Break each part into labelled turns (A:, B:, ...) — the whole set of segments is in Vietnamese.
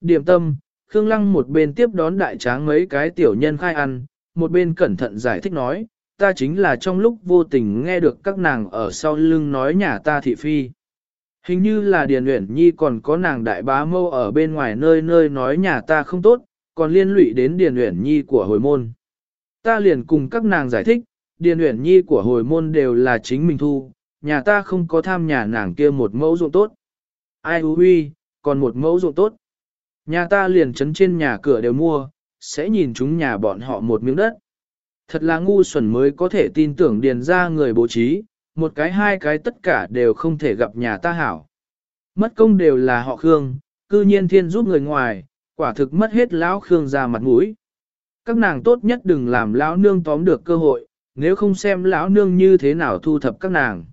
A: Điểm tâm, Khương Lăng một bên tiếp đón đại tráng mấy cái tiểu nhân khai ăn, một bên cẩn thận giải thích nói, ta chính là trong lúc vô tình nghe được các nàng ở sau lưng nói nhà ta thị phi. Hình như là Điền Uyển Nhi còn có nàng đại bá mâu ở bên ngoài nơi nơi nói nhà ta không tốt, còn liên lụy đến Điền Uyển Nhi của hồi môn. Ta liền cùng các nàng giải thích, Điền Uyển Nhi của hồi môn đều là chính mình thu, nhà ta không có tham nhà nàng kia một mẫu ruộng tốt. Ai hú huy, còn một mẫu ruộng tốt. Nhà ta liền chấn trên nhà cửa đều mua, sẽ nhìn chúng nhà bọn họ một miếng đất. Thật là ngu xuẩn mới có thể tin tưởng điền ra người bố trí, một cái hai cái tất cả đều không thể gặp nhà ta hảo. Mất công đều là họ Khương, cư nhiên thiên giúp người ngoài, quả thực mất hết lão Khương ra mặt mũi. Các nàng tốt nhất đừng làm lão nương tóm được cơ hội, nếu không xem lão nương như thế nào thu thập các nàng.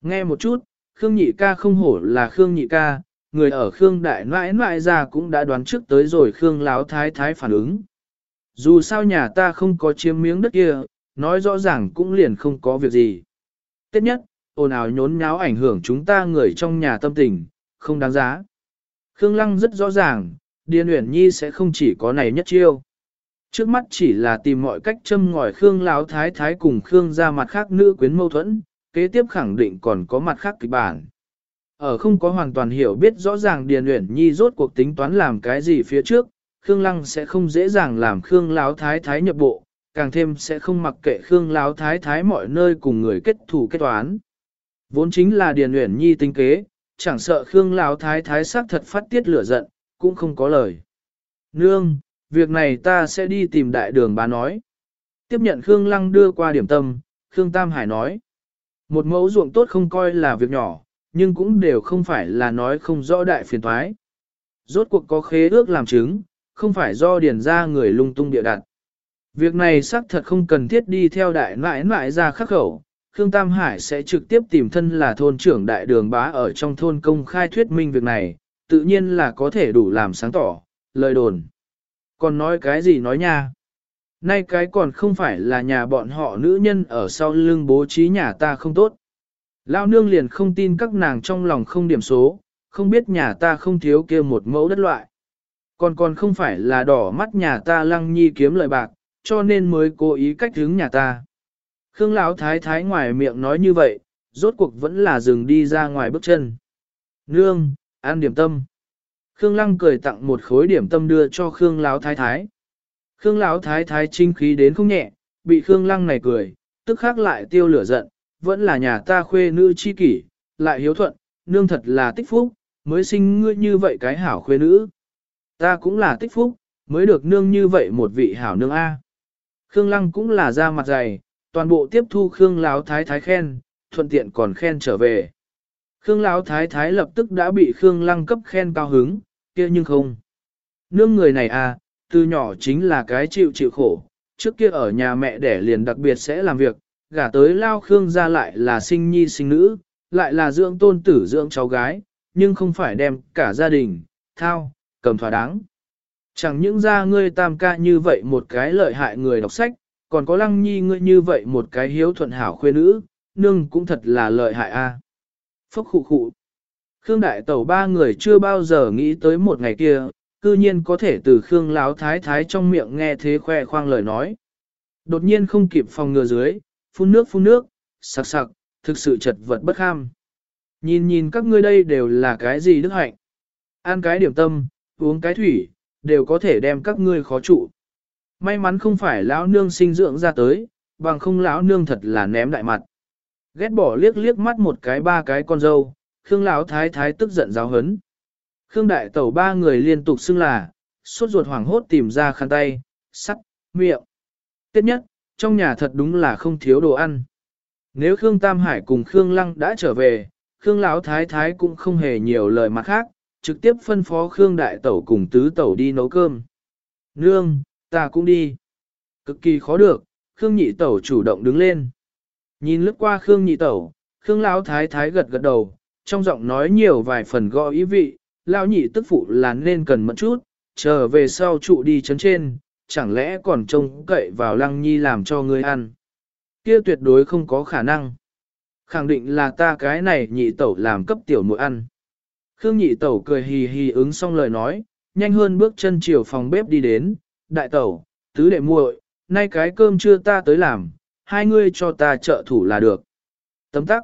A: Nghe một chút, Khương nhị ca không hổ là Khương nhị ca, người ở Khương đại nãi nãi ra cũng đã đoán trước tới rồi Khương Láo thái thái phản ứng. Dù sao nhà ta không có chiếm miếng đất kia, nói rõ ràng cũng liền không có việc gì. Tiếp nhất, ồn ào nhốn nháo ảnh hưởng chúng ta người trong nhà tâm tình, không đáng giá. Khương Lăng rất rõ ràng, Điền Uyển Nhi sẽ không chỉ có này nhất chiêu. Trước mắt chỉ là tìm mọi cách châm ngòi Khương Lão Thái Thái cùng Khương ra mặt khác nữ quyến mâu thuẫn, kế tiếp khẳng định còn có mặt khác kịch bản. Ở không có hoàn toàn hiểu biết rõ ràng Điền Uyển Nhi rốt cuộc tính toán làm cái gì phía trước, Khương Lăng sẽ không dễ dàng làm Khương Lão Thái Thái nhập bộ, càng thêm sẽ không mặc kệ Khương Lão Thái Thái mọi nơi cùng người kết thù kết toán. Vốn chính là Điền Uyển Nhi tính kế, chẳng sợ Khương Lão Thái Thái xác thật phát tiết lửa giận, cũng không có lời. Nương, việc này ta sẽ đi tìm đại đường bà nói. Tiếp nhận Khương Lăng đưa qua điểm tâm, Khương Tam Hải nói. Một mẫu ruộng tốt không coi là việc nhỏ, nhưng cũng đều không phải là nói không rõ đại phiền thoái. Rốt cuộc có khế ước làm chứng, không phải do điền ra người lung tung địa đặt. Việc này xác thật không cần thiết đi theo đại nãi nãi ra khắc khẩu, Khương Tam Hải sẽ trực tiếp tìm thân là thôn trưởng đại đường bá ở trong thôn công khai thuyết minh việc này, tự nhiên là có thể đủ làm sáng tỏ, lời đồn. Còn nói cái gì nói nha? Nay cái còn không phải là nhà bọn họ nữ nhân ở sau lưng bố trí nhà ta không tốt. Lao nương liền không tin các nàng trong lòng không điểm số, không biết nhà ta không thiếu kia một mẫu đất loại. Còn còn không phải là đỏ mắt nhà ta lăng nhi kiếm lợi bạc, cho nên mới cố ý cách hướng nhà ta. Khương Lão thái thái ngoài miệng nói như vậy, rốt cuộc vẫn là dừng đi ra ngoài bước chân. Nương, ăn điểm tâm. Khương Lăng cười tặng một khối điểm tâm đưa cho Khương Lão thái thái. Khương Lão thái thái trinh khí đến không nhẹ, bị Khương Lăng này cười, tức khắc lại tiêu lửa giận, vẫn là nhà ta khuê nữ chi kỷ, lại hiếu thuận, nương thật là tích phúc, mới sinh ngươi như vậy cái hảo khuê nữ. Ta cũng là tích phúc, mới được nương như vậy một vị hảo nương A. Khương Lăng cũng là ra mặt dày, toàn bộ tiếp thu Khương Lão Thái Thái khen, thuận tiện còn khen trở về. Khương Lão Thái Thái lập tức đã bị Khương Lăng cấp khen cao hứng, kia nhưng không. Nương người này à, từ nhỏ chính là cái chịu chịu khổ, trước kia ở nhà mẹ đẻ liền đặc biệt sẽ làm việc, gả tới Lao Khương ra lại là sinh nhi sinh nữ, lại là dưỡng tôn tử dưỡng cháu gái, nhưng không phải đem cả gia đình, thao, cầm thỏa đáng. Chẳng những ra ngươi tam ca như vậy một cái lợi hại người đọc sách, còn có lăng nhi ngươi như vậy một cái hiếu thuận hảo khuê nữ, nương cũng thật là lợi hại a. À. Phốc khụ khụ. Khương đại tẩu ba người chưa bao giờ nghĩ tới một ngày kia, cư nhiên có thể từ Khương láo thái thái trong miệng nghe thế khoe khoang lời nói. Đột nhiên không kịp phòng ngừa dưới, phun nước phun nước, sặc sặc, thực sự chật vật bất kham. Nhìn nhìn các ngươi đây đều là cái gì đức hạnh. Ăn cái điểm tâm, uống cái thủy, đều có thể đem các ngươi khó trụ. May mắn không phải lão nương sinh dưỡng ra tới, bằng không lão nương thật là ném đại mặt. Ghét bỏ liếc liếc mắt một cái ba cái con dâu, Khương lão thái thái tức giận giáo hấn. Khương đại tẩu ba người liên tục xưng là, suốt ruột hoảng hốt tìm ra khăn tay, sắt, miệng. Tiếp nhất, trong nhà thật đúng là không thiếu đồ ăn. Nếu Khương Tam Hải cùng Khương Lăng đã trở về, Khương Lão Thái Thái cũng không hề nhiều lời mặt khác, trực tiếp phân phó Khương Đại Tẩu cùng Tứ Tẩu đi nấu cơm. Nương, ta cũng đi. Cực kỳ khó được, Khương Nhị Tẩu chủ động đứng lên. Nhìn lướt qua Khương Nhị Tẩu, Khương Lão Thái Thái gật gật đầu, trong giọng nói nhiều vài phần gõ ý vị, Lão Nhị tức phụ là nên cần mẫn chút, trở về sau trụ đi chấn trên, chẳng lẽ còn trông cậy vào Lăng Nhi làm cho ngươi ăn. Kia tuyệt đối không có khả năng. Khẳng định là ta cái này nhị tẩu làm cấp tiểu muội ăn. Khương nhị tẩu cười hì hì ứng xong lời nói, nhanh hơn bước chân chiều phòng bếp đi đến, đại tẩu, tứ đệ muội, nay cái cơm chưa ta tới làm, hai ngươi cho ta trợ thủ là được. Tấm tắc.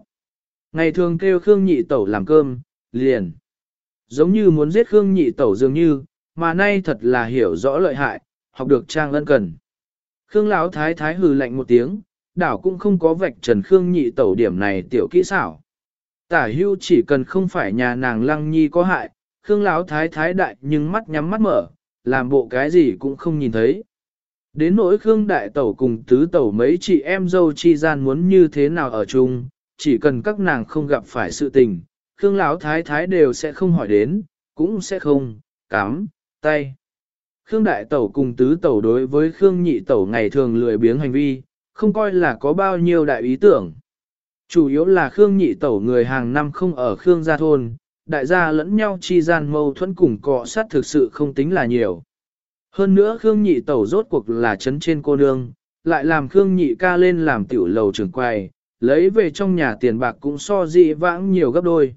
A: Ngày thường kêu Khương nhị tẩu làm cơm, liền. Giống như muốn giết Khương nhị tẩu dường như, mà nay thật là hiểu rõ lợi hại, học được trang lân cần. Khương lão thái thái hừ lạnh một tiếng, đảo cũng không có vạch trần Khương nhị tẩu điểm này tiểu kỹ xảo. Tả hưu chỉ cần không phải nhà nàng lăng nhi có hại, Khương lão thái thái đại nhưng mắt nhắm mắt mở, làm bộ cái gì cũng không nhìn thấy. Đến nỗi Khương đại tẩu cùng tứ tẩu mấy chị em dâu chi gian muốn như thế nào ở chung, chỉ cần các nàng không gặp phải sự tình, Khương lão thái thái đều sẽ không hỏi đến, cũng sẽ không, cắm, tay. Khương đại tẩu cùng tứ tẩu đối với Khương nhị tẩu ngày thường lười biếng hành vi, không coi là có bao nhiêu đại ý tưởng. Chủ yếu là Khương nhị tẩu người hàng năm không ở Khương gia thôn, đại gia lẫn nhau chi gian mâu thuẫn cùng cọ sát thực sự không tính là nhiều. Hơn nữa Khương nhị tẩu rốt cuộc là chấn trên cô nương, lại làm Khương nhị ca lên làm tiểu lầu trưởng quầy, lấy về trong nhà tiền bạc cũng so dị vãng nhiều gấp đôi.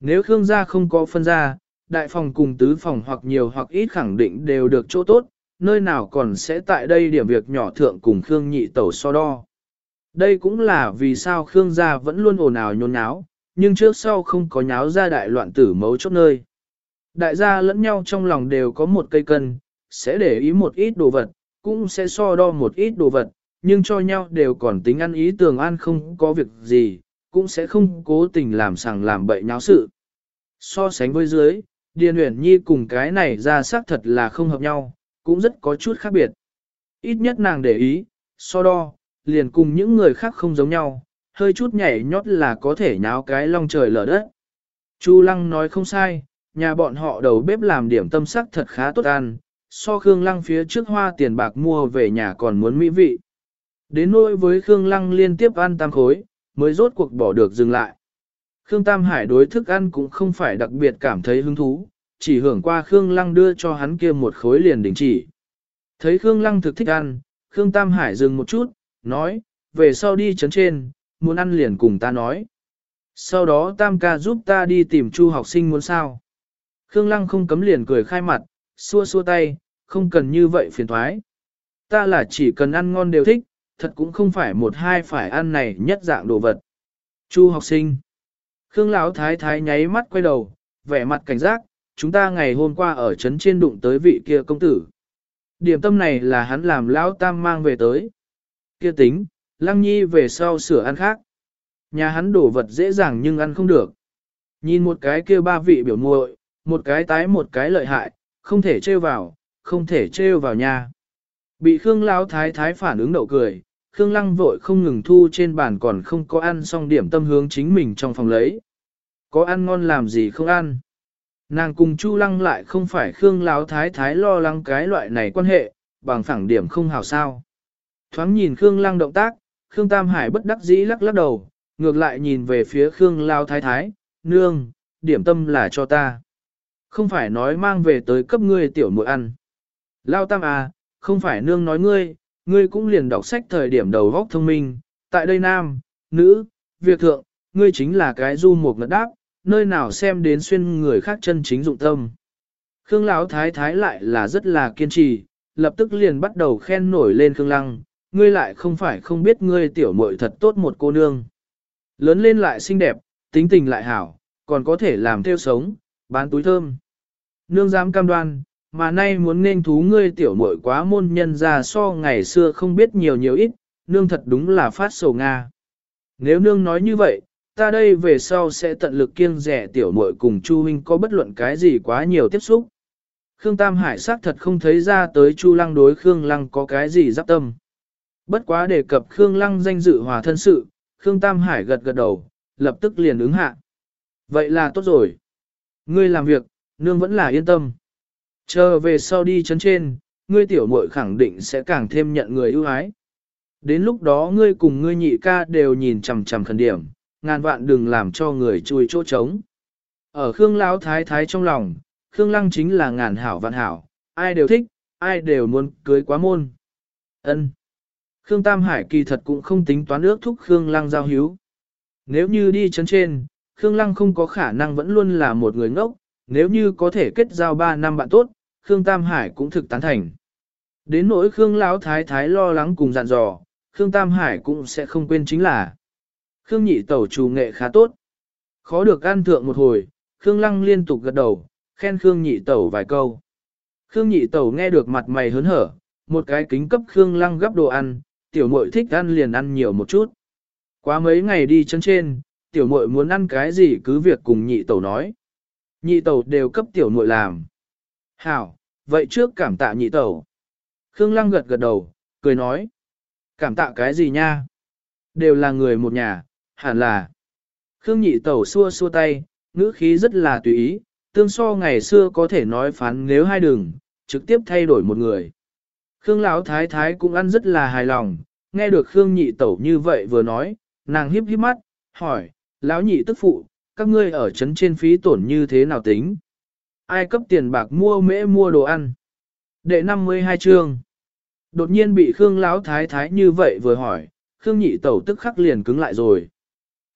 A: Nếu Khương gia không có phân gia, đại phòng cùng tứ phòng hoặc nhiều hoặc ít khẳng định đều được chỗ tốt, nơi nào còn sẽ tại đây điểm việc nhỏ thượng cùng Khương nhị tẩu so đo. Đây cũng là vì sao Khương gia vẫn luôn ồn ào nhốn nháo, nhưng trước sau không có nháo ra đại loạn tử mấu chốt nơi. Đại gia lẫn nhau trong lòng đều có một cây cân, sẽ để ý một ít đồ vật, cũng sẽ so đo một ít đồ vật, nhưng cho nhau đều còn tính ăn ý tường an không có việc gì, cũng sẽ không cố tình làm sàng làm bậy nháo sự. So sánh với dưới, Điền Uyển Nhi cùng cái này ra xác thật là không hợp nhau, cũng rất có chút khác biệt. Ít nhất nàng để ý, so đo, liền cùng những người khác không giống nhau, hơi chút nhảy nhót là có thể nháo cái long trời lở đất. Chu Lăng nói không sai, nhà bọn họ đầu bếp làm điểm tâm sắc thật khá tốt ăn, so Khương Lăng phía trước hoa tiền bạc mua về nhà còn muốn mỹ vị. Đến nỗi với Khương Lăng liên tiếp ăn tam khối, mới rốt cuộc bỏ được dừng lại. Khương Tam Hải đối thức ăn cũng không phải đặc biệt cảm thấy hứng thú, chỉ hưởng qua Khương Lăng đưa cho hắn kia một khối liền đình chỉ. Thấy Khương Lăng thực thích ăn, Khương Tam Hải dừng một chút, nói, về sau đi chấn trên, muốn ăn liền cùng ta nói. Sau đó Tam ca giúp ta đi tìm Chu học sinh muốn sao. Khương Lăng không cấm liền cười khai mặt, xua xua tay, không cần như vậy phiền thoái. Ta là chỉ cần ăn ngon đều thích, thật cũng không phải một hai phải ăn này nhất dạng đồ vật. Chu học sinh. Khương Lão thái thái nháy mắt quay đầu, vẻ mặt cảnh giác, chúng ta ngày hôm qua ở trấn trên đụng tới vị kia công tử. Điểm tâm này là hắn làm Lão Tam mang về tới. Kia tính, Lăng Nhi về sau sửa ăn khác. Nhà hắn đổ vật dễ dàng nhưng ăn không được. Nhìn một cái kia ba vị biểu muội, một cái tái một cái lợi hại, không thể trêu vào, không thể trêu vào nhà. Bị Khương Lão thái thái phản ứng đậu cười, Khương Lăng vội không ngừng thu trên bàn còn không có ăn xong điểm tâm hướng chính mình trong phòng lấy. Có ăn ngon làm gì không ăn. Nàng cùng Chu Lăng lại không phải Khương Lão Thái Thái lo lắng cái loại này quan hệ, bằng phẳng điểm không hảo sao. Thoáng nhìn Khương Lăng động tác, Khương Tam Hải bất đắc dĩ lắc lắc đầu, ngược lại nhìn về phía Khương Lão Thái Thái, nương, điểm tâm là cho ta. Không phải nói mang về tới cấp ngươi tiểu muội ăn. Lao Tam à, không phải nương nói ngươi, ngươi cũng liền đọc sách thời điểm đầu góc thông minh, tại đây nam, nữ, việc thượng, ngươi chính là cái du mục ngật đáp, nơi nào xem đến xuyên người khác chân chính dụng tâm. Khương Lão Thái Thái lại là rất là kiên trì, lập tức liền bắt đầu khen nổi lên Khương Lăng, ngươi lại không phải không biết ngươi tiểu muội thật tốt một cô nương. Lớn lên lại xinh đẹp, tính tình lại hảo, còn có thể làm theo sống, bán túi thơm. Nương dám cam đoan, mà nay muốn nên thú ngươi tiểu muội quá môn nhân ra so ngày xưa không biết nhiều nhiều ít, nương thật đúng là phát sầu Nga. Nếu nương nói như vậy, ta đây về sau sẽ tận lực kiêng rẻ tiểu muội cùng Chu huynh có bất luận cái gì quá nhiều tiếp xúc. Khương Tam Hải xác thật không thấy ra tới Chu Lăng đối Khương Lăng có cái gì giáp tâm. Bất quá đề cập Khương Lăng danh dự hòa thân sự, Khương Tam Hải gật gật đầu, lập tức liền ứng hạ. Vậy là tốt rồi. Ngươi làm việc, nương vẫn là yên tâm. Chờ về sau đi chấn trên, ngươi tiểu muội khẳng định sẽ càng thêm nhận người ưu ái. Đến lúc đó ngươi cùng ngươi nhị ca đều nhìn chằm chằm khẩn điểm, ngàn vạn đừng làm cho người chui chỗ trống. Ở Khương Lão Thái Thái trong lòng, Khương Lăng chính là ngàn hảo vạn hảo, ai đều thích, ai đều muốn cưới quá môn. Ân. Khương Tam Hải kỳ thật cũng không tính toán ước thúc Khương Lăng giao hiếu. Nếu như đi chấn trên, Khương Lăng không có khả năng vẫn luôn là một người ngốc, nếu như có thể kết giao 3 năm bạn tốt, Khương Tam Hải cũng thực tán thành. Đến nỗi Khương Lão Thái Thái lo lắng cùng dặn dò, Khương Tam Hải cũng sẽ không quên chính là Khương nhị tẩu chủ nghệ khá tốt. Khó được ăn thượng một hồi, Khương Lăng liên tục gật đầu, khen Khương nhị tẩu vài câu. Khương nhị tẩu nghe được mặt mày hớn hở, một cái kính cấp Khương Lăng gấp đồ ăn, tiểu muội thích ăn liền ăn nhiều một chút. Quá mấy ngày đi chân trên, tiểu muội muốn ăn cái gì cứ việc cùng nhị tẩu nói. Nhị tẩu đều cấp tiểu muội làm. Hảo, vậy trước cảm tạ nhị tẩu. Khương Lăng gật gật đầu, cười nói. Cảm tạ cái gì nha? Đều là người một nhà, hẳn là. Khương nhị tẩu xua xua tay, ngữ khí rất là tùy ý, tương so ngày xưa có thể nói phán nếu hai đường, trực tiếp thay đổi một người. Khương Lão thái thái cũng ăn rất là hài lòng, nghe được Khương nhị tẩu như vậy vừa nói, nàng hiếp hiếp mắt, hỏi, lão nhị tức phụ, các ngươi ở trấn trên phí tổn như thế nào tính? Ai cấp tiền bạc mua mễ mua đồ ăn? Đệ 52 chương. Đột nhiên bị Khương Lão thái thái như vậy vừa hỏi, Khương nhị tẩu tức khắc liền cứng lại rồi.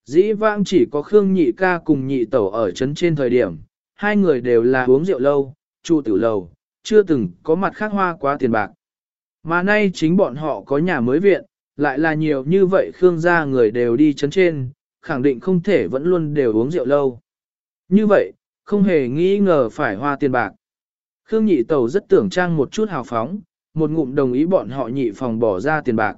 A: Dĩ vãng chỉ có Khương nhị ca cùng nhị tẩu ở trấn trên thời điểm, hai người đều là uống rượu lâu, trụ tử lầu, chưa từng có mặt khác hoa quá tiền bạc. Mà nay chính bọn họ có nhà mới viện, lại là nhiều như vậy Khương gia người đều đi chấn trên, khẳng định không thể vẫn luôn đều uống rượu lâu. Như vậy, không hề nghi ngờ phải hoa tiền bạc. Khương nhị tẩu rất tưởng trang một chút hào phóng, một ngụm đồng ý bọn họ nhị phòng bỏ ra tiền bạc.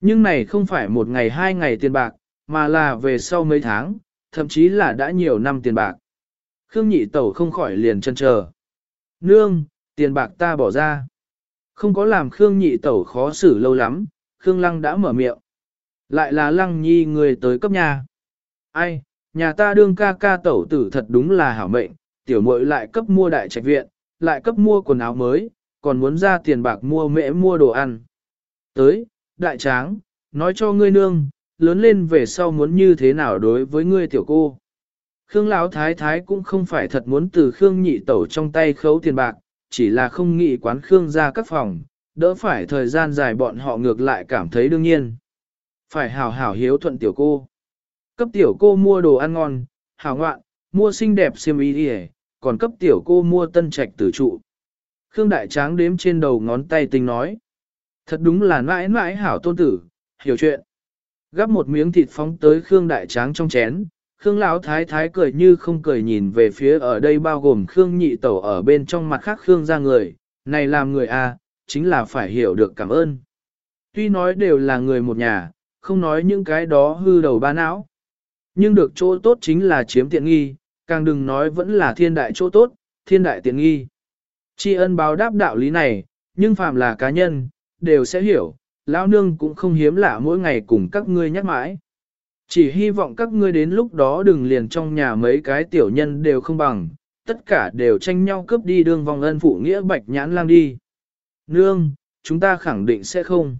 A: Nhưng này không phải một ngày hai ngày tiền bạc, mà là về sau mấy tháng, thậm chí là đã nhiều năm tiền bạc. Khương nhị tẩu không khỏi liền chân chờ. Nương, tiền bạc ta bỏ ra. Không có làm Khương nhị tẩu khó xử lâu lắm, Khương lăng đã mở miệng. Lại là lăng nhi người tới cấp nhà. Ai, nhà ta đương ca ca tẩu tử thật đúng là hảo mệnh, tiểu muội lại cấp mua đại trạch viện, lại cấp mua quần áo mới, còn muốn ra tiền bạc mua mễ mua đồ ăn. Tới, đại tráng, nói cho ngươi nương, lớn lên về sau muốn như thế nào đối với ngươi tiểu cô. Khương Lão Thái Thái cũng không phải thật muốn từ Khương nhị tẩu trong tay khấu tiền bạc, chỉ là không nghĩ quán Khương ra các phòng, đỡ phải thời gian dài bọn họ ngược lại cảm thấy đương nhiên. Phải hảo hảo hiếu thuận tiểu cô. Cấp tiểu cô mua đồ ăn ngon, hảo ngoạn, mua xinh đẹp xiêm y đi còn cấp tiểu cô mua tân trạch tử trụ. Khương Đại Tráng đếm trên đầu ngón tay tình nói. Thật đúng là mãi mãi hảo tôn tử, hiểu chuyện. Gắp một miếng thịt phóng tới Khương Đại Tráng trong chén, Khương Lão Thái Thái cười như không cười nhìn về phía ở đây bao gồm Khương Nhị Tẩu ở bên trong mặt khác Khương ra người, này làm người a, chính là phải hiểu được cảm ơn. Tuy nói đều là người một nhà, không nói những cái đó hư đầu ba não. Nhưng được chỗ tốt chính là chiếm tiện nghi, càng đừng nói vẫn là thiên đại chỗ tốt, thiên đại tiện nghi. Tri ân báo đáp đạo lý này, nhưng phàm là cá nhân, đều sẽ hiểu, lão nương cũng không hiếm lạ mỗi ngày cùng các ngươi nhắc mãi. Chỉ hy vọng các ngươi đến lúc đó đừng liền trong nhà mấy cái tiểu nhân đều không bằng, tất cả đều tranh nhau cướp đi đường vòng ân phụ nghĩa bạch nhãn lang đi. Nương, chúng ta khẳng định sẽ không.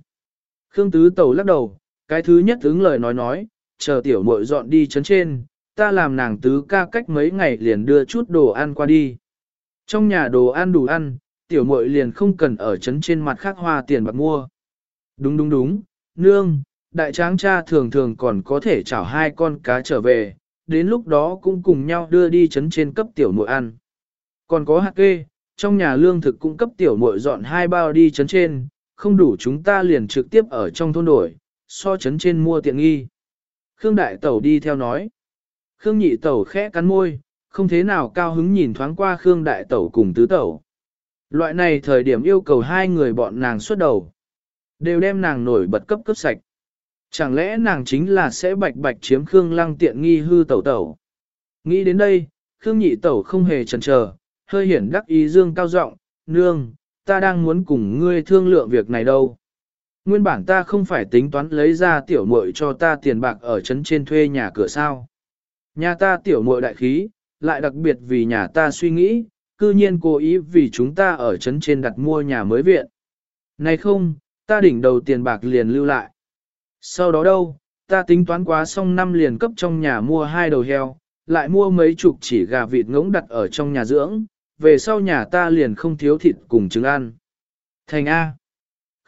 A: Khương Tứ Tẩu lắc đầu, cái thứ nhất ứng lời nói nói, chờ tiểu muội dọn đi chấn trên, ta làm nàng tứ ca cách mấy ngày liền đưa chút đồ ăn qua đi. Trong nhà đồ ăn đủ ăn, tiểu muội liền không cần ở chấn trên mặt khác hoa tiền bạc mua. Đúng đúng đúng, nương, đại tráng cha thường thường còn có thể chảo hai con cá trở về, đến lúc đó cũng cùng nhau đưa đi chấn trên cấp tiểu muội ăn. Còn có hạt kê, trong nhà lương thực cũng cấp tiểu muội dọn hai bao đi chấn trên, không đủ chúng ta liền trực tiếp ở trong thôn đổi, so chấn trên mua tiện nghi. Khương đại tẩu đi theo nói. Khương nhị tẩu khẽ cắn môi, không thế nào cao hứng nhìn thoáng qua Khương đại tẩu cùng tứ tẩu. Loại này thời điểm yêu cầu hai người bọn nàng xuất đầu. Đều đem nàng nổi bật cấp cấp sạch. Chẳng lẽ nàng chính là sẽ bạch bạch chiếm Khương lăng tiện nghi hư tẩu tẩu. Nghĩ đến đây, Khương nhị tẩu không hề chần chờ, hơi hiển đắc ý dương cao giọng, nương, ta đang muốn cùng ngươi thương lượng việc này đâu. Nguyên bản ta không phải tính toán lấy ra tiểu muội cho ta tiền bạc ở trấn trên thuê nhà cửa sao. Nhà ta tiểu muội đại khí, lại đặc biệt vì nhà ta suy nghĩ, cư nhiên cố ý vì chúng ta ở trấn trên đặt mua nhà mới viện. Này không, ta đỉnh đầu tiền bạc liền lưu lại. Sau đó đâu, ta tính toán quá xong năm liền cấp trong nhà mua hai đầu heo, lại mua mấy chục chỉ gà vịt ngỗng đặt ở trong nhà dưỡng, về sau nhà ta liền không thiếu thịt cùng trứng ăn. Thành A.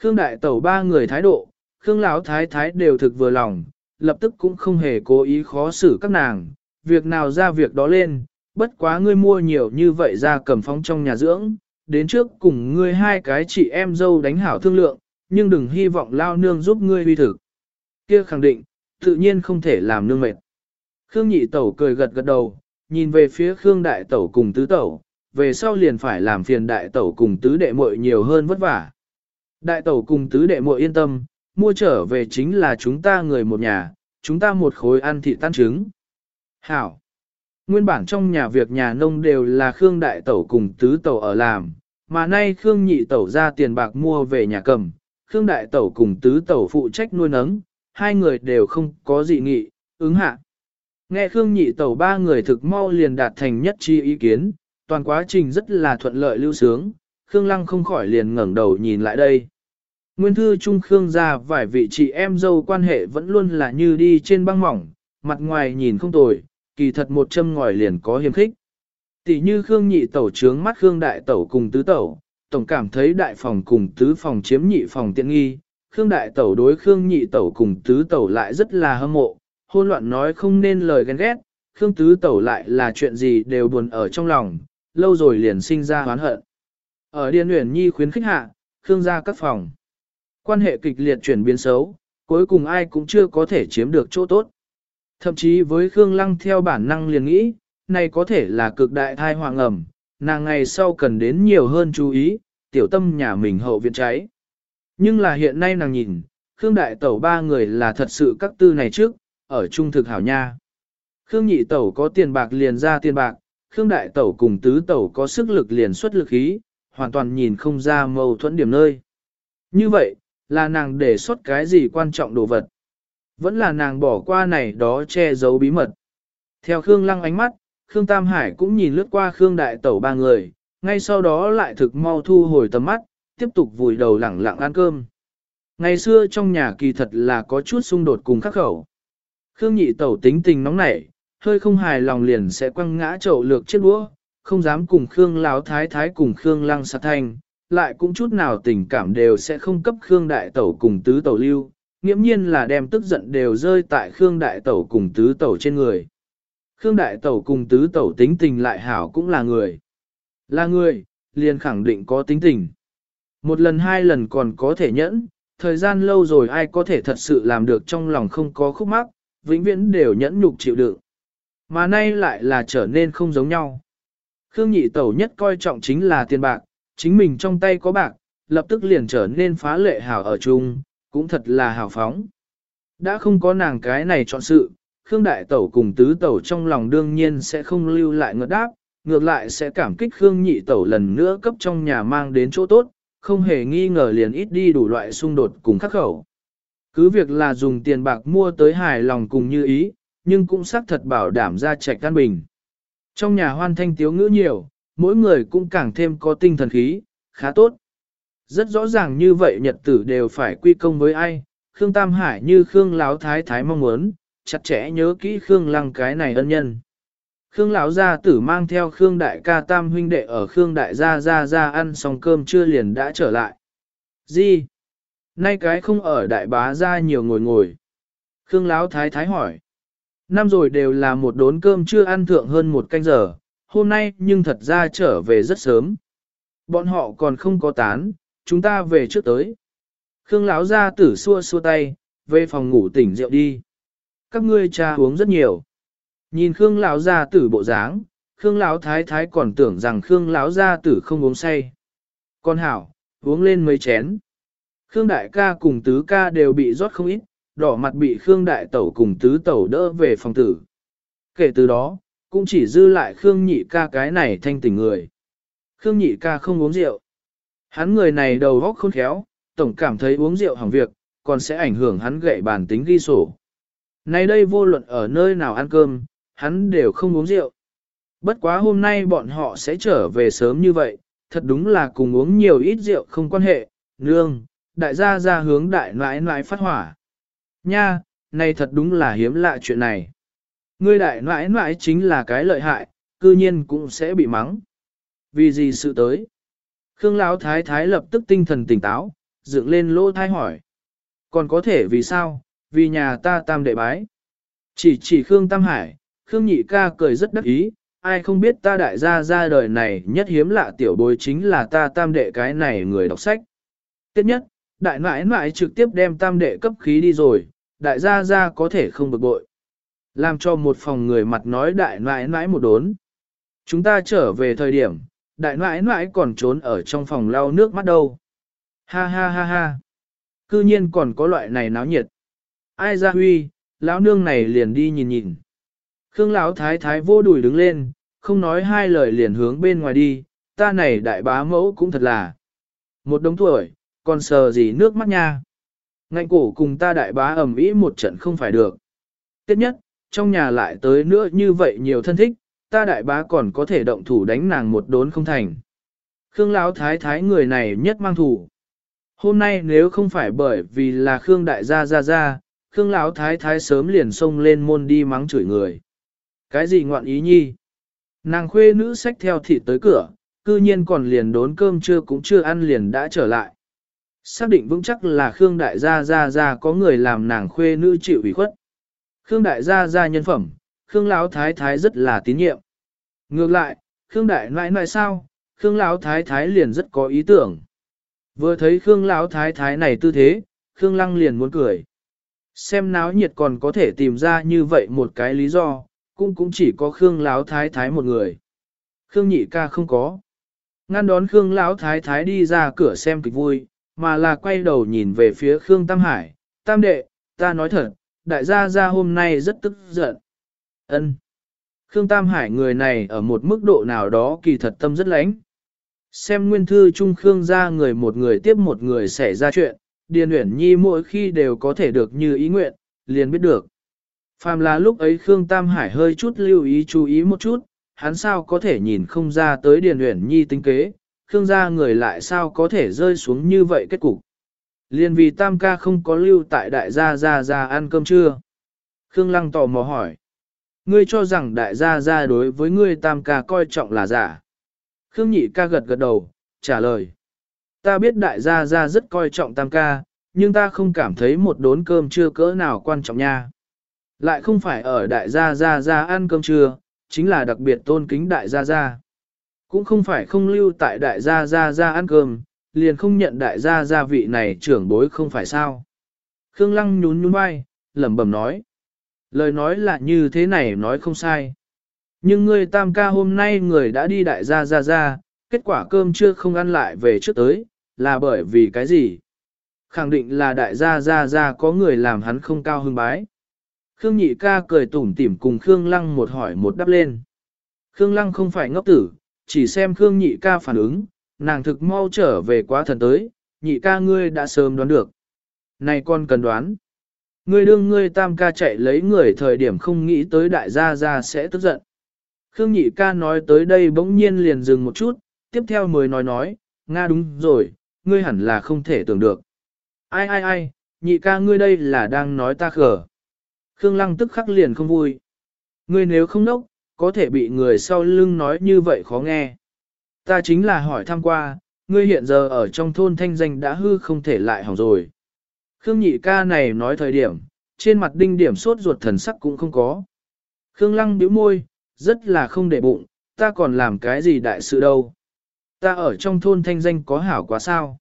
A: Khương Đại Tẩu ba người thái độ, Khương Lão Thái Thái đều thực vừa lòng, lập tức cũng không hề cố ý khó xử các nàng, việc nào ra việc đó lên, bất quá ngươi mua nhiều như vậy ra cầm phóng trong nhà dưỡng, đến trước cùng ngươi hai cái chị em dâu đánh hảo thương lượng, nhưng đừng hy vọng lao nương giúp ngươi huy thực. Kia khẳng định, tự nhiên không thể làm nương mệt. Khương nhị tẩu cười gật gật đầu, nhìn về phía Khương đại tẩu cùng tứ tẩu, về sau liền phải làm phiền đại tẩu cùng tứ đệ muội nhiều hơn vất vả. Đại tẩu cùng tứ đệ muội yên tâm, mua trở về chính là chúng ta người một nhà, chúng ta một khối ăn thịt tan trứng. Hảo! Nguyên bản trong nhà việc nhà nông đều là Khương đại tẩu cùng tứ tẩu ở làm, mà nay Khương nhị tẩu ra tiền bạc mua về nhà cầm, Khương đại tẩu cùng tứ tẩu phụ trách nuôi nấng, hai người đều không có dị nghị, ứng hạ. Nghe Khương nhị tẩu ba người thực mau liền đạt thành nhất chi ý kiến, toàn quá trình rất là thuận lợi lưu sướng, Khương Lăng không khỏi liền ngẩng đầu nhìn lại đây. Nguyên thư Trung Khương ra vài vị chị em dâu quan hệ vẫn luôn là như đi trên băng mỏng, mặt ngoài nhìn không tồi, kỳ thật một châm ngòi liền có hiềm khích. Tỷ như Khương nhị tẩu trướng mắt Khương đại tẩu cùng tứ tẩu, tổng cảm thấy đại phòng cùng tứ phòng chiếm nhị phòng tiện nghi, Khương đại tẩu đối Khương nhị tẩu cùng tứ tẩu lại rất là hâm mộ, hôn loạn nói không nên lời ghen ghét, Khương tứ tẩu lại là chuyện gì đều buồn ở trong lòng, lâu rồi liền sinh ra hoán hận. Ở Điền Uyển Nhi khuyến khích hạ, Khương gia các phòng. Quan hệ kịch liệt chuyển biến xấu, cuối cùng ai cũng chưa có thể chiếm được chỗ tốt. Thậm chí với Khương Lăng theo bản năng liền nghĩ, này có thể là cực đại thai hoàng ẩm, nàng ngày sau cần đến nhiều hơn chú ý, tiểu tâm nhà mình hậu viện cháy. Nhưng là hiện nay nàng nhìn, Khương Đại Tẩu ba người là thật sự các tư này trước, ở trung thực hảo nha. Khương Nhị Tẩu có tiền bạc liền ra tiền bạc, Khương Đại Tẩu cùng Tứ Tẩu có sức lực liền xuất lực ý, hoàn toàn nhìn không ra mâu thuẫn điểm nơi. Như vậy, là nàng để xuất cái gì quan trọng đồ vật. Vẫn là nàng bỏ qua này đó che giấu bí mật. Theo Khương Lăng ánh mắt, Khương Tam Hải cũng nhìn lướt qua Khương Đại Tẩu ba người, ngay sau đó lại thực mau thu hồi tầm mắt, tiếp tục vùi đầu lẳng lặng ăn cơm. Ngày xưa trong nhà kỳ thật là có chút xung đột cùng khắc khẩu. Khương Nhị Tẩu tính tình nóng nảy, hơi không hài lòng liền sẽ quăng ngã chậu lược chiếc đũa, không dám cùng Khương lão Thái Thái cùng Khương Lăng sát thanh, lại cũng chút nào tình cảm đều sẽ không cấp Khương Đại Tẩu cùng Tứ Tẩu lưu, nghiễm nhiên là đem tức giận đều rơi tại Khương Đại Tẩu cùng Tứ Tẩu trên người. Khương Đại Tẩu cùng Tứ Tẩu tính tình lại hảo cũng là người. Là người, liền khẳng định có tính tình. Một lần hai lần còn có thể nhẫn, thời gian lâu rồi ai có thể thật sự làm được trong lòng không có khúc mắc, vĩnh viễn đều nhẫn nhục chịu đựng. Mà nay lại là trở nên không giống nhau. Khương nhị tẩu nhất coi trọng chính là tiền bạc, chính mình trong tay có bạc, lập tức liền trở nên phá lệ hảo ở chung, cũng thật là hào phóng. Đã không có nàng cái này chọn sự, Khương đại tẩu cùng tứ tẩu trong lòng đương nhiên sẽ không lưu lại ngợt đáp, ngược lại sẽ cảm kích Khương nhị tẩu lần nữa cấp trong nhà mang đến chỗ tốt, không hề nghi ngờ liền ít đi đủ loại xung đột cùng khắc khẩu. Cứ việc là dùng tiền bạc mua tới hài lòng cùng như ý, nhưng cũng xác thật bảo đảm ra trạch căn bình. Trong nhà hoan thanh tiếu ngữ nhiều, mỗi người cũng càng thêm có tinh thần khí, khá tốt. Rất rõ ràng như vậy nhật tử đều phải quy công với ai, Khương Tam Hải như Khương Láo Thái Thái mong muốn, chặt chẽ nhớ kỹ Khương Lăng cái này ân nhân. Khương lão gia tử mang theo Khương đại ca tam huynh đệ ở Khương đại gia gia gia ăn xong cơm trưa liền đã trở lại. Gì? Nay cái không ở đại bá gia nhiều ngồi ngồi. Khương lão thái thái hỏi. Năm rồi đều là một đốn cơm chưa ăn thượng hơn một canh giờ, hôm nay nhưng thật ra trở về rất sớm. Bọn họ còn không có tán, chúng ta về trước tới. Khương lão gia tử xua xua tay, về phòng ngủ tỉnh rượu đi. Các ngươi cha uống rất nhiều. Nhìn Khương lão gia tử bộ dáng, Khương lão thái thái còn tưởng rằng Khương lão gia tử không uống say. Con hảo, uống lên mấy chén. Khương đại ca cùng tứ ca đều bị rót không ít, đỏ mặt bị Khương đại tẩu cùng tứ tẩu đỡ về phòng tử. Kể từ đó, cũng chỉ dư lại Khương nhị ca cái này thanh tỉnh người. Khương nhị ca không uống rượu. Hắn người này đầu góc khôn khéo, tổng cảm thấy uống rượu hỏng việc, còn sẽ ảnh hưởng hắn gậy bản tính ghi sổ. Nay đây vô luận ở nơi nào ăn cơm, hắn đều không uống rượu. Bất quá hôm nay bọn họ sẽ trở về sớm như vậy, thật đúng là cùng uống nhiều ít rượu không quan hệ, nương, đại gia ra hướng đại nãi nãi phát hỏa. Nha, này thật đúng là hiếm lạ chuyện này. Ngươi đại nãi nãi chính là cái lợi hại, cư nhiên cũng sẽ bị mắng. Vì gì sự tới? Khương Lão Thái Thái lập tức tinh thần tỉnh táo, dựng lên lỗ thai hỏi. Còn có thể vì sao? Vì nhà ta tam đệ bái. Chỉ chỉ Khương Tam Hải, Khương Nhị ca cười rất đắc ý, ai không biết ta đại gia ra đời này nhất hiếm lạ tiểu bối chính là ta tam đệ cái này người đọc sách. Tiếp nhất, đại nãi nãi trực tiếp đem tam đệ cấp khí đi rồi, đại gia gia có thể không bực bội. Làm cho một phòng người mặt nói đại nãi nãi một đốn. Chúng ta trở về thời điểm, đại nãi nãi còn trốn ở trong phòng lau nước mắt đâu. Ha ha ha ha. Cư nhiên còn có loại này náo nhiệt. Ai ra huy, lão nương này liền đi nhìn nhìn. Khương lão thái thái vô đùi đứng lên, không nói hai lời liền hướng bên ngoài đi, ta này đại bá mẫu cũng thật là. Một đống tuổi, còn sờ gì nước mắt nha. Ngạnh cổ cùng ta đại bá ẩm ý một trận không phải được. Tiếp nhất, trong nhà lại tới nữa như vậy nhiều thân thích, ta đại bá còn có thể động thủ đánh nàng một đốn không thành. Khương lão thái thái người này nhất mang thủ. Hôm nay nếu không phải bởi vì là Khương đại gia gia gia, Khương lão thái thái sớm liền xông lên môn đi mắng chửi người. Cái gì ngoạn ý nhi? Nàng khuê nữ sách theo thịt tới cửa, cư nhiên còn liền đốn cơm trưa cũng chưa ăn liền đã trở lại. Xác định vững chắc là Khương đại gia gia gia có người làm nàng khuê nữ chịu ủy khuất. Khương đại gia gia nhân phẩm, Khương lão thái thái rất là tín nhiệm. Ngược lại, Khương đại nãi nãi sao, Khương lão thái thái liền rất có ý tưởng. Vừa thấy Khương lão thái thái này tư thế, Khương lăng liền muốn cười. Xem náo nhiệt còn có thể tìm ra như vậy một cái lý do, cũng cũng chỉ có Khương lão thái thái một người. Khương nhị ca không có. Ngăn đón Khương lão thái thái đi ra cửa xem kịch vui, mà là quay đầu nhìn về phía Khương Tam Hải. Tam đệ, ta nói thật, đại gia gia hôm nay rất tức giận. Ân. Khương Tam Hải người này ở một mức độ nào đó kỳ thật tâm rất lãnh. Xem nguyên thư trung Khương ra người một người tiếp một người xảy ra chuyện, Điền Uyển Nhi mỗi khi đều có thể được như ý nguyện, liền biết được. Phàm là lúc ấy Khương Tam Hải hơi chút lưu ý chú ý một chút, hắn sao có thể nhìn không ra tới Điền Uyển Nhi tính kế, Khương gia người lại sao có thể rơi xuống như vậy kết cục. Liên vì Tam ca không có lưu tại đại gia gia gia ăn cơm trưa. Khương Lăng tò mò hỏi. Ngươi cho rằng đại gia gia đối với ngươi Tam ca coi trọng là giả. Khương Nhị ca gật gật đầu, trả lời. Ta biết đại gia gia rất coi trọng Tam ca, nhưng ta không cảm thấy một đốn cơm trưa cỡ nào quan trọng nha. Lại không phải ở đại gia gia gia ăn cơm trưa, chính là đặc biệt tôn kính đại gia gia. Cũng không phải không lưu tại đại gia gia gia ăn cơm, liền không nhận đại gia gia vị này trưởng bối không phải sao. Khương Lăng nhún nhún vai, lẩm bẩm nói. Lời nói là như thế này nói không sai. Nhưng người tam ca hôm nay người đã đi đại gia gia gia, kết quả cơm chưa không ăn lại về trước tới, là bởi vì cái gì? Khẳng định là đại gia gia gia có người làm hắn không cao hưng bái. Khương nhị ca cười tủm tỉm cùng Khương Lăng một hỏi một đáp lên. Khương Lăng không phải ngốc tử, chỉ xem Khương nhị ca phản ứng, nàng thực mau trở về quá thần tới, nhị ca ngươi đã sớm đoán được. Này con cần đoán. Ngươi đương ngươi tam ca chạy lấy người thời điểm không nghĩ tới đại gia gia sẽ tức giận. Khương nhị ca nói tới đây bỗng nhiên liền dừng một chút, tiếp theo mới nói nói, Nga đúng rồi, ngươi hẳn là không thể tưởng được. Ai ai ai, nhị ca ngươi đây là đang nói ta khở. Khương Lăng tức khắc liền không vui. Ngươi nếu không nốc, có thể bị người sau lưng nói như vậy khó nghe. Ta chính là hỏi thăm qua, ngươi hiện giờ ở trong thôn thanh danh đã hư không thể lại hỏng rồi. Khương nhị ca này nói thời điểm, trên mặt đinh điểm sốt ruột thần sắc cũng không có. Khương lăng bĩu môi, rất là không để bụng, ta còn làm cái gì đại sự đâu. Ta ở trong thôn thanh danh có hảo quá sao.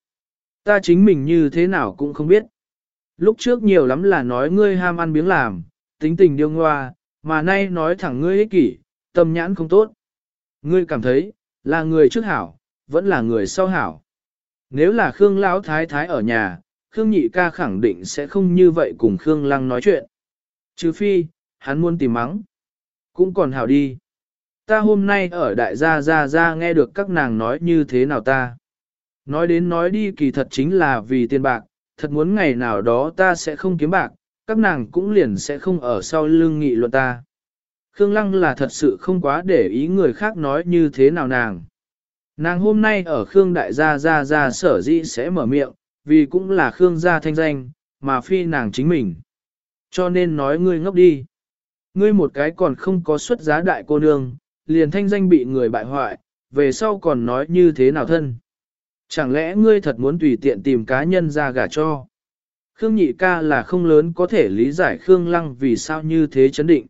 A: Ta chính mình như thế nào cũng không biết. Lúc trước nhiều lắm là nói ngươi ham ăn biếng làm, tính tình điêu ngoa, mà nay nói thẳng ngươi ích kỷ, tâm nhãn không tốt. Ngươi cảm thấy, là người trước hảo, vẫn là người sau hảo. Nếu là Khương Lão Thái Thái ở nhà, Khương Nhị ca khẳng định sẽ không như vậy cùng Khương Lăng nói chuyện. Trừ phi, hắn muốn tìm mắng. Cũng còn hảo đi. Ta hôm nay ở đại gia gia gia nghe được các nàng nói như thế nào ta. Nói đến nói đi kỳ thật chính là vì tiền bạc, thật muốn ngày nào đó ta sẽ không kiếm bạc, các nàng cũng liền sẽ không ở sau lưng nghị luận ta. Khương Lăng là thật sự không quá để ý người khác nói như thế nào nàng. Nàng hôm nay ở Khương Đại Gia Gia Gia sở dĩ sẽ mở miệng, vì cũng là Khương gia thanh danh, mà phi nàng chính mình. Cho nên nói ngươi ngốc đi. Ngươi một cái còn không có xuất giá đại cô nương, liền thanh danh bị người bại hoại, về sau còn nói như thế nào thân. Chẳng lẽ ngươi thật muốn tùy tiện tìm cá nhân ra gả cho? Khương nhị ca là không lớn có thể lý giải Khương lăng vì sao như thế chấn định.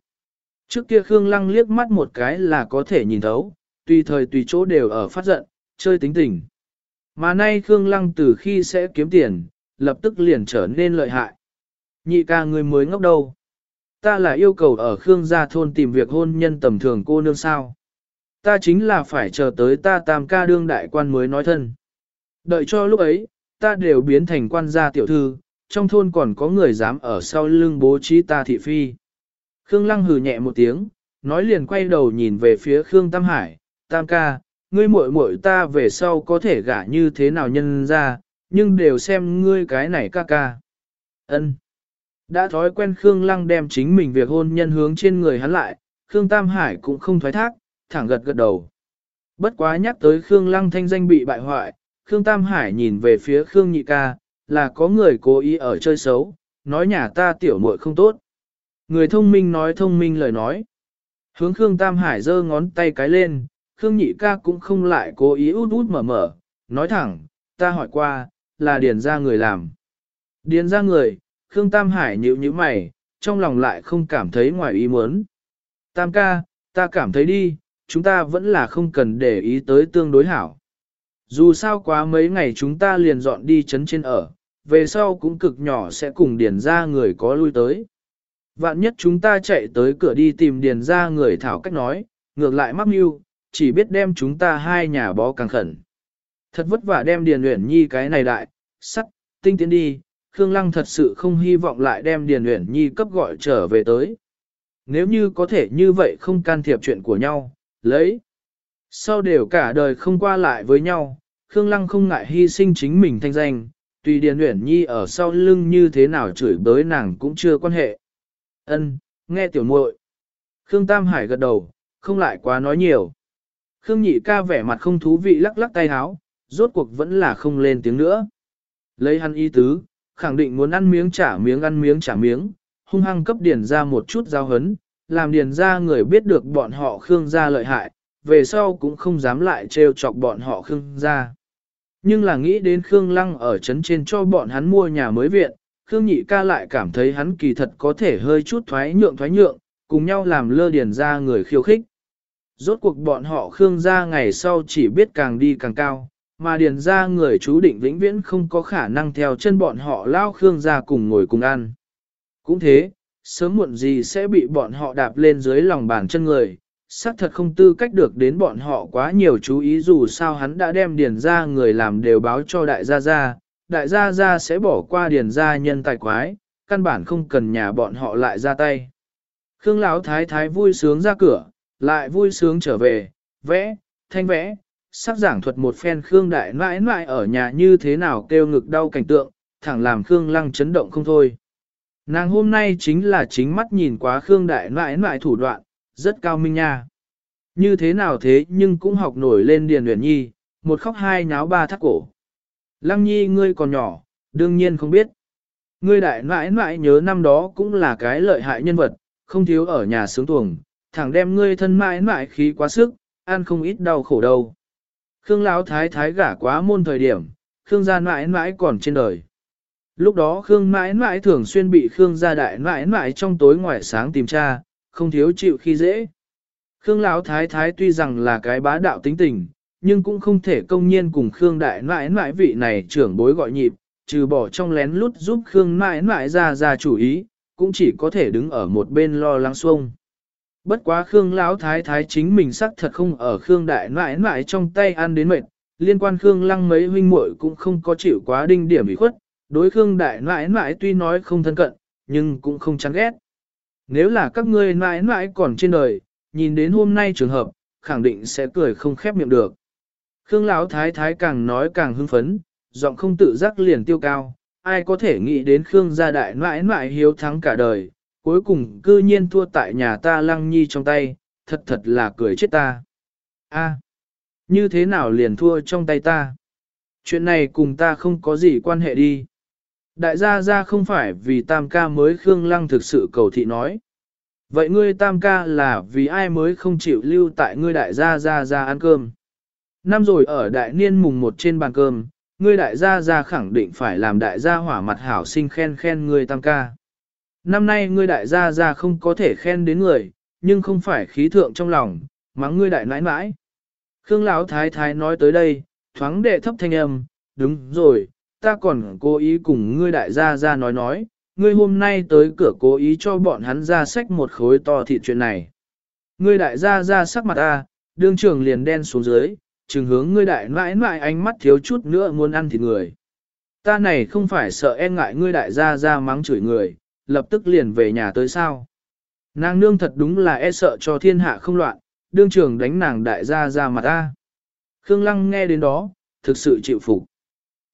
A: Trước kia Khương Lăng liếc mắt một cái là có thể nhìn thấu, tùy thời tùy chỗ đều ở phát giận, chơi tính tình. Mà nay Khương Lăng từ khi sẽ kiếm tiền, lập tức liền trở nên lợi hại. Nhị ca người mới ngốc đâu. Ta là yêu cầu ở Khương gia thôn tìm việc hôn nhân tầm thường cô nương sao. Ta chính là phải chờ tới ta tam ca đương đại quan mới nói thân. Đợi cho lúc ấy, ta đều biến thành quan gia tiểu thư, trong thôn còn có người dám ở sau lưng bố trí ta thị phi. Khương Lăng hừ nhẹ một tiếng, nói liền quay đầu nhìn về phía Khương Tam Hải, Tam ca, ngươi muội muội ta về sau có thể gả như thế nào nhân ra, nhưng đều xem ngươi cái này ca ca. Ân. Đã thói quen Khương Lăng đem chính mình việc hôn nhân hướng trên người hắn lại, Khương Tam Hải cũng không thoái thác, thẳng gật gật đầu. Bất quá nhắc tới Khương Lăng thanh danh bị bại hoại, Khương Tam Hải nhìn về phía Khương Nhị ca, là có người cố ý ở chơi xấu, nói nhà ta tiểu muội không tốt. Người thông minh nói thông minh lời nói. Hướng Khương Tam Hải giơ ngón tay cái lên, Khương Nhị ca cũng không lại cố ý út út mở mở, nói thẳng, ta hỏi qua, là điền ra người làm. Điền ra người, Khương Tam Hải nhịu như mày, trong lòng lại không cảm thấy ngoài ý muốn. Tam ca, ta cảm thấy đi, chúng ta vẫn là không cần để ý tới tương đối hảo. Dù sao quá mấy ngày chúng ta liền dọn đi chấn trên ở, về sau cũng cực nhỏ sẽ cùng điền ra người có lui tới. Vạn nhất chúng ta chạy tới cửa đi tìm điền ra người thảo cách nói, ngược lại mắc mưu, chỉ biết đem chúng ta hai nhà bó càng khẩn. Thật vất vả đem điền luyện nhi cái này đại, sắt, tinh tiến đi, Khương Lăng thật sự không hy vọng lại đem điền luyện nhi cấp gọi trở về tới. Nếu như có thể như vậy không can thiệp chuyện của nhau, lấy. Sau đều cả đời không qua lại với nhau, Khương Lăng không ngại hy sinh chính mình thanh danh, tùy Điền Uyển Nhi ở sau lưng như thế nào chửi bới nàng cũng chưa quan hệ. Ân, nghe tiểu muội. Khương Tam Hải gật đầu, không lại quá nói nhiều. Khương Nhị ca vẻ mặt không thú vị lắc lắc tay háo, rốt cuộc vẫn là không lên tiếng nữa. Lấy hắn y tứ, khẳng định muốn ăn miếng trả miếng ăn miếng trả miếng, hung hăng cấp điền ra một chút giao hấn, làm điền ra người biết được bọn họ Khương gia lợi hại, về sau cũng không dám lại trêu chọc bọn họ Khương gia. Nhưng là nghĩ đến Khương Lăng ở trấn trên cho bọn hắn mua nhà mới viện, Khương Nhị ca lại cảm thấy hắn kỳ thật có thể hơi chút thoái nhượng thoái nhượng, cùng nhau làm lơ điền ra người khiêu khích. Rốt cuộc bọn họ Khương gia ngày sau chỉ biết càng đi càng cao, mà điền ra người chú định vĩnh viễn không có khả năng theo chân bọn họ lao Khương gia cùng ngồi cùng ăn. Cũng thế, sớm muộn gì sẽ bị bọn họ đạp lên dưới lòng bàn chân người, xác thật không tư cách được đến bọn họ quá nhiều chú ý dù sao hắn đã đem điền ra người làm đều báo cho đại gia gia, đại gia gia sẽ bỏ qua điền gia nhân tài quái, căn bản không cần nhà bọn họ lại ra tay. Khương Lão thái thái vui sướng ra cửa, lại vui sướng trở về, vẽ, thanh vẽ, sắp giảng thuật một phen Khương đại nãi nãi ở nhà như thế nào kêu ngực đau cảnh tượng, thẳng làm Khương lăng chấn động không thôi. Nàng hôm nay chính là chính mắt nhìn quá Khương đại nãi nãi thủ đoạn, rất cao minh nha. Như thế nào thế nhưng cũng học nổi lên Điền Uyển Nhi, một khóc hai nháo ba thắt cổ. Lăng Nhi ngươi còn nhỏ, đương nhiên không biết. Ngươi đại mãi nãi nhớ năm đó cũng là cái lợi hại nhân vật, không thiếu ở nhà sướng tuồng, thẳng đem ngươi thân mãi mãi khí quá sức, ăn không ít đau khổ đâu. Khương Lão thái thái gả quá môn thời điểm, Khương gia mãi mãi còn trên đời. Lúc đó Khương mãi mãi thường xuyên bị Khương gia đại mãi mãi trong tối ngoài sáng tìm tra, không thiếu chịu khi dễ. Khương Lão Thái Thái tuy rằng là cái bá đạo tính tình, nhưng cũng không thể công nhiên cùng Khương Đại Nãi Nãi vị này trưởng bối gọi nhịp, trừ bỏ trong lén lút giúp Khương Nãi Nãi ra ra chủ ý, cũng chỉ có thể đứng ở một bên lo lắng xuông. Bất quá Khương Lão Thái Thái chính mình sắc thật không ở Khương Đại Nãi Nãi trong tay ăn đến mệt, liên quan Khương Lăng mấy huynh muội cũng không có chịu quá đinh điểm ủy khuất, đối Khương Đại Nãi Nãi tuy nói không thân cận, nhưng cũng không chán ghét. Nếu là các ngươi mãi mãi còn trên đời, nhìn đến hôm nay trường hợp, khẳng định sẽ cười không khép miệng được. Khương Lão Thái Thái càng nói càng hưng phấn, giọng không tự giác liền tiêu cao, ai có thể nghĩ đến Khương gia đại mãi mãi hiếu thắng cả đời, cuối cùng cư nhiên thua tại nhà ta lăng nhi trong tay, thật thật là cười chết ta. A, như thế nào liền thua trong tay ta? Chuyện này cùng ta không có gì quan hệ đi. Đại gia gia không phải vì tam ca mới Khương Lăng thực sự cầu thị nói. Vậy ngươi tam ca là vì ai mới không chịu lưu tại ngươi đại gia gia gia ăn cơm? Năm rồi ở đại niên mùng một trên bàn cơm, ngươi đại gia gia khẳng định phải làm đại gia hỏa mặt hảo sinh khen khen ngươi tam ca. Năm nay ngươi đại gia gia không có thể khen đến người, nhưng không phải khí thượng trong lòng, mắng ngươi đại nãi nãi. Khương Lão thái thái nói tới đây, thoáng đệ thấp thanh âm, đúng rồi, ta còn cố ý cùng ngươi đại gia Gia nói nói, ngươi hôm nay tới cửa cố ý cho bọn hắn ra sách một khối to thịt chuyện này. Ngươi đại gia Gia sắc mặt ta, đương trưởng liền đen xuống dưới, chừng hướng ngươi đại mãi mãi ánh mắt thiếu chút nữa muốn ăn thịt người. Ta này không phải sợ e ngại ngươi đại gia ra mắng chửi người, lập tức liền về nhà tới sao. Nàng nương thật đúng là e sợ cho thiên hạ không loạn, đương trưởng đánh nàng đại gia ra mặt ta. Khương Lăng nghe đến đó, thực sự chịu phục.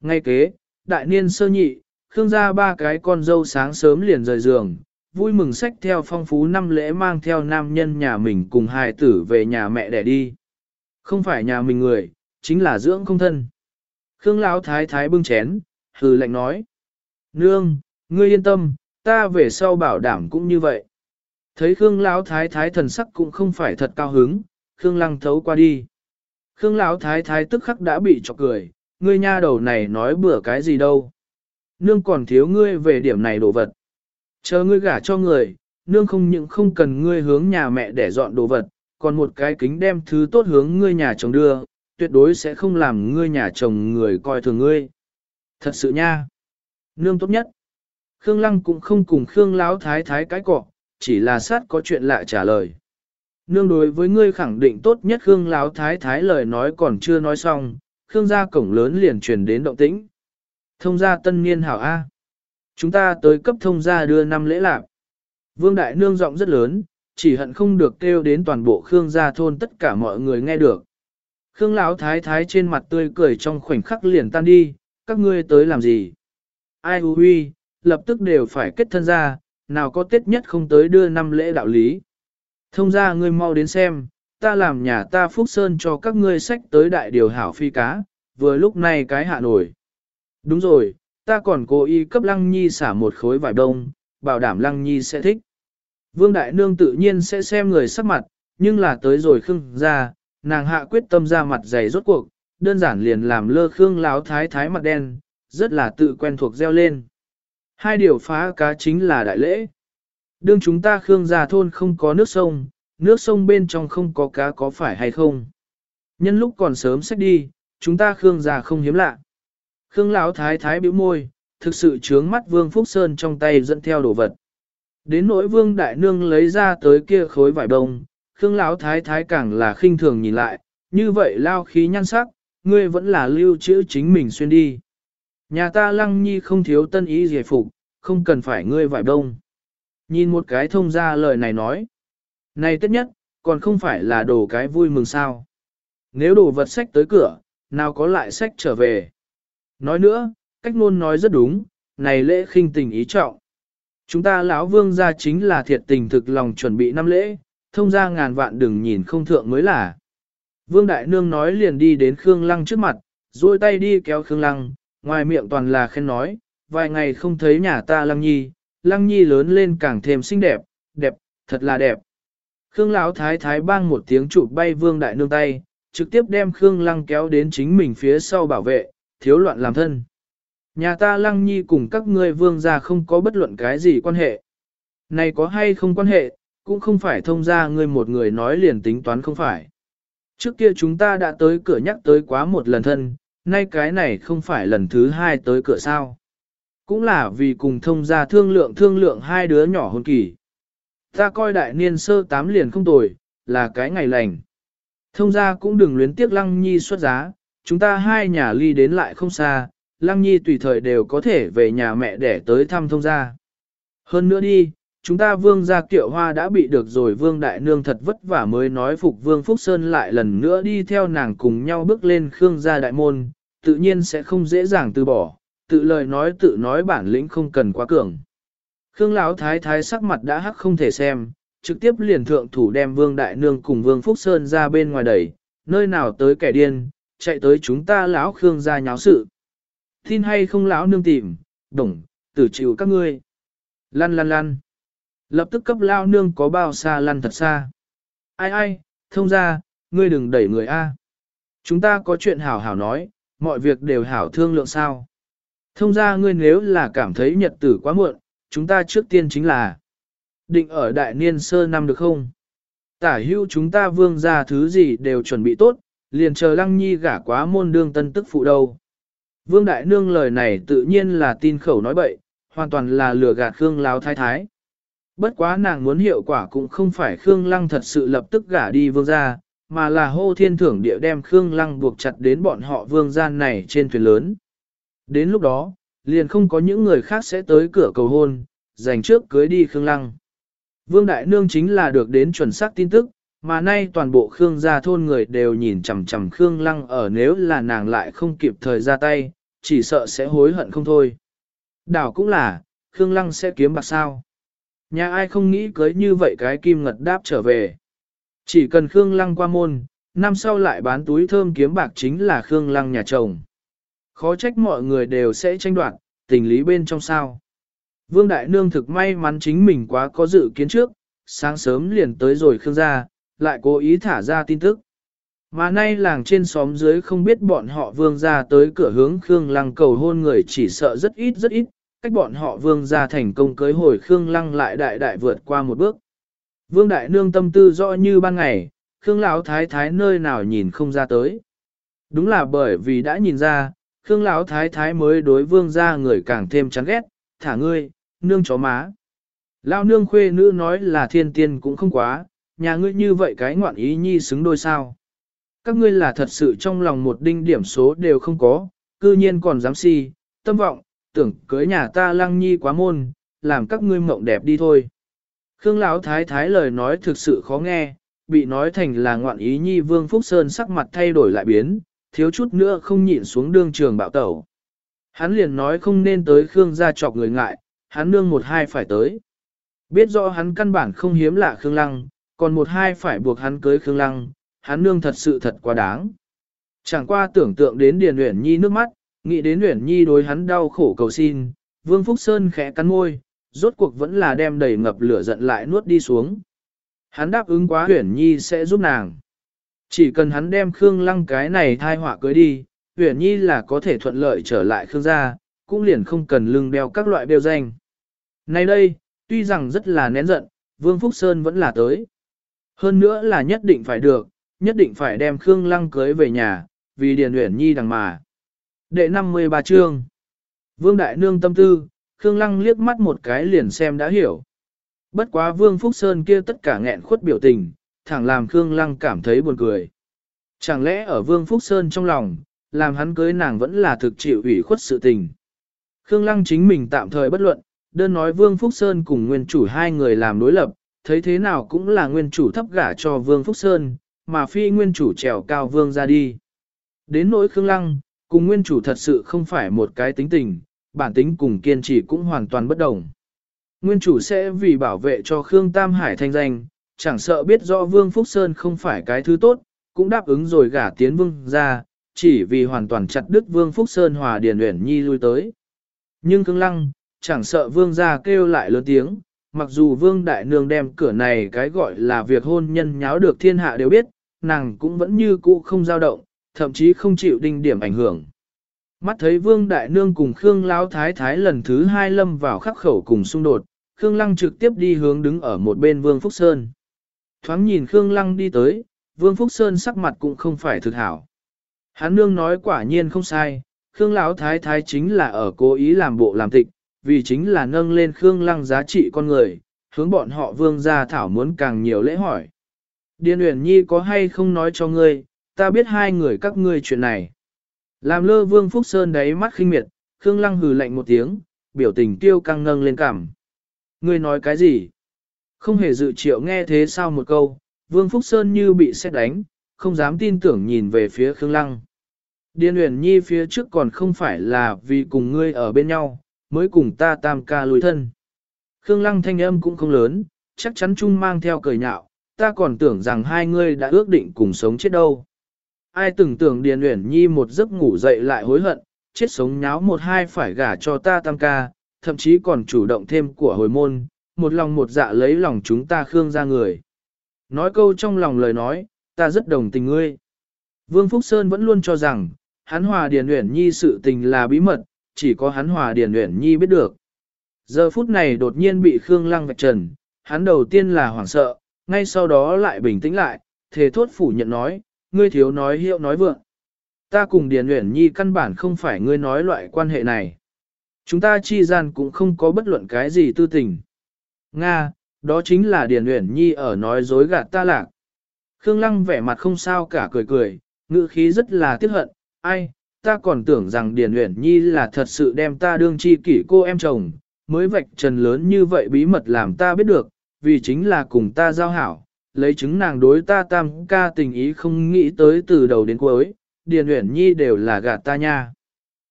A: Ngay kế, đại niên sơ nhị, Khương gia ba cái con dâu sáng sớm liền rời giường, vui mừng sách theo phong phú năm lễ mang theo nam nhân nhà mình cùng hài tử về nhà mẹ đẻ đi. Không phải nhà mình người, chính là dưỡng không thân. Khương Lão thái thái bưng chén, hừ lạnh nói. Nương, ngươi yên tâm, ta về sau bảo đảm cũng như vậy. Thấy Khương Lão thái thái thần sắc cũng không phải thật cao hứng, Khương Lăng thấu qua đi. Khương Lão thái thái tức khắc đã bị chọc cười, ngươi nha đầu này nói bừa cái gì đâu. Nương còn thiếu ngươi về điểm này đồ vật. Chờ ngươi gả cho người, nương không những không cần ngươi hướng nhà mẹ để dọn đồ vật, còn một cái kính đem thứ tốt hướng ngươi nhà chồng đưa, tuyệt đối sẽ không làm ngươi nhà chồng người coi thường ngươi. Thật sự nha. Nương tốt nhất. Khương Lăng cũng không cùng Khương Lão Thái Thái cái cọ, chỉ là sát có chuyện lạ trả lời. Nương đối với ngươi khẳng định tốt nhất Khương Lão Thái Thái lời nói còn chưa nói xong, Khương gia cổng lớn liền truyền đến động tĩnh. Thông gia tân niên hảo A. Chúng ta tới cấp thông gia đưa năm lễ lạc. Vương Đại Nương giọng rất lớn, chỉ hận không được kêu đến toàn bộ Khương gia thôn tất cả mọi người nghe được. Khương Lão thái thái trên mặt tươi cười trong khoảnh khắc liền tan đi, các ngươi tới làm gì? Ai hù huy, lập tức đều phải kết thân ra, nào có tết nhất không tới đưa năm lễ đạo lý. Thông ra ngươi mau đến xem, ta làm nhà ta phúc sơn cho các ngươi sách tới đại điều hảo phi cá, vừa lúc này cái hạ nổi. Đúng rồi, ta còn cố ý cấp lăng nhi xả một khối vải đông, bảo đảm lăng nhi sẽ thích. Vương Đại Nương tự nhiên sẽ xem người sắc mặt, nhưng là tới rồi khương ra, nàng hạ quyết tâm ra mặt dày rốt cuộc, đơn giản liền làm lơ khương láo thái thái mặt đen, rất là tự quen thuộc gieo lên. Hai điều phá cá chính là đại lễ. Đương chúng ta khương gia thôn không có nước sông, nước sông bên trong không có cá có phải hay không. Nhân lúc còn sớm sách đi, chúng ta khương gia không hiếm lạ. Khương Lão thái thái bĩu môi, thực sự trướng mắt Vương Phúc Sơn trong tay dẫn theo đồ vật. Đến nỗi Vương Đại Nương lấy ra tới kia khối vải bông, Khương Lão thái thái càng là khinh thường nhìn lại, như vậy lao khí nhan sắc, ngươi vẫn là lưu trữ chính mình xuyên đi. Nhà ta lăng nhi không thiếu tân ý giải phục, không cần phải ngươi vải bông. Nhìn một cái thông ra lời này nói. Này tất nhất, còn không phải là đồ cái vui mừng sao. Nếu đồ vật sách tới cửa, nào có lại sách trở về. Nói nữa, cách ngôn nói rất đúng, này lễ khinh tình ý trọng. Chúng ta lão vương gia chính là thiệt tình thực lòng chuẩn bị năm lễ, thông ra ngàn vạn đừng nhìn không thượng mới là. Vương Đại Nương nói liền đi đến Khương Lăng trước mặt, duỗi tay đi kéo Khương Lăng, ngoài miệng toàn là khen nói, vài ngày không thấy nhà ta Lăng Nhi, Lăng Nhi lớn lên càng thêm xinh đẹp, đẹp, thật là đẹp. Khương Lão Thái Thái bang một tiếng chụp bay Vương Đại Nương tay, trực tiếp đem Khương Lăng kéo đến chính mình phía sau bảo vệ, thiếu loạn làm thân. Nhà ta lăng nhi cùng các ngươi vương gia không có bất luận cái gì quan hệ. Này có hay không quan hệ, cũng không phải thông ra ngươi một người nói liền tính toán không phải. Trước kia chúng ta đã tới cửa nhắc tới quá một lần thân, nay cái này không phải lần thứ hai tới cửa sao. Cũng là vì cùng thông gia thương lượng thương lượng hai đứa nhỏ hôn kỳ. Ta coi đại niên sơ tám liền không tồi, là cái ngày lành. Thông gia cũng đừng luyến tiếc lăng nhi xuất giá, chúng ta hai nhà ly đến lại không xa, Lăng Nhi tùy thời đều có thể về nhà mẹ để tới thăm thông gia. Hơn nữa đi, chúng ta vương gia kiệu hoa đã bị được rồi vương đại nương thật vất vả mới nói phục vương Phúc Sơn lại lần nữa đi theo nàng cùng nhau bước lên khương gia đại môn, tự nhiên sẽ không dễ dàng từ bỏ, tự lời nói tự nói bản lĩnh không cần quá cường. Khương Lão thái thái sắc mặt đã hắc không thể xem, trực tiếp liền thượng thủ đem vương đại nương cùng vương Phúc Sơn ra bên ngoài đẩy, nơi nào tới kẻ điên, chạy tới chúng ta lão Khương gia nháo sự. Tin hay không lão nương tìm, đồng, tử chịu các ngươi. Lăn lăn lăn. Lập tức cấp lao nương có bao xa lăn thật xa. Ai ai, thông ra, ngươi đừng đẩy người A. Chúng ta có chuyện hảo hảo nói, mọi việc đều hảo thương lượng sao. Thông ra ngươi nếu là cảm thấy nhật tử quá muộn, chúng ta trước tiên chính là định ở đại niên sơ năm được không? Tả hưu chúng ta vương ra thứ gì đều chuẩn bị tốt, liền chờ lăng nhi gả quá môn đương tân tức phụ đâu. Vương Đại Nương lời này tự nhiên là tin khẩu nói bậy, hoàn toàn là lừa gạt Khương Láo Thái Thái. Bất quá nàng muốn hiệu quả cũng không phải Khương Lăng thật sự lập tức gả đi vương gia, mà là hô thiên thưởng địa đem Khương Lăng buộc chặt đến bọn họ vương gia này trên thuyền lớn. Đến lúc đó, liền không có những người khác sẽ tới cửa cầu hôn, dành trước cưới đi Khương Lăng. Vương Đại Nương chính là được đến chuẩn xác tin tức, mà nay toàn bộ Khương gia thôn người đều nhìn chằm chằm Khương Lăng ở nếu là nàng lại không kịp thời ra tay, chỉ sợ sẽ hối hận không thôi. Đảo cũng là, Khương Lăng sẽ kiếm bạc sao. Nhà ai không nghĩ cưới như vậy cái kim ngật đáp trở về. Chỉ cần Khương Lăng qua môn, năm sau lại bán túi thơm kiếm bạc chính là Khương Lăng nhà chồng. Khó trách mọi người đều sẽ tranh đoạt, tình lý bên trong sao. Vương Đại Nương thực may mắn chính mình quá có dự kiến trước, sáng sớm liền tới rồi Khương gia, lại cố ý thả ra tin tức. Mà nay làng trên xóm dưới không biết bọn họ vương ra tới cửa hướng Khương Lăng cầu hôn người chỉ sợ rất ít rất ít, cách bọn họ vương ra thành công cưới hồi Khương Lăng lại đại đại vượt qua một bước. Vương đại nương tâm tư rõ như ban ngày, Khương Lão thái thái nơi nào nhìn không ra tới. Đúng là bởi vì đã nhìn ra, Khương Lão thái thái mới đối vương ra người càng thêm chán ghét, thả ngươi, nương chó má. Lão nương khuê nữ nói là thiên tiên cũng không quá, nhà ngươi như vậy cái ngoạn ý nhi xứng đôi sao. Các ngươi là thật sự trong lòng một đinh điểm số đều không có, cư nhiên còn dám si, tâm vọng, tưởng cưới nhà ta lăng nhi quá môn, làm các ngươi mộng đẹp đi thôi. Khương Lão thái thái lời nói thực sự khó nghe, bị nói thành là ngoạn ý nhi vương Phúc Sơn sắc mặt thay đổi lại biến, thiếu chút nữa không nhịn xuống đương trường bạo tẩu. Hắn liền nói không nên tới Khương gia chọc người ngại, hắn nương một hai phải tới. Biết rõ hắn căn bản không hiếm lạ Khương Lăng, còn một hai phải buộc hắn cưới Khương Lăng, hắn nương thật sự thật quá đáng. Chẳng qua tưởng tượng đến Điền Uyển Nhi nước mắt, nghĩ đến Uyển Nhi đối hắn đau khổ cầu xin, Vương Phúc Sơn khẽ cắn môi, rốt cuộc vẫn là đem đầy ngập lửa giận lại nuốt đi xuống. Hắn đáp ứng quá Uyển Nhi sẽ giúp nàng. Chỉ cần hắn đem Khương Lăng cái này thai họa cưới đi, Uyển Nhi là có thể thuận lợi trở lại Khương gia, cũng liền không cần lưng đeo các loại bêu danh. Nay đây, tuy rằng rất là nén giận, Vương Phúc Sơn vẫn là tới. Hơn nữa là nhất định phải được, nhất định phải đem Khương Lăng cưới về nhà, vì Điền Uyển Nhi đằng mà. Đệ 53 chương. Vương Đại Nương tâm tư, Khương Lăng liếc mắt một cái liền xem đã hiểu. Bất quá Vương Phúc Sơn kia tất cả nghẹn khuất biểu tình, thẳng làm Khương Lăng cảm thấy buồn cười. Chẳng lẽ ở Vương Phúc Sơn trong lòng, làm hắn cưới nàng vẫn là thực chịu ủy khuất sự tình. Khương Lăng chính mình tạm thời bất luận, đơn nói Vương Phúc Sơn cùng nguyên chủ hai người làm đối lập, thấy thế nào cũng là nguyên chủ thấp gả cho Vương Phúc Sơn, mà phi nguyên chủ trèo cao Vương ra đi. Đến nỗi Khương Lăng, cùng nguyên chủ thật sự không phải một cái tính tình, bản tính cùng kiên trì cũng hoàn toàn bất đồng. Nguyên chủ sẽ vì bảo vệ cho Khương Tam Hải thanh danh, chẳng sợ biết rõ Vương Phúc Sơn không phải cái thứ tốt, cũng đáp ứng rồi gả tiến Vương ra, chỉ vì hoàn toàn chặt đứt Vương Phúc Sơn hòa Điền Uyển Nhi lui tới. Nhưng Khương Lăng, chẳng sợ Vương ra kêu lại lớn tiếng, mặc dù Vương Đại Nương đem cửa này cái gọi là việc hôn nhân nháo được thiên hạ đều biết, nàng cũng vẫn như cũ không dao động, thậm chí không chịu đinh điểm ảnh hưởng. Mắt thấy Vương Đại Nương cùng Khương Lão Thái Thái lần thứ hai lâm vào khắc khẩu cùng xung đột, Khương Lăng trực tiếp đi hướng đứng ở một bên Vương Phúc Sơn. Thoáng nhìn Khương Lăng đi tới, Vương Phúc Sơn sắc mặt cũng không phải thực hảo. Hắn nương nói quả nhiên không sai, Khương Lão Thái Thái chính là ở cố ý làm bộ làm tịch, vì chính là nâng lên Khương Lăng giá trị con người, hướng bọn họ Vương gia thảo muốn càng nhiều lễ hỏi. Điền Uyển Nhi có hay không nói cho ngươi, ta biết hai người các ngươi chuyện này. Làm lơ Vương Phúc Sơn đáy mắt khinh miệt, Khương Lăng hừ lạnh một tiếng, biểu tình tiêu căng nâng lên cảm. Ngươi nói cái gì? Không hề dự triệu nghe thế sao một câu, Vương Phúc Sơn như bị xét đánh, không dám tin tưởng nhìn về phía Khương Lăng. Điền Uyển Nhi phía trước còn không phải là vì cùng ngươi ở bên nhau, mới cùng ta tam ca lùi thân. Khương Lăng thanh âm cũng không lớn, chắc chắn chung mang theo cười nhạo, ta còn tưởng rằng hai ngươi đã ước định cùng sống chết đâu. Ai từng tưởng Điền Uyển Nhi một giấc ngủ dậy lại hối hận, chết sống nháo một hai phải gả cho ta tam ca, thậm chí còn chủ động thêm của hồi môn, một lòng một dạ lấy lòng chúng ta khương ra người. Nói câu trong lòng lời nói, ta rất đồng tình ngươi. Vương Phúc Sơn vẫn luôn cho rằng, hắn hòa Điền Uyển Nhi sự tình là bí mật, chỉ có hắn hòa Điền Uyển Nhi biết được. Giờ phút này đột nhiên bị Khương Lăng vạch trần, hắn đầu tiên là hoảng sợ, ngay sau đó lại bình tĩnh lại, thề thốt phủ nhận nói, ngươi thiếu nói hiệu nói vượng. Ta cùng Điền Uyển Nhi căn bản không phải ngươi nói loại quan hệ này. Chúng ta chi gian cũng không có bất luận cái gì tư tình. Nga, đó chính là Điền Uyển Nhi ở nói dối gạt ta lạc. Khương Lăng vẻ mặt không sao cả cười cười, ngữ khí rất là tiếc hận, ai, ta còn tưởng rằng Điền Uyển Nhi là thật sự đem ta đương chi kỷ cô em chồng, mới vạch trần lớn như vậy bí mật làm ta biết được, vì chính là cùng ta giao hảo, lấy chứng nàng đối ta tam ca tình ý không nghĩ tới từ đầu đến cuối, Điền Uyển Nhi đều là gạt ta nha.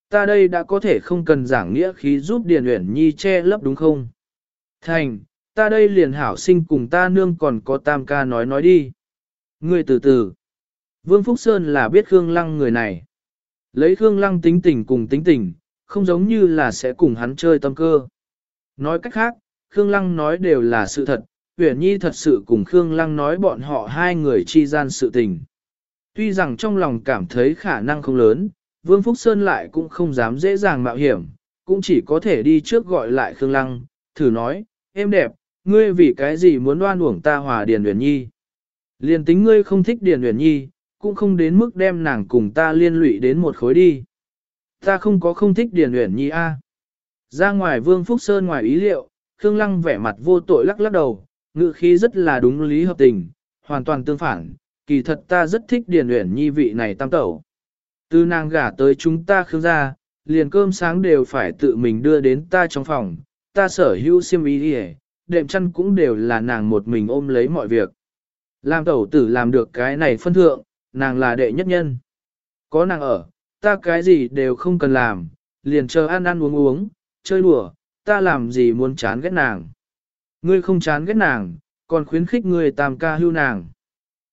A: Ta đây đã có thể không cần giảng nghĩa khí giúp Điền Uyển Nhi che lấp đúng không? Thành, ta đây liền hảo sinh cùng ta nương còn có tam ca nói nói đi. Ngươi từ từ. Vương Phúc Sơn là biết Khương Lăng người này. Lấy Khương Lăng tính tình cùng tính tình, không giống như là sẽ cùng hắn chơi tâm cơ. Nói cách khác, Khương Lăng nói đều là sự thật, Uyển Nhi thật sự cùng Khương Lăng nói bọn họ hai người chi gian sự tình. Tuy rằng trong lòng cảm thấy khả năng không lớn, Vương Phúc Sơn lại cũng không dám dễ dàng mạo hiểm, cũng chỉ có thể đi trước gọi lại Khương Lăng, thử nói, em đẹp, ngươi vì cái gì muốn đoan uổng ta hòa Điền Uyển Nhi. Liên tính ngươi không thích Điền Uyển Nhi, cũng không đến mức đem nàng cùng ta liên lụy đến một khối đi. Ta không có không thích Điền Uyển Nhi a. Ra ngoài Vương Phúc Sơn ngoài ý liệu, Khương Lăng vẻ mặt vô tội lắc lắc đầu, ngữ khí rất là đúng lý hợp tình, hoàn toàn tương phản, kỳ thật ta rất thích Điền Uyển Nhi vị này tam tẩu. Từ nàng gả tới chúng ta Khương gia, liền cơm sáng đều phải tự mình đưa đến ta trong phòng, ta sở hữu siêm ý đi đệm chăn cũng đều là nàng một mình ôm lấy mọi việc. Làm tẩu tử làm được cái này phân thượng, nàng là đệ nhất nhân. Có nàng ở, ta cái gì đều không cần làm, liền chờ ăn ăn uống uống, chơi đùa, ta làm gì muốn chán ghét nàng. Ngươi không chán ghét nàng, còn khuyến khích ngươi tam ca hưu nàng.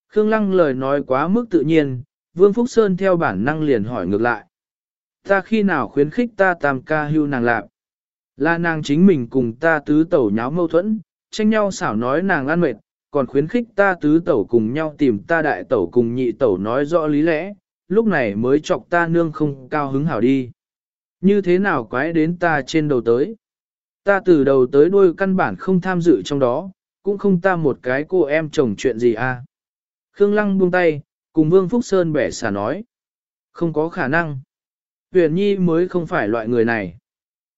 A: Khương Lăng lời nói quá mức tự nhiên, Vương Phúc Sơn theo bản năng liền hỏi ngược lại. Ta khi nào khuyến khích ta tam ca hưu nàng lạc? Là nàng chính mình cùng ta tứ tẩu nháo mâu thuẫn, tranh nhau xảo nói nàng ăn mệt, còn khuyến khích ta tứ tẩu cùng nhau tìm ta đại tẩu cùng nhị tẩu nói rõ lý lẽ, lúc này mới chọc ta nương không cao hứng hảo đi. Như thế nào quái đến ta trên đầu tới? Ta từ đầu tới đuôi căn bản không tham dự trong đó, cũng không ta một cái cô em chồng chuyện gì à. Khương Lăng buông tay, cùng Vương Phúc Sơn bẻ xả nói. Không có khả năng. Huyền Nhi mới không phải loại người này.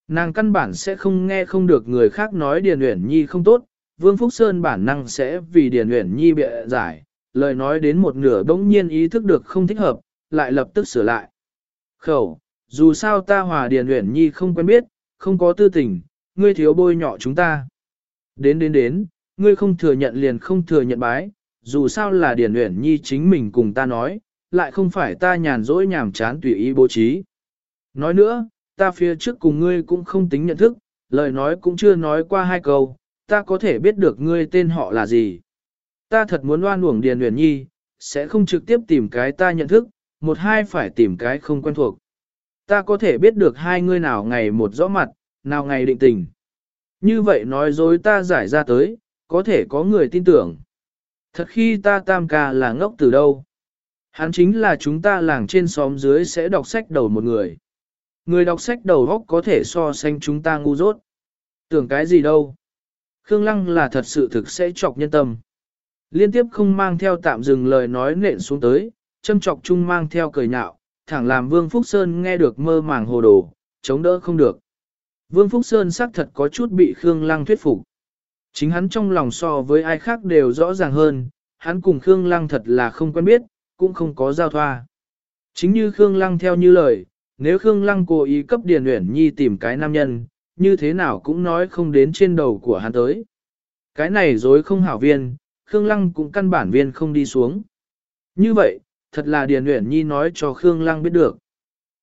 A: Nàng căn bản sẽ không nghe không được người khác nói Điền Uyển Nhi không tốt, Vương Phúc Sơn bản năng sẽ vì Điền Uyển Nhi bịa giải, lời nói đến một nửa bỗng nhiên ý thức được không thích hợp, lại lập tức sửa lại. Khẩu, dù sao ta hòa Điền Uyển Nhi không quen biết, không có tư tình, ngươi thiếu bôi nhọ chúng ta. Đến đến đến, ngươi không thừa nhận liền không thừa nhận bái, dù sao là Điền Uyển Nhi chính mình cùng ta nói, lại không phải ta nhàn rỗi nhàm chán tùy ý bố trí. Nói nữa, ta phía trước cùng ngươi cũng không tính nhận thức, lời nói cũng chưa nói qua hai câu, ta có thể biết được ngươi tên họ là gì. Ta thật muốn oan uổng Điền Uyển Nhi, sẽ không trực tiếp tìm cái ta nhận thức, một hai phải tìm cái không quen thuộc. Ta có thể biết được hai ngươi nào ngày một rõ mặt, nào ngày định tình. Như vậy nói dối ta giải ra tới, có thể có người tin tưởng. Thật khi ta tam ca là ngốc từ đâu. Hắn chính là chúng ta làng trên xóm dưới sẽ đọc sách đầu một người. Người đọc sách đầu góc có thể so sánh chúng ta ngu dốt. Tưởng cái gì đâu. Khương Lăng là thật sự thực sẽ chọc nhân tâm. Liên tiếp không mang theo tạm dừng lời nói nện xuống tới, châm chọc chung mang theo cười nhạo, thẳng làm Vương Phúc Sơn nghe được mơ màng hồ đồ, chống đỡ không được. Vương Phúc Sơn xác thật có chút bị Khương Lăng thuyết phục. Chính hắn trong lòng so với ai khác đều rõ ràng hơn, hắn cùng Khương Lăng thật là không quen biết, cũng không có giao thoa. Chính như Khương Lăng theo như lời, nếu Khương Lăng cố ý cấp Điền Uyển Nhi tìm cái nam nhân, như thế nào cũng nói không đến trên đầu của hắn tới. Cái này dối không hảo viên, Khương Lăng cũng căn bản viên không đi xuống. Như vậy, thật là Điền Uyển Nhi nói cho Khương Lăng biết được.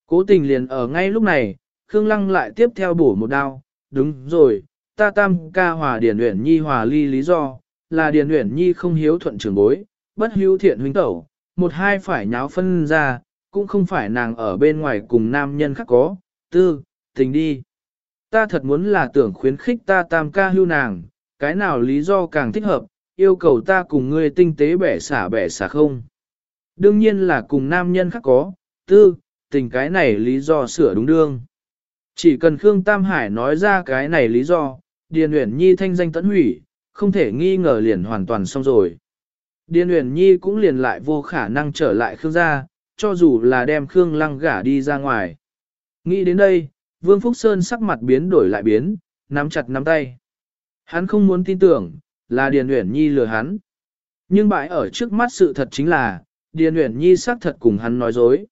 A: Cố tình liền ở ngay lúc này, Khương Lăng lại tiếp theo bổ một đao, đúng rồi, ta tam ca hòa Điền Uyển Nhi hòa ly lý do, là Điền Uyển Nhi không hiếu thuận trưởng bối, bất hiếu thiện huynh tẩu, một hai phải nháo phân ra, cũng không phải nàng ở bên ngoài cùng nam nhân khác có, tư, tình đi. Ta thật muốn là tưởng khuyến khích ta tam ca hưu nàng, cái nào lý do càng thích hợp, yêu cầu ta cùng ngươi tinh tế bẻ xả bẻ xả không. Đương nhiên là cùng nam nhân khác có, tư, tình cái này lý do sửa đúng đương. Chỉ cần Khương Tam Hải nói ra cái này lý do, Điền Uyển Nhi thanh danh tẫn hủy, không thể nghi ngờ liền hoàn toàn xong rồi. Điền Uyển Nhi cũng liền lại vô khả năng trở lại Khương gia, cho dù là đem Khương Lăng gả đi ra ngoài. Nghĩ đến đây, Vương Phúc Sơn sắc mặt biến đổi lại biến, nắm chặt nắm tay. Hắn không muốn tin tưởng, là Điền Uyển Nhi lừa hắn. Nhưng bại ở trước mắt sự thật chính là, Điền Uyển Nhi xác thật cùng hắn nói dối.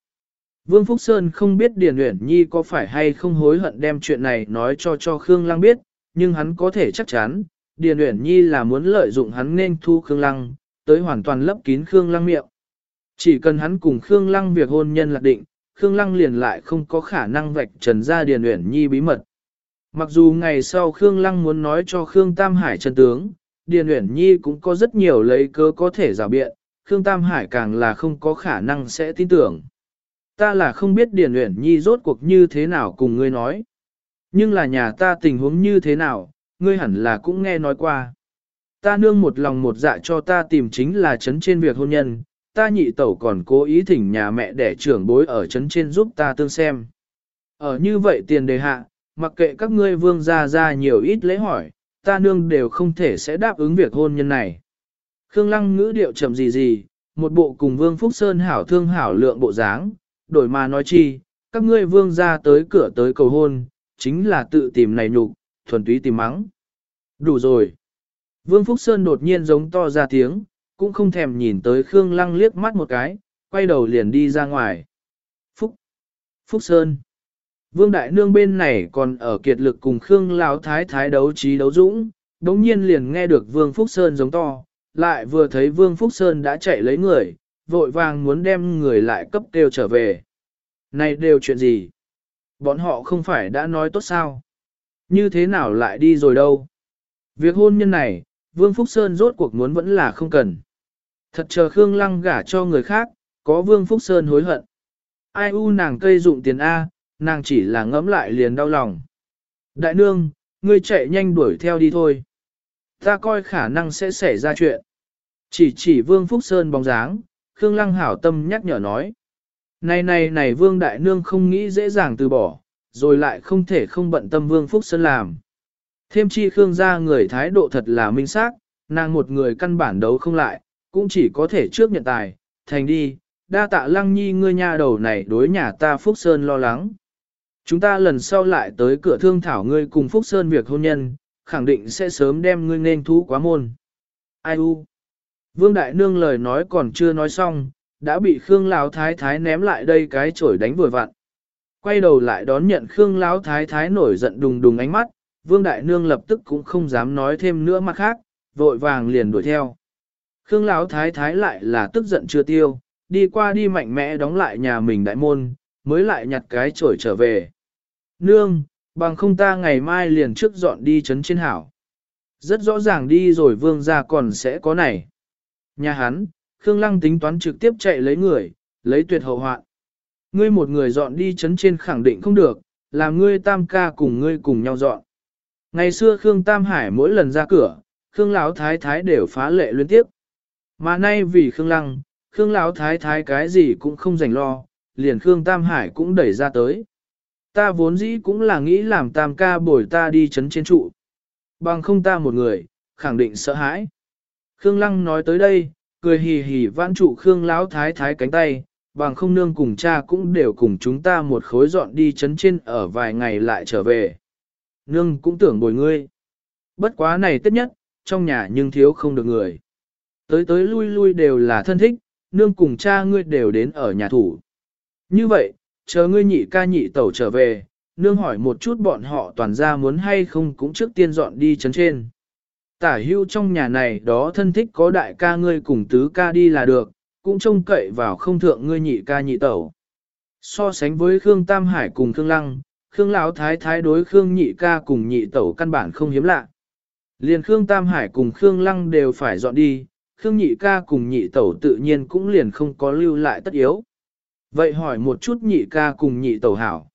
A: Vương Phúc Sơn không biết Điền Uyển Nhi có phải hay không hối hận đem chuyện này nói cho cho Khương Lăng biết, nhưng hắn có thể chắc chắn, Điền Uyển Nhi là muốn lợi dụng hắn nên thu Khương Lăng, tới hoàn toàn lấp kín Khương Lăng miệng. Chỉ cần hắn cùng Khương Lăng việc hôn nhân lạc định, Khương Lăng liền lại không có khả năng vạch trần ra Điền Uyển Nhi bí mật. Mặc dù ngày sau Khương Lăng muốn nói cho Khương Tam Hải chân tướng, Điền Uyển Nhi cũng có rất nhiều lấy cớ có thể rào biện, Khương Tam Hải càng là không có khả năng sẽ tin tưởng. Ta là không biết Điền Uyển Nhi rốt cuộc như thế nào cùng ngươi nói. Nhưng là nhà ta tình huống như thế nào, ngươi hẳn là cũng nghe nói qua. Ta nương một lòng một dạ cho ta tìm chính là chấn trên việc hôn nhân, ta nhị tẩu còn cố ý thỉnh nhà mẹ để trưởng bối ở chấn trên giúp ta tương xem. Ở như vậy tiền đề hạ, mặc kệ các ngươi vương gia ra nhiều ít lễ hỏi, ta nương đều không thể sẽ đáp ứng việc hôn nhân này. Khương Lăng ngữ điệu trầm gì gì, một bộ cùng Vương Phúc Sơn hảo thương hảo lượng bộ dáng, đổi mà nói chi, các ngươi vương gia tới cửa tới cầu hôn, chính là tự tìm này nhục, thuần túy tìm mắng. Đủ rồi. Vương Phúc Sơn đột nhiên giống to ra tiếng, cũng không thèm nhìn tới Khương Lăng liếc mắt một cái, quay đầu liền đi ra ngoài. Phúc! Phúc Sơn! Vương Đại Nương bên này còn ở kiệt lực cùng Khương Lão Thái Thái đấu trí đấu dũng, đống nhiên liền nghe được Vương Phúc Sơn giống to, lại vừa thấy Vương Phúc Sơn đã chạy lấy người, vội vàng muốn đem người lại cấp kêu trở về. Này đều chuyện gì? Bọn họ không phải đã nói tốt sao? Như thế nào lại đi rồi đâu? Việc hôn nhân này, Vương Phúc Sơn rốt cuộc muốn vẫn là không cần. Thật chờ Khương Lăng gả cho người khác, có Vương Phúc Sơn hối hận. Ai u nàng cây dụng tiền A, nàng chỉ là ngẫm lại liền đau lòng. Đại nương, ngươi chạy nhanh đuổi theo đi thôi. Ta coi khả năng sẽ xảy ra chuyện. Chỉ chỉ Vương Phúc Sơn bóng dáng, Khương Lăng hảo tâm nhắc nhở nói. Này này này Vương Đại Nương không nghĩ dễ dàng từ bỏ, rồi lại không thể không bận tâm Vương Phúc Sơn làm. Thêm chi Khương gia người thái độ thật là minh xác, nàng một người căn bản đấu không lại, cũng chỉ có thể trước nhận tài, thành đi, đa tạ lăng nhi ngươi nha đầu này đối nhà ta Phúc Sơn lo lắng. Chúng ta lần sau lại tới cửa thương thảo ngươi cùng Phúc Sơn việc hôn nhân, khẳng định sẽ sớm đem ngươi nên thú quá môn. Ai u? Vương Đại Nương lời nói còn chưa nói xong, đã bị Khương Lão Thái Thái ném lại đây cái chổi đánh vừa vặn. Quay đầu lại đón nhận Khương Lão Thái Thái nổi giận đùng đùng ánh mắt, Vương Đại Nương lập tức cũng không dám nói thêm nữa mặt khác, vội vàng liền đuổi theo. Khương Lão Thái Thái lại là tức giận chưa tiêu, đi qua đi mạnh mẽ đóng lại nhà mình đại môn, mới lại nhặt cái chổi trở về. Nương, bằng không ta ngày mai liền trước dọn đi chấn trên hảo. Rất rõ ràng đi rồi vương gia còn sẽ có này. Nhà hắn, Khương Lăng tính toán trực tiếp chạy lấy người, lấy tuyệt hậu hoạn. Ngươi một người dọn đi chấn trên khẳng định không được, làm ngươi tam ca cùng ngươi cùng nhau dọn. Ngày xưa Khương Tam Hải mỗi lần ra cửa, Khương Lão Thái Thái đều phá lệ liên tiếp. Mà nay vì Khương Lăng, Khương Lão Thái Thái cái gì cũng không dành lo, liền Khương Tam Hải cũng đẩy ra tới. Ta vốn dĩ cũng là nghĩ làm Tam ca bồi ta đi chấn trên trụ. Bằng không ta một người, khẳng định sợ hãi. Khương Lăng nói tới đây, cười hì hì vãn trụ Khương Lão Thái Thái cánh tay, bằng không nương cùng cha cũng đều cùng chúng ta một khối dọn đi chấn trên ở vài ngày lại trở về. Nương cũng tưởng bồi ngươi. Bất quá này tất nhất, trong nhà nhưng thiếu không được người. Tới tới lui lui đều là thân thích, nương cùng cha ngươi đều đến ở nhà thủ. Như vậy, chờ ngươi nhị ca nhị tẩu trở về, nương hỏi một chút bọn họ toàn ra muốn hay không cũng trước tiên dọn đi chấn trên. Tả hưu trong nhà này đó thân thích có đại ca ngươi cùng tứ ca đi là được, cũng trông cậy vào không thượng ngươi nhị ca nhị tẩu. So sánh với Khương Tam Hải cùng Khương Lăng, Khương Lão Thái Thái đối Khương nhị ca cùng nhị tẩu căn bản không hiếm lạ. Liền Khương Tam Hải cùng Khương Lăng đều phải dọn đi, Khương nhị ca cùng nhị tẩu tự nhiên cũng liền không có lưu lại tất yếu. Vậy hỏi một chút nhị ca cùng nhị tẩu hảo.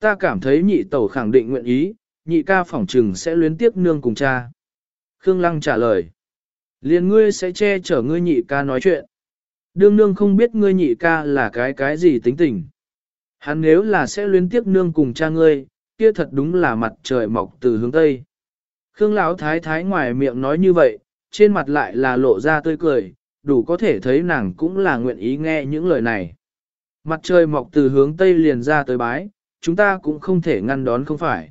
A: Ta cảm thấy nhị tẩu khẳng định nguyện ý, nhị ca phỏng trừng sẽ luyến tiếp nương cùng cha. Khương Lăng trả lời. Liền ngươi sẽ che chở ngươi nhị ca nói chuyện. Đương nương không biết ngươi nhị ca là cái cái gì tính tình. Hắn nếu là sẽ luyến tiếp nương cùng cha ngươi, kia thật đúng là mặt trời mọc từ hướng Tây. Khương Lão thái thái ngoài miệng nói như vậy, trên mặt lại là lộ ra tươi cười, đủ có thể thấy nàng cũng là nguyện ý nghe những lời này. Mặt trời mọc từ hướng tây liền ra tới bái, chúng ta cũng không thể ngăn đón không phải.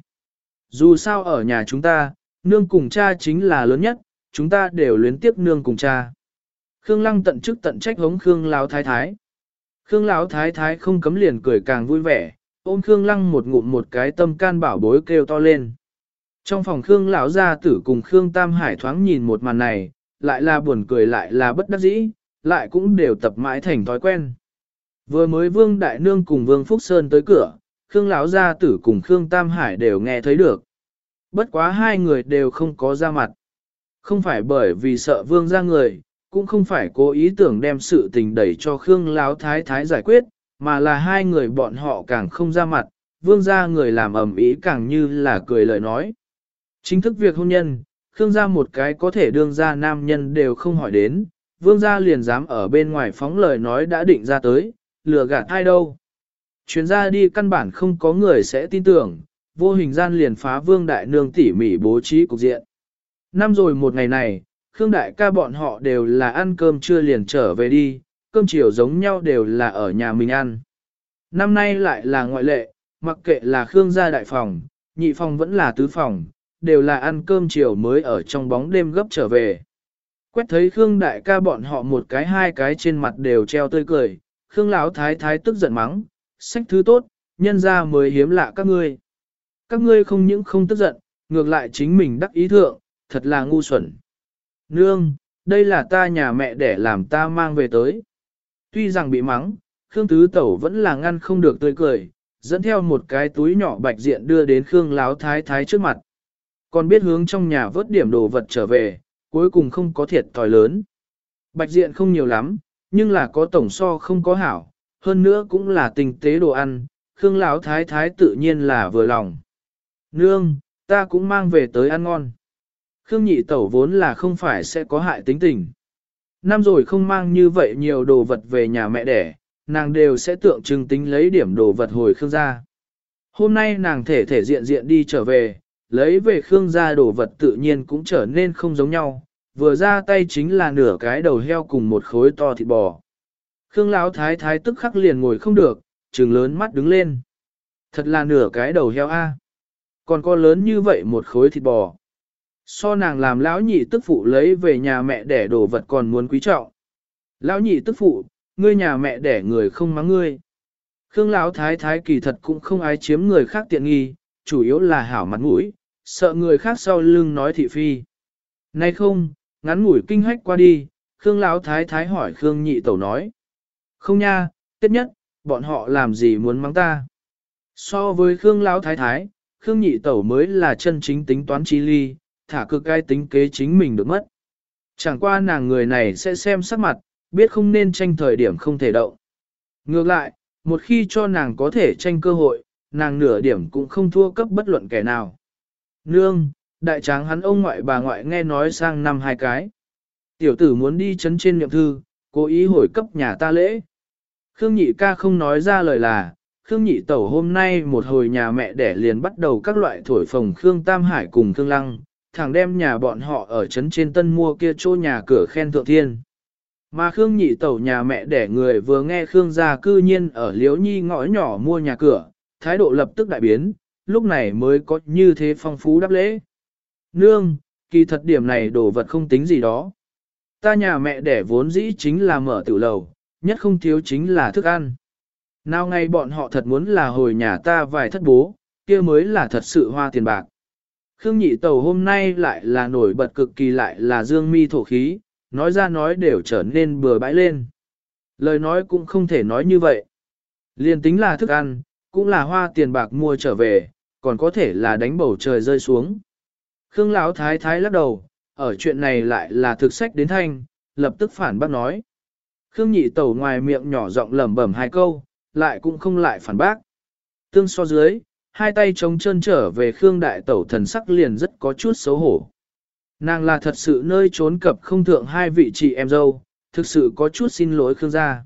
A: Dù sao ở nhà chúng ta, nương cùng cha chính là lớn nhất, chúng ta đều luyến tiếp nương cùng cha. Khương Lăng tận chức tận trách hống Khương Lão thái thái. Khương Lão thái thái không cấm liền cười càng vui vẻ, ôm Khương Lăng một ngụm một cái tâm can bảo bối kêu to lên. Trong phòng Khương lão gia tử cùng Khương Tam Hải thoáng nhìn một màn này, lại là buồn cười lại là bất đắc dĩ, lại cũng đều tập mãi thành thói quen. Vừa mới Vương Đại Nương cùng Vương Phúc Sơn tới cửa, Khương lão gia tử cùng Khương Tam Hải đều nghe thấy được. Bất quá hai người đều không có ra mặt. Không phải bởi vì sợ Vương ra người, cũng không phải cố ý tưởng đem sự tình đẩy cho Khương lão thái thái giải quyết, mà là hai người bọn họ càng không ra mặt, Vương ra người làm ầm ý càng như là cười lời nói. Chính thức việc hôn nhân, Khương gia một cái có thể đương ra nam nhân đều không hỏi đến, vương gia liền dám ở bên ngoài phóng lời nói đã định ra tới, lừa gạt ai đâu. Chuyến ra đi căn bản không có người sẽ tin tưởng, vô hình gian liền phá vương đại nương tỉ mỉ bố trí cục diện. Năm rồi một ngày này, Khương đại ca bọn họ đều là ăn cơm trưa liền trở về đi, cơm chiều giống nhau đều là ở nhà mình ăn. Năm nay lại là ngoại lệ, mặc kệ là Khương gia đại phòng, nhị phòng vẫn là tứ phòng, đều là ăn cơm chiều mới ở trong bóng đêm gấp trở về. Quét thấy Khương đại ca bọn họ một cái hai cái trên mặt đều treo tươi cười, Khương lão thái thái tức giận mắng, sách thứ tốt, nhân ra mới hiếm lạ các ngươi. Các ngươi không những không tức giận, ngược lại chính mình đắc ý thượng, thật là ngu xuẩn. Nương, đây là ta nhà mẹ để làm ta mang về tới. Tuy rằng bị mắng, Khương Tứ Tẩu vẫn là ngăn không được tươi cười, dẫn theo một cái túi nhỏ bạch diện đưa đến Khương Láo Thái Thái trước mặt còn biết hướng trong nhà vớt điểm đồ vật trở về, cuối cùng không có thiệt thòi lớn. Bạch diện không nhiều lắm, nhưng là có tổng so không có hảo, hơn nữa cũng là tình tế đồ ăn, Khương Lão Thái Thái tự nhiên là vừa lòng. Nương, ta cũng mang về tới ăn ngon. Khương nhị tẩu vốn là không phải sẽ có hại tính tình. Năm rồi không mang như vậy nhiều đồ vật về nhà mẹ đẻ, nàng đều sẽ tượng trưng tính lấy điểm đồ vật hồi Khương gia. Hôm nay nàng thể thể diện diện đi trở về, lấy về Khương gia đồ vật tự nhiên cũng trở nên không giống nhau, vừa ra tay chính là nửa cái đầu heo cùng một khối to thịt bò. Khương Lão thái thái tức khắc liền ngồi không được, trừng lớn mắt đứng lên. Thật là nửa cái đầu heo a. Còn có lớn như vậy một khối thịt bò. So nàng làm lão nhị tức phụ lấy về nhà mẹ đẻ đồ vật còn muốn quý trọng. Lão nhị tức phụ, ngươi nhà mẹ đẻ người không mắng ngươi. Khương Lão thái thái kỳ thật cũng không ai chiếm người khác tiện nghi, chủ yếu là hảo mặt mũi, sợ người khác sau lưng nói thị phi. Nay không, ngắn ngủi kinh hách qua đi, Khương Lão Thái Thái hỏi Khương Nhị Tẩu nói. Không nha, tiết nhất, bọn họ làm gì muốn mắng ta. So với Khương Lão Thái Thái, Khương Nhị Tẩu mới là chân chính tính toán trí ly, thả cực ai tính kế chính mình được mất. Chẳng qua nàng người này sẽ xem sắc mặt, biết không nên tranh thời điểm không thể động. Ngược lại, một khi cho nàng có thể tranh cơ hội, nàng nửa điểm cũng không thua cấp bất luận kẻ nào. Nương, đại tráng hắn ông ngoại bà ngoại nghe nói sang năm hai cái. Tiểu tử muốn đi chấn trên niệm thư, cố ý hồi cấp nhà ta lễ. Khương nhị ca không nói ra lời là, Khương nhị tẩu hôm nay một hồi nhà mẹ đẻ liền bắt đầu các loại thổi phồng Khương Tam Hải cùng Khương Lăng, thẳng đem nhà bọn họ ở trấn trên tân mua kia chỗ nhà cửa khen thượng thiên. Mà Khương nhị tẩu nhà mẹ đẻ người vừa nghe Khương gia cư nhiên ở Liễu Nhi ngõ nhỏ mua nhà cửa, thái độ lập tức đại biến, lúc này mới có như thế phong phú đáp lễ. Nương, kỳ thật điểm này đồ vật không tính gì đó. Ta nhà mẹ đẻ vốn dĩ chính là mở tiểu lầu, nhất không thiếu chính là thức ăn. Nào ngay bọn họ thật muốn là hồi nhà ta vài thất bố, kia mới là thật sự hoa tiền bạc. Khương nhị tàu hôm nay lại là nổi bật cực kỳ lại là dương mi thổ khí, nói ra nói đều trở nên bừa bãi lên. Lời nói cũng không thể nói như vậy. Liên tính là thức ăn, cũng là hoa tiền bạc mua trở về, còn có thể là đánh bầu trời rơi xuống. Khương Lão thái thái lắc đầu, ở chuyện này lại là thực sách đến thanh, lập tức phản bác nói. Khương nhị tẩu ngoài miệng nhỏ giọng lẩm bẩm hai câu, lại cũng không lại phản bác. Tương so dưới, hai tay chống chân trở về Khương đại tẩu thần sắc liền rất có chút xấu hổ. Nàng là thật sự nơi trốn cập không thượng hai vị chị em dâu, thực sự có chút xin lỗi Khương gia.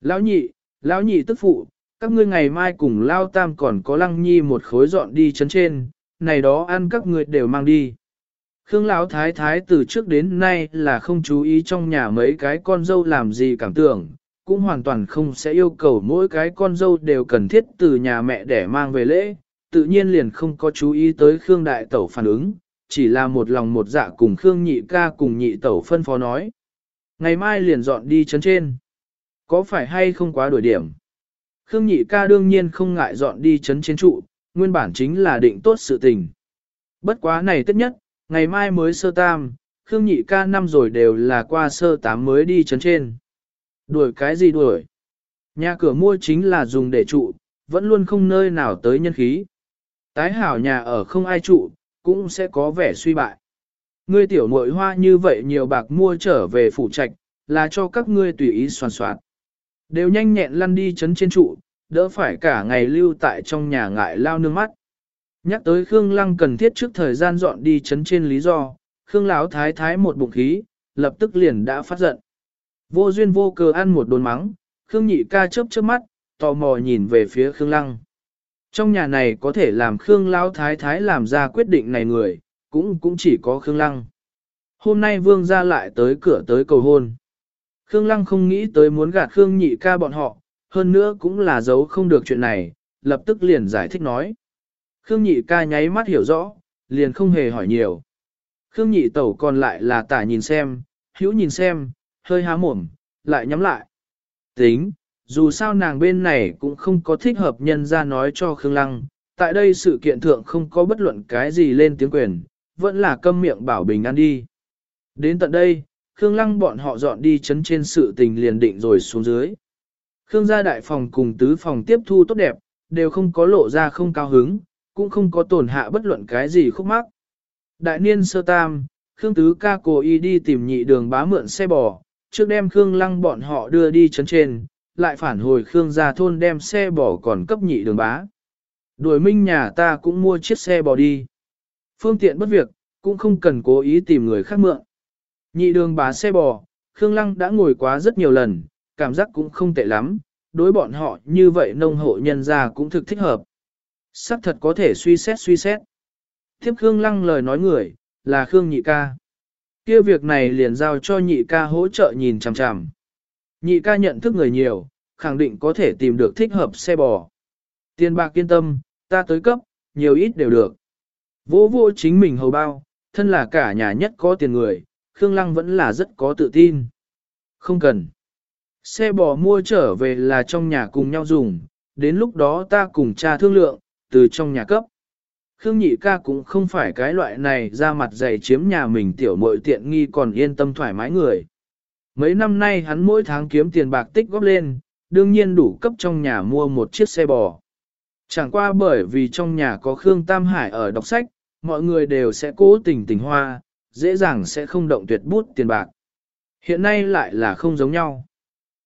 A: Lão nhị, lão nhị tức phụ, các ngươi ngày mai cùng lao tam còn có lăng nhi một khối dọn đi chấn trên, này đó ăn các ngươi đều mang đi. Khương Lão Thái Thái từ trước đến nay là không chú ý trong nhà mấy cái con dâu làm gì cảm tưởng, cũng hoàn toàn không sẽ yêu cầu mỗi cái con dâu đều cần thiết từ nhà mẹ để mang về lễ, tự nhiên liền không có chú ý tới Khương Đại Tẩu phản ứng, chỉ là một lòng một dạ cùng Khương Nhị ca cùng Nhị Tẩu phân phó nói. Ngày mai liền dọn đi chấn trên. Có phải hay không quá đổi điểm? Khương Nhị ca đương nhiên không ngại dọn đi chấn trên trụ, nguyên bản chính là định tốt sự tình. Bất quá này tất nhất, ngày mai mới sơ tam, Khương Nhị ca năm rồi đều là qua sơ tám mới đi chấn trên. Đuổi cái gì đuổi? Nhà cửa mua chính là dùng để trụ, vẫn luôn không nơi nào tới nhân khí. Tái hảo nhà ở không ai trụ, cũng sẽ có vẻ suy bại. Ngươi tiểu muội hoa như vậy nhiều bạc mua trở về phủ trạch, là cho các ngươi tùy ý soàn soạt. Đều nhanh nhẹn lăn đi chấn trên trụ, đỡ phải cả ngày lưu tại trong nhà ngại lao nương mắt. Nhắc tới Khương Lăng cần thiết trước thời gian dọn đi chấn trên lý do, Khương Lão thái thái một bụng khí, lập tức liền đã phát giận. Vô duyên vô cớ ăn một đồn mắng, Khương nhị ca chớp chớp mắt, tò mò nhìn về phía Khương Lăng. Trong nhà này có thể làm Khương Lão thái thái làm ra quyết định này người, cũng cũng chỉ có Khương Lăng. Hôm nay vương ra lại tới cửa tới cầu hôn. Khương Lăng không nghĩ tới muốn gạt Khương nhị ca bọn họ, hơn nữa cũng là giấu không được chuyện này, lập tức liền giải thích nói. Khương nhị ca nháy mắt hiểu rõ, liền không hề hỏi nhiều. Khương nhị tẩu còn lại là tả nhìn xem, hữu nhìn xem, hơi há mồm, lại nhắm lại. Tính, dù sao nàng bên này cũng không có thích hợp nhân ra nói cho Khương Lăng, tại đây sự kiện thượng không có bất luận cái gì lên tiếng quyền, vẫn là câm miệng bảo bình ăn đi. Đến tận đây, Khương Lăng bọn họ dọn đi chấn trên sự tình liền định rồi xuống dưới. Khương gia đại phòng cùng tứ phòng tiếp thu tốt đẹp, đều không có lộ ra không cao hứng, cũng không có tổn hạ bất luận cái gì khúc mắc. Đại niên sơ tam, Khương tứ ca cố ý đi tìm nhị đường bá mượn xe bò, trước đem Khương lăng bọn họ đưa đi chấn trên, lại phản hồi Khương gia thôn đem xe bò còn cấp nhị đường bá. Đuổi minh nhà ta cũng mua chiếc xe bò đi. Phương tiện bất việc, cũng không cần cố ý tìm người khác mượn. Nhị đường bá xe bò, Khương Lăng đã ngồi quá rất nhiều lần, cảm giác cũng không tệ lắm, đối bọn họ như vậy nông hộ nhân gia cũng thực thích hợp. Sắc thật có thể suy xét suy xét. Tiếp Khương Lăng lời nói người, là Khương Nhị ca kia việc này liền giao cho Nhị ca hỗ trợ nhìn chằm chằm. Nhị ca nhận thức người nhiều, khẳng định có thể tìm được thích hợp xe bò. Tiền bạc yên tâm, ta tới cấp, nhiều ít đều được. Vô vô chính mình hầu bao, thân là cả nhà nhất có tiền người, Khương Lăng vẫn là rất có tự tin. Không cần. Xe bò mua trở về là trong nhà cùng nhau dùng, đến lúc đó ta cùng cha thương lượng, từ trong nhà cấp. Khương nhị ca cũng không phải cái loại này ra mặt dày chiếm nhà mình tiểu muội tiện nghi còn yên tâm thoải mái người. Mấy năm nay hắn mỗi tháng kiếm tiền bạc tích góp lên, đương nhiên đủ cấp trong nhà mua một chiếc xe bò. Chẳng qua bởi vì trong nhà có Khương Tam Hải ở đọc sách, mọi người đều sẽ cố tình tình hoa, dễ dàng sẽ không động tuyệt bút tiền bạc. Hiện nay lại là không giống nhau.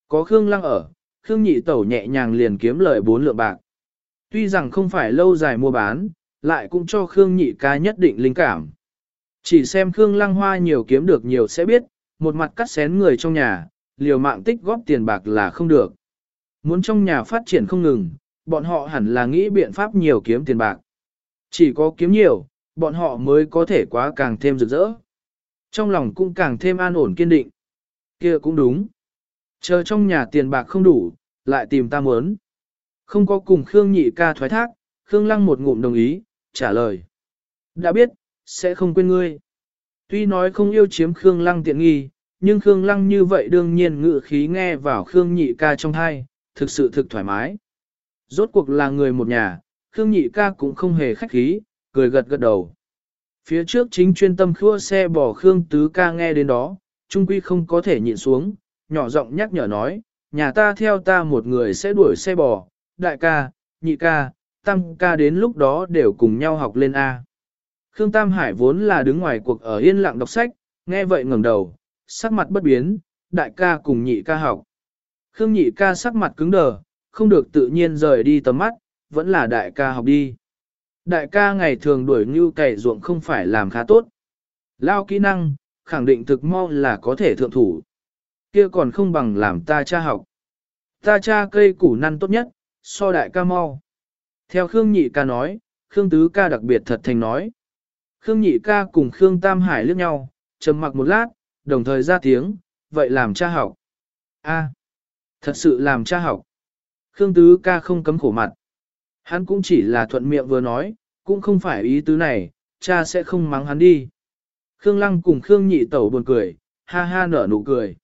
A: Có Khương Lăng ở, Khương Nhị Tẩu nhẹ nhàng liền kiếm lợi bốn lượng bạc. Tuy rằng không phải lâu dài mua bán, lại cũng cho Khương Nhị ca nhất định linh cảm. Chỉ xem Khương Lăng Hoa nhiều kiếm được nhiều sẽ biết, một mặt cắt xén người trong nhà, liều mạng tích góp tiền bạc là không được. Muốn trong nhà phát triển không ngừng, bọn họ hẳn là nghĩ biện pháp nhiều kiếm tiền bạc. Chỉ có kiếm nhiều, bọn họ mới có thể quá càng thêm rực rỡ. Trong lòng cũng càng thêm an ổn kiên định. kia cũng đúng. Chờ trong nhà tiền bạc không đủ, lại tìm ta muốn. Không có cùng Khương nhị ca thoái thác, Khương lăng một ngụm đồng ý, trả lời. Đã biết, sẽ không quên ngươi. Tuy nói không yêu chiếm Khương lăng tiện nghi, nhưng Khương lăng như vậy đương nhiên ngự khí nghe vào Khương nhị ca trong thai, thực sự thực thoải mái. Rốt cuộc là người một nhà, Khương nhị ca cũng không hề khách khí, cười gật gật đầu. Phía trước chính chuyên tâm khua xe bỏ Khương Tứ ca nghe đến đó, trung quy không có thể nhịn xuống, nhỏ giọng nhắc nhở nói, nhà ta theo ta một người sẽ đuổi xe bò, đại ca, nhị ca, tam ca đến lúc đó đều cùng nhau học lên A. Khương Tam Hải vốn là đứng ngoài cuộc ở yên lặng đọc sách, nghe vậy ngẩng đầu, sắc mặt bất biến, đại ca cùng nhị ca học. Khương nhị ca sắc mặt cứng đờ, không được tự nhiên rời đi tầm mắt, vẫn là đại ca học đi. Đại ca ngày thường đuổi ngưu cày ruộng không phải làm khá tốt. Lao kỹ năng, khẳng định thực mau là có thể thượng thủ. Kia còn không bằng làm ta cha học. Ta cha cây củ năn tốt nhất, so đại ca mau. Theo Khương nhị ca nói, Khương tứ ca đặc biệt thật thành nói. Khương Nhị ca cùng Khương Tam Hải liếc nhau, trầm mặc một lát, đồng thời ra tiếng, vậy làm cha học. A, thật sự làm cha học. Khương Tứ ca không cấm khổ mặt. Hắn cũng chỉ là thuận miệng vừa nói, cũng không phải ý tứ này, cha sẽ không mắng hắn đi. Khương Lăng cùng Khương Nhị Tẩu buồn cười, ha ha nở nụ cười.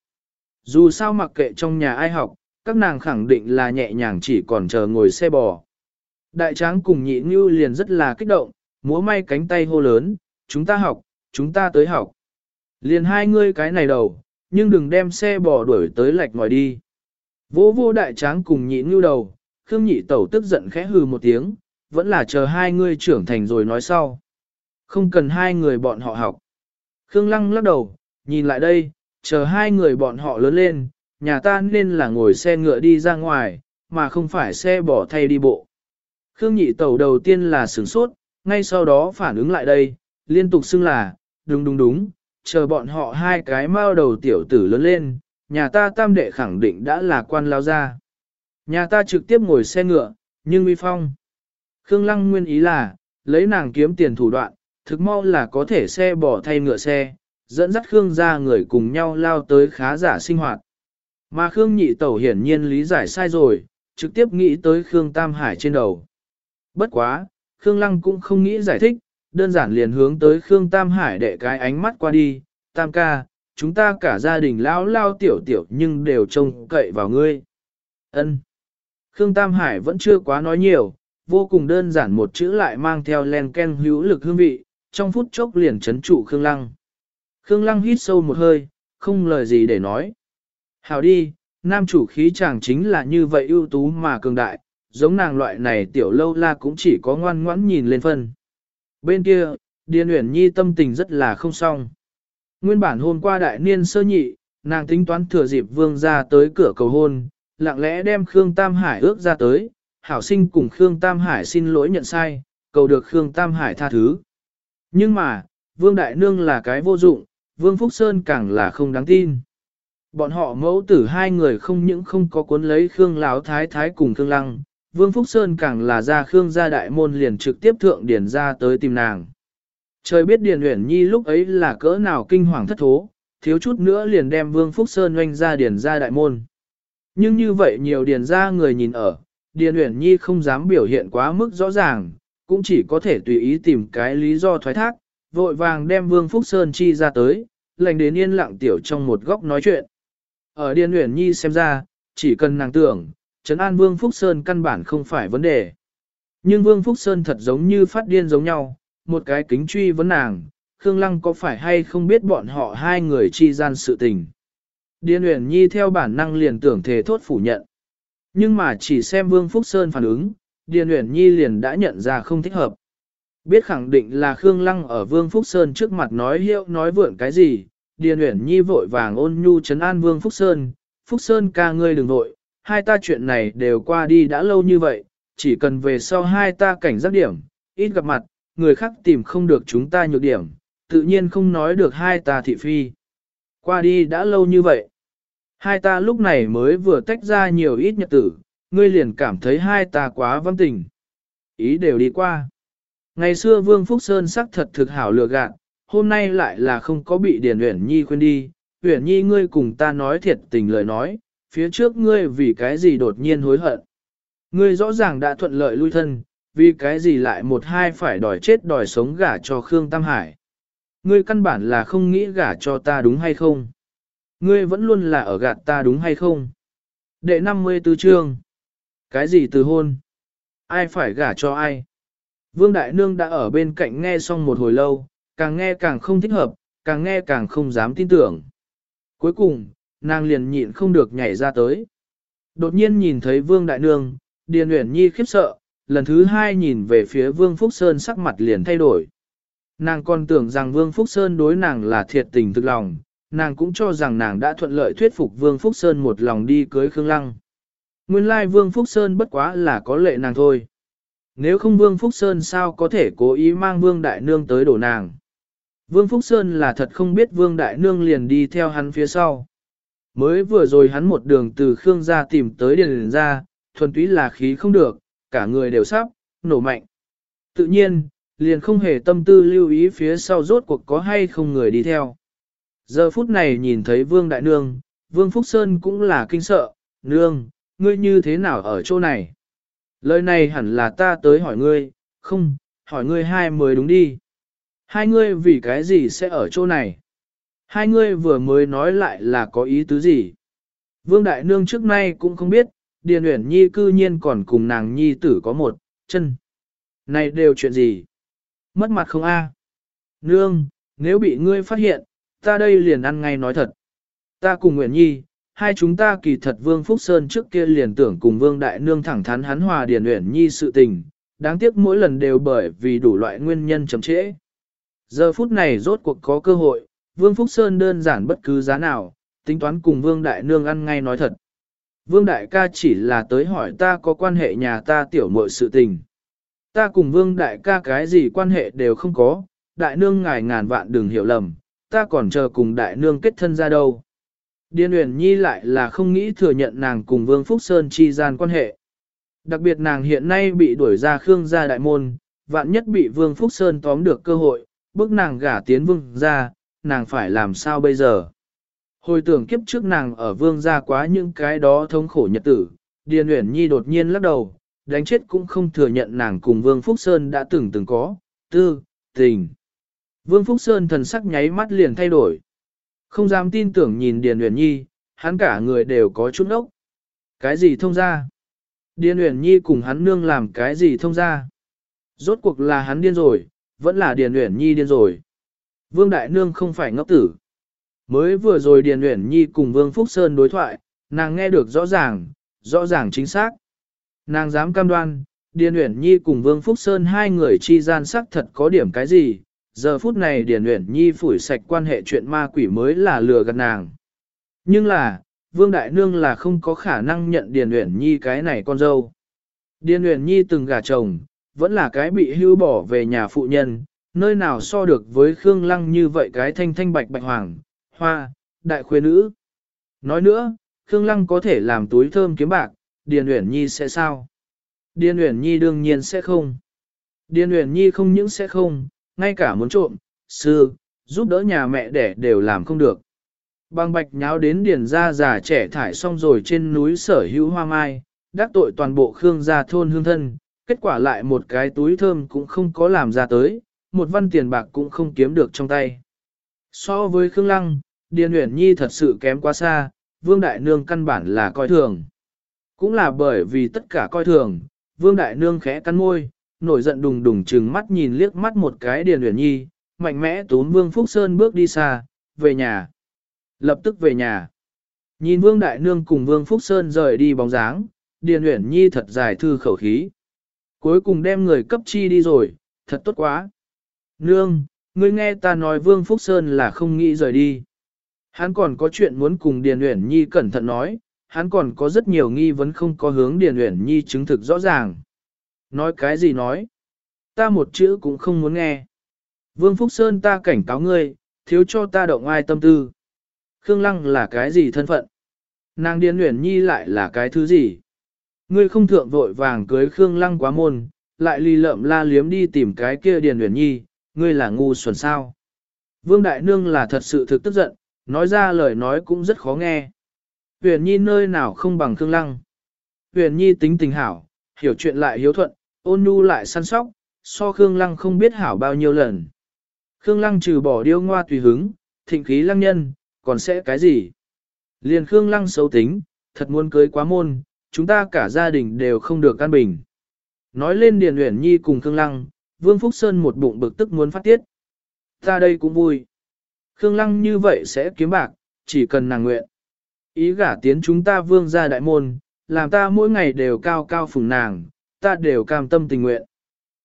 A: Dù sao mặc kệ trong nhà ai học, các nàng khẳng định là nhẹ nhàng chỉ còn chờ ngồi xe bò. Đại tráng cùng nhị như liền rất là kích động, múa may cánh tay hô lớn, chúng ta học, chúng ta tới học. Liền hai ngươi cái này đầu, nhưng đừng đem xe bò đuổi tới lạch ngoài đi. Vô vô đại tráng cùng nhị như đầu, Khương nhị tẩu tức giận khẽ hừ một tiếng, vẫn là chờ hai ngươi trưởng thành rồi nói sau. Không cần hai người bọn họ học. Khương lăng lắc đầu, nhìn lại đây, chờ hai người bọn họ lớn lên, nhà ta nên là ngồi xe ngựa đi ra ngoài, mà không phải xe bỏ thay đi bộ. Khương nhị tẩu đầu tiên là sửng sốt, ngay sau đó phản ứng lại đây, liên tục xưng là, đúng đúng đúng, chờ bọn họ hai cái mao đầu tiểu tử lớn lên, nhà ta tam đệ khẳng định đã là quan lao ra. Nhà ta trực tiếp ngồi xe ngựa, nhưng uy phong. Khương Lăng nguyên ý là, lấy nàng kiếm tiền thủ đoạn, thực mau là có thể xe bỏ thay ngựa xe, dẫn dắt Khương ra người cùng nhau lao tới khá giả sinh hoạt. Mà Khương nhị tẩu hiển nhiên lý giải sai rồi, trực tiếp nghĩ tới Khương Tam Hải trên đầu. Bất quá, Khương Lăng cũng không nghĩ giải thích, đơn giản liền hướng tới Khương Tam Hải để cái ánh mắt qua đi, Tam ca, chúng ta cả gia đình lao lao tiểu tiểu nhưng đều trông cậy vào ngươi. ân Khương Tam Hải vẫn chưa quá nói nhiều, vô cùng đơn giản một chữ lại mang theo len ken hữu lực hương vị, trong phút chốc liền chấn trụ Khương Lăng. Khương Lăng hít sâu một hơi, không lời gì để nói. Hào đi, nam chủ khí chàng chính là như vậy ưu tú mà cường đại, giống nàng loại này tiểu lâu la cũng chỉ có ngoan ngoãn nhìn lên phân. Bên kia, Điền Uyển Nhi tâm tình rất là không xong. Nguyên bản hôm qua đại niên sơ nhị, nàng tính toán thừa dịp vương ra tới cửa cầu hôn, lặng lẽ đem Khương Tam Hải ước ra tới, hảo sinh cùng Khương Tam Hải xin lỗi nhận sai, cầu được Khương Tam Hải tha thứ. Nhưng mà, Vương Đại Nương là cái vô dụng, Vương Phúc Sơn càng là không đáng tin. Bọn họ mẫu tử hai người không những không có cuốn lấy Khương Lão Thái Thái cùng Khương Lăng, Vương Phúc Sơn càng là ra Khương gia đại môn liền trực tiếp thượng điển ra tới tìm nàng. Trời biết Điền Uyển Nhi lúc ấy là cỡ nào kinh hoàng thất thố, thiếu chút nữa liền đem Vương Phúc Sơn oanh ra điển ra đại môn. Nhưng như vậy nhiều điển ra người nhìn ở, Điền Uyển Nhi không dám biểu hiện quá mức rõ ràng, cũng chỉ có thể tùy ý tìm cái lý do thoái thác, vội vàng đem Vương Phúc Sơn chi ra tới, lành đến yên lặng tiểu trong một góc nói chuyện. Ở Điền Uyển Nhi xem ra, chỉ cần nàng tưởng, Trấn An Vương Phúc Sơn căn bản không phải vấn đề. Nhưng Vương Phúc Sơn thật giống như phát điên giống nhau, một cái kính truy vấn nàng, Khương Lăng có phải hay không biết bọn họ hai người chi gian sự tình. Điền Uyển Nhi theo bản năng liền tưởng thể thốt phủ nhận. Nhưng mà chỉ xem Vương Phúc Sơn phản ứng, Điền Uyển Nhi liền đã nhận ra không thích hợp. Biết khẳng định là Khương Lăng ở Vương Phúc Sơn trước mặt nói hiệu nói vượn cái gì, Điền Uyển Nhi vội vàng ôn nhu trấn an Vương Phúc Sơn, Phúc Sơn ca ngươi đừng vội, hai ta chuyện này đều qua đi đã lâu như vậy, chỉ cần về sau hai ta cảnh giác điểm, ít gặp mặt, người khác tìm không được chúng ta nhược điểm, tự nhiên không nói được hai ta thị phi. Qua đi đã lâu như vậy, hai ta lúc này mới vừa tách ra nhiều ít nhật tử, ngươi liền cảm thấy hai ta quá văn tình. Ý đều đi qua. Ngày xưa Vương Phúc Sơn sắc thật thực hảo lừa gạt, hôm nay lại là không có bị Điền Uyển Nhi khuyên đi. Uyển Nhi ngươi cùng ta nói thiệt tình lời nói, phía trước ngươi vì cái gì đột nhiên hối hận. Ngươi rõ ràng đã thuận lợi lui thân, vì cái gì lại một hai phải đòi chết đòi sống gả cho Khương Tam Hải. Ngươi căn bản là không nghĩ gả cho ta đúng hay không? Ngươi vẫn luôn là ở gạt ta đúng hay không? Đệ 54 chương. Cái gì từ hôn? Ai phải gả cho ai? Vương Đại Nương đã ở bên cạnh nghe xong một hồi lâu, càng nghe càng không thích hợp, càng nghe càng không dám tin tưởng. Cuối cùng, nàng liền nhịn không được nhảy ra tới. Đột nhiên nhìn thấy Vương Đại Nương, Điền Uyển Nhi khiếp sợ, lần thứ hai nhìn về phía Vương Phúc Sơn sắc mặt liền thay đổi. Nàng còn tưởng rằng Vương Phúc Sơn đối nàng là thiệt tình thực lòng, nàng cũng cho rằng nàng đã thuận lợi thuyết phục Vương Phúc Sơn một lòng đi cưới Khương Lăng. Nguyên lai Vương Phúc Sơn bất quá là có lệ nàng thôi. Nếu không Vương Phúc Sơn sao có thể cố ý mang Vương Đại Nương tới đổ nàng. Vương Phúc Sơn là thật không biết Vương Đại Nương liền đi theo hắn phía sau. Mới vừa rồi hắn một đường từ Khương gia tìm tới Điền ra, thuần túy là khí không được, cả người đều sắp, nổ mạnh. Tự nhiên, liền không hề tâm tư lưu ý phía sau rốt cuộc có hay không người đi theo. Giờ phút này nhìn thấy Vương Đại Nương, Vương Phúc Sơn cũng là kinh sợ, Nương, ngươi như thế nào ở chỗ này? Lời này hẳn là ta tới hỏi ngươi, không, hỏi ngươi hai mới đúng đi. Hai ngươi vì cái gì sẽ ở chỗ này? Hai ngươi vừa mới nói lại là có ý tứ gì? Vương Đại Nương trước nay cũng không biết, Điền Uyển Nhi cư nhiên còn cùng nàng Nhi tử có một chân. Này đều chuyện gì? Mất mặt không a? Nương, nếu bị ngươi phát hiện, ta đây liền ăn ngay nói thật. Ta cùng Nguyễn Nhi, hai chúng ta kỳ thật Vương Phúc Sơn trước kia liền tưởng cùng Vương Đại Nương thẳng thắn hắn hòa Điền Uyển Nhi sự tình, đáng tiếc mỗi lần đều bởi vì đủ loại nguyên nhân chậm trễ. Giờ phút này rốt cuộc có cơ hội, Vương Phúc Sơn đơn giản bất cứ giá nào, tính toán cùng Vương Đại Nương ăn ngay nói thật. Vương Đại ca chỉ là tới hỏi ta có quan hệ nhà ta tiểu muội sự tình. Ta cùng Vương Đại ca cái gì quan hệ đều không có, Đại Nương ngài ngàn vạn đừng hiểu lầm, ta còn chờ cùng Đại Nương kết thân ra đâu. Điên Uyển Nhi lại là không nghĩ thừa nhận nàng cùng Vương Phúc Sơn chi gian quan hệ. Đặc biệt nàng hiện nay bị đuổi ra Khương gia đại môn, vạn nhất bị Vương Phúc Sơn tóm được cơ hội, bức nàng gả tiến Vương gia nàng phải làm sao bây giờ? Hồi tưởng kiếp trước nàng ở Vương gia quá những cái đó thống khổ nhật tử, Điền Uyển Nhi đột nhiên lắc đầu, đánh chết cũng không thừa nhận nàng cùng Vương Phúc Sơn đã từng từng có, tư, tình. Vương Phúc Sơn thần sắc nháy mắt liền thay đổi. Không dám tin tưởng nhìn Điền Uyển Nhi, hắn cả người đều có chút ốc. Cái gì thông ra? Điền Uyển Nhi cùng hắn nương làm cái gì thông ra? Rốt cuộc là hắn điên rồi, vẫn là Điền Uyển Nhi điên rồi. Vương Đại Nương không phải ngốc tử. Mới vừa rồi Điền Uyển Nhi cùng Vương Phúc Sơn đối thoại, nàng nghe được rõ ràng, rõ ràng chính xác. Nàng dám cam đoan, Điền Uyển Nhi cùng Vương Phúc Sơn hai người chi gian sắc thật có điểm cái gì, giờ phút này Điền Uyển Nhi phủi sạch quan hệ chuyện ma quỷ mới là lừa gạt nàng. Nhưng là, Vương Đại Nương là không có khả năng nhận Điền Uyển Nhi cái này con dâu. Điền Uyển Nhi từng gả chồng, vẫn là cái bị hưu bỏ về nhà phụ nhân, nơi nào so được với Khương Lăng như vậy cái thanh thanh bạch bạch hoàng, hoa, đại khuê nữ. Nói nữa, Khương Lăng có thể làm túi thơm kiếm bạc, Điền Uyển Nhi sẽ sao? Điền Uyển Nhi đương nhiên sẽ không. Điền Uyển Nhi không những sẽ không, ngay cả muốn trộm, sư, giúp đỡ nhà mẹ đẻ đều làm không được. Bang bạch nháo đến điền ra già trẻ thải xong rồi trên núi sở hữu hoa mai, đắc tội toàn bộ Khương gia thôn hương thân, kết quả lại một cái túi thơm cũng không có làm ra tới, một văn tiền bạc cũng không kiếm được trong tay. So với Khương Lăng, Điền Uyển Nhi thật sự kém quá xa, Vương Đại Nương căn bản là coi thường. Cũng là bởi vì tất cả coi thường, Vương Đại Nương khẽ cắn môi, nổi giận đùng đùng trừng mắt nhìn liếc mắt một cái Điền Uyển Nhi, mạnh mẽ tốn Vương Phúc Sơn bước đi xa, về nhà. Lập tức về nhà. Nhìn Vương Đại Nương cùng Vương Phúc Sơn rời đi bóng dáng, Điền Uyển Nhi thật dài thư khẩu khí. Cuối cùng đem người cấp chi đi rồi, thật tốt quá. Nương, ngươi nghe ta nói Vương Phúc Sơn là không nghĩ rời đi. Hắn còn có chuyện muốn cùng Điền Uyển Nhi cẩn thận nói, hắn còn có rất nhiều nghi vấn không có hướng Điền Uyển Nhi chứng thực rõ ràng. Nói cái gì nói? Ta một chữ cũng không muốn nghe. Vương Phúc Sơn ta cảnh cáo ngươi, thiếu cho ta động ai tâm tư. Khương Lăng là cái gì thân phận? Nàng Điền Uyển Nhi lại là cái thứ gì? Ngươi không thượng vội vàng cưới Khương Lăng quá môn, lại ly lợm la liếm đi tìm cái kia Điền Uyển Nhi, ngươi là ngu xuẩn sao? Vương Đại Nương là thật sự thực tức giận, nói ra lời nói cũng rất khó nghe. Huyền Nhi nơi nào không bằng Khương Lăng. Huyền Nhi tính tình hảo, hiểu chuyện lại hiếu thuận, ôn nhu lại săn sóc, so Khương Lăng không biết hảo bao nhiêu lần. Khương Lăng trừ bỏ điêu ngoa tùy hứng, thịnh khí lăng nhân, còn sẽ cái gì? Liền Khương Lăng xấu tính, thật muốn cưới quá môn, chúng ta cả gia đình đều không được căn bình. Nói lên Điền Uyển Nhi cùng Khương Lăng, Vương Phúc Sơn một bụng bực tức muốn phát tiết. Ta đây cũng vui. Khương Lăng như vậy sẽ kiếm bạc, chỉ cần nàng nguyện. Ý gả tiến chúng ta vương ra đại môn, làm ta mỗi ngày đều cao cao phùng nàng, ta đều cam tâm tình nguyện.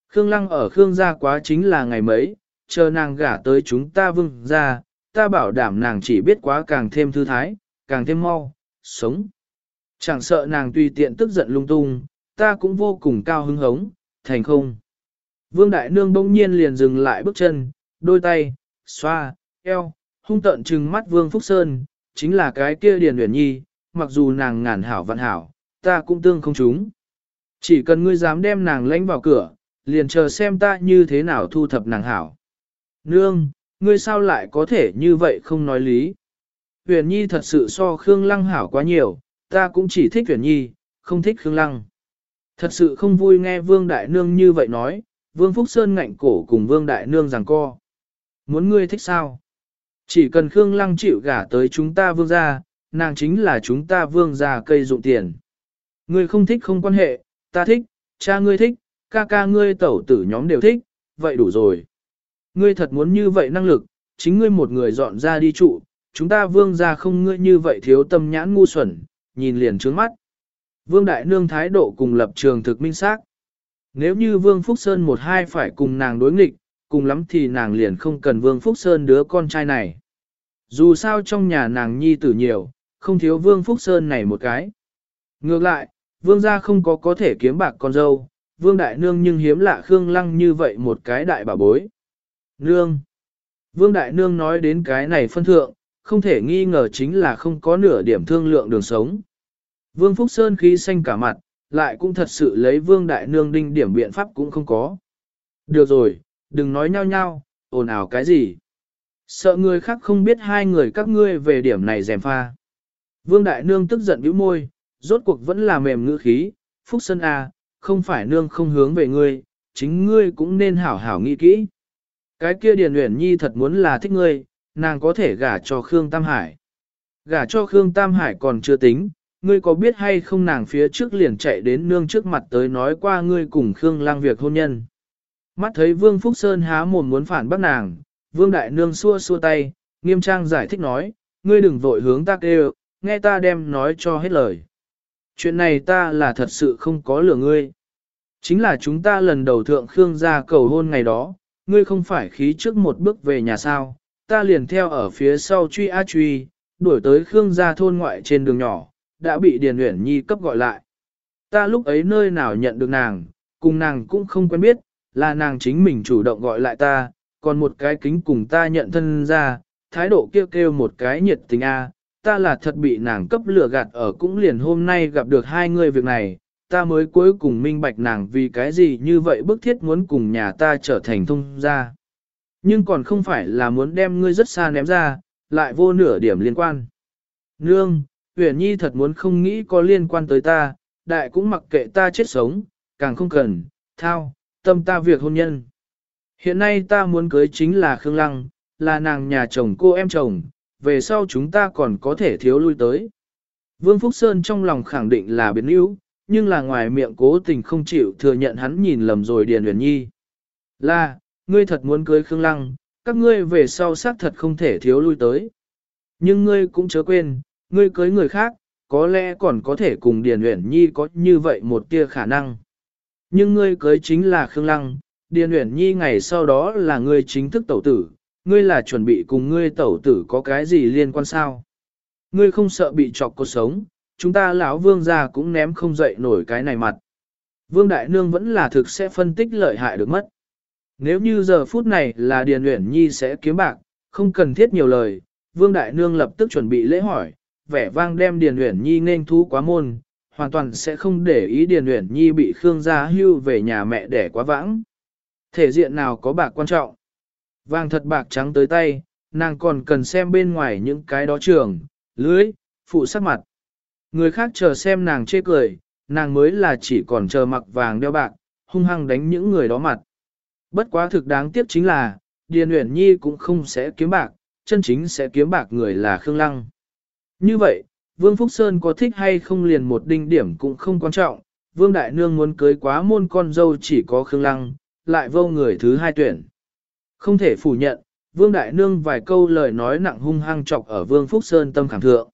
A: Khương Lăng ở Khương gia quá chính là ngày mấy, chờ nàng gả tới chúng ta vương ra, ta bảo đảm nàng chỉ biết quá càng thêm thư thái, càng thêm mau, sống. Chẳng sợ nàng tùy tiện tức giận lung tung, ta cũng vô cùng cao hứng hống, thành không. Vương Đại Nương bỗng nhiên liền dừng lại bước chân, đôi tay, xoa, eo, hung tận trừng mắt Vương Phúc Sơn, chính là cái kia Điền Uyển Nhi, mặc dù nàng ngàn hảo vạn hảo, ta cũng tương không chúng. Chỉ cần ngươi dám đem nàng lãnh vào cửa, liền chờ xem ta như thế nào thu thập nàng hảo. Nương, ngươi sao lại có thể như vậy không nói lý. Huyền Nhi thật sự so Khương Lăng hảo quá nhiều, ta cũng chỉ thích Huyền Nhi, không thích Khương Lăng. Thật sự không vui nghe Vương Đại Nương như vậy nói, Vương Phúc Sơn ngạnh cổ cùng Vương Đại Nương rằng co. Muốn ngươi thích sao? Chỉ cần Khương Lăng chịu gả tới chúng ta Vương gia, nàng chính là chúng ta Vương gia cây dụng tiền. Ngươi không thích không quan hệ, ta thích, cha ngươi thích, ca ca ngươi tẩu tử nhóm đều thích, vậy đủ rồi. Ngươi thật muốn như vậy năng lực, chính ngươi một người dọn ra đi trụ, chúng ta vương gia không ngươi như vậy thiếu tâm nhãn ngu xuẩn, nhìn liền trướng mắt. Vương Đại Nương thái độ cùng lập trường thực minh xác. Nếu như Vương Phúc Sơn một hai phải cùng nàng đối nghịch, cùng lắm thì nàng liền không cần Vương Phúc Sơn đứa con trai này. Dù sao trong nhà nàng nhi tử nhiều, không thiếu Vương Phúc Sơn này một cái. Ngược lại, Vương gia không có có thể kiếm bạc con dâu, Vương Đại Nương nhưng hiếm lạ Khương Lăng như vậy một cái đại bà bối. Nương! Vương Đại Nương nói đến cái này phân thượng, không thể nghi ngờ chính là không có nửa điểm thương lượng đường sống. Vương Phúc Sơn khí xanh cả mặt, lại cũng thật sự lấy Vương Đại Nương đinh điểm biện pháp cũng không có. Được rồi, đừng nói nhau nhau, ồn ào cái gì. Sợ người khác không biết hai người các ngươi về điểm này dèm pha. Vương Đại Nương tức giận bĩu môi, rốt cuộc vẫn là mềm ngữ khí, Phúc Sơn à, không phải nương không hướng về ngươi, chính ngươi cũng nên hảo hảo nghĩ kỹ. Cái kia Điền Uyển Nhi thật muốn là thích ngươi, nàng có thể gả cho Khương Tam Hải. Gả cho Khương Tam Hải còn chưa tính, ngươi có biết hay không nàng phía trước liền chạy đến nương trước mặt tới nói qua ngươi cùng Khương Lang việc hôn nhân. Mắt thấy Vương Phúc Sơn há mồm muốn phản bác nàng, Vương Đại Nương xua xua tay, nghiêm trang giải thích nói, ngươi đừng vội hướng ta kêu, nghe ta đem nói cho hết lời. Chuyện này ta là thật sự không có lừa ngươi. Chính là chúng ta lần đầu thượng Khương gia cầu hôn ngày đó, ngươi không phải khí trước một bước về nhà sao, ta liền theo ở phía sau truy a truy, đuổi tới Khương gia thôn ngoại trên đường nhỏ, đã bị Điền Uyển Nhi cấp gọi lại. Ta lúc ấy nơi nào nhận được nàng, cùng nàng cũng không quen biết, là nàng chính mình chủ động gọi lại ta, còn một cái kính cùng ta nhận thân ra, thái độ kêu kêu một cái nhiệt tình a, ta là thật bị nàng cấp lửa gạt ở cũng liền hôm nay gặp được hai người việc này, ta mới cuối cùng minh bạch nàng vì cái gì như vậy bức thiết muốn cùng nhà ta trở thành thông gia. Nhưng còn không phải là muốn đem ngươi rất xa ném ra, lại vô nửa điểm liên quan. Nương, Huyền Nhi thật muốn không nghĩ có liên quan tới ta, đại cũng mặc kệ ta chết sống, càng không cần, thao, tâm ta việc hôn nhân. Hiện nay ta muốn cưới chính là Khương Lăng, là nàng nhà chồng cô em chồng, về sau chúng ta còn có thể thiếu lui tới. Vương Phúc Sơn trong lòng khẳng định là biến yếu, nhưng là ngoài miệng cố tình không chịu thừa nhận hắn nhìn lầm rồi Điền Huyền Nhi. Là, ngươi thật muốn cưới Khương Lăng, các ngươi về sau xác thật không thể thiếu lui tới. Nhưng ngươi cũng chớ quên, ngươi cưới người khác, có lẽ còn có thể cùng Điền Uyển Nhi có như vậy một tia khả năng. Nhưng ngươi cưới chính là Khương Lăng, Điền Uyển Nhi ngày sau đó là ngươi chính thức tẩu tử, ngươi là chuẩn bị cùng ngươi tẩu tử có cái gì liên quan sao? Ngươi không sợ bị chọc cuộc sống, chúng ta lão vương gia cũng ném không dậy nổi cái này mặt. Vương Đại Nương vẫn là thực sẽ phân tích lợi hại được mất. Nếu như giờ phút này là Điền Uyển Nhi sẽ kiếm bạc, không cần thiết nhiều lời, Vương Đại Nương lập tức chuẩn bị lễ hỏi, vẻ vang đem Điền Uyển Nhi nên thú quá môn, hoàn toàn sẽ không để ý Điền Uyển Nhi bị Khương gia hưu về nhà mẹ đẻ quá vãng. Thể diện nào có bạc quan trọng. Vàng thật bạc trắng tới tay, nàng còn cần xem bên ngoài những cái đó trường, lưới, phụ sắc mặt. Người khác chờ xem nàng chê cười, nàng mới là chỉ còn chờ mặc vàng đeo bạc, hung hăng đánh những người đó mặt. Bất quá thực đáng tiếc chính là, Điền Uyển Nhi cũng không sẽ kiếm bạc, chân chính sẽ kiếm bạc người là Khương Lăng. Như vậy, Vương Phúc Sơn có thích hay không liền một đinh điểm cũng không quan trọng, Vương Đại Nương muốn cưới quá môn con dâu chỉ có Khương Lăng, lại vô người thứ hai tuyển. Không thể phủ nhận, Vương Đại Nương vài câu lời nói nặng hung hăng chọc ở Vương Phúc Sơn tâm khảm thượng.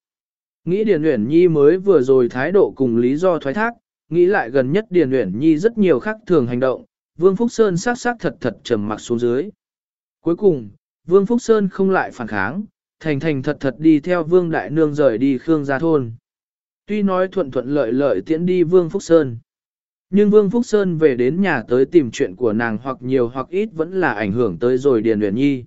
A: Nghĩ Điền Uyển Nhi mới vừa rồi thái độ cùng lý do thoái thác, nghĩ lại gần nhất Điền Uyển Nhi rất nhiều khác thường hành động, Vương Phúc Sơn sắc sắc thật thật trầm mặc xuống dưới. Cuối cùng, Vương Phúc Sơn không lại phản kháng, thành thành thật thật đi theo Vương Đại Nương rời đi Khương Gia Thôn. Tuy nói thuận thuận lợi lợi tiễn đi Vương Phúc Sơn, nhưng Vương Phúc Sơn về đến nhà tới tìm chuyện của nàng hoặc nhiều hoặc ít vẫn là ảnh hưởng tới rồi Điền Uyển Nhi.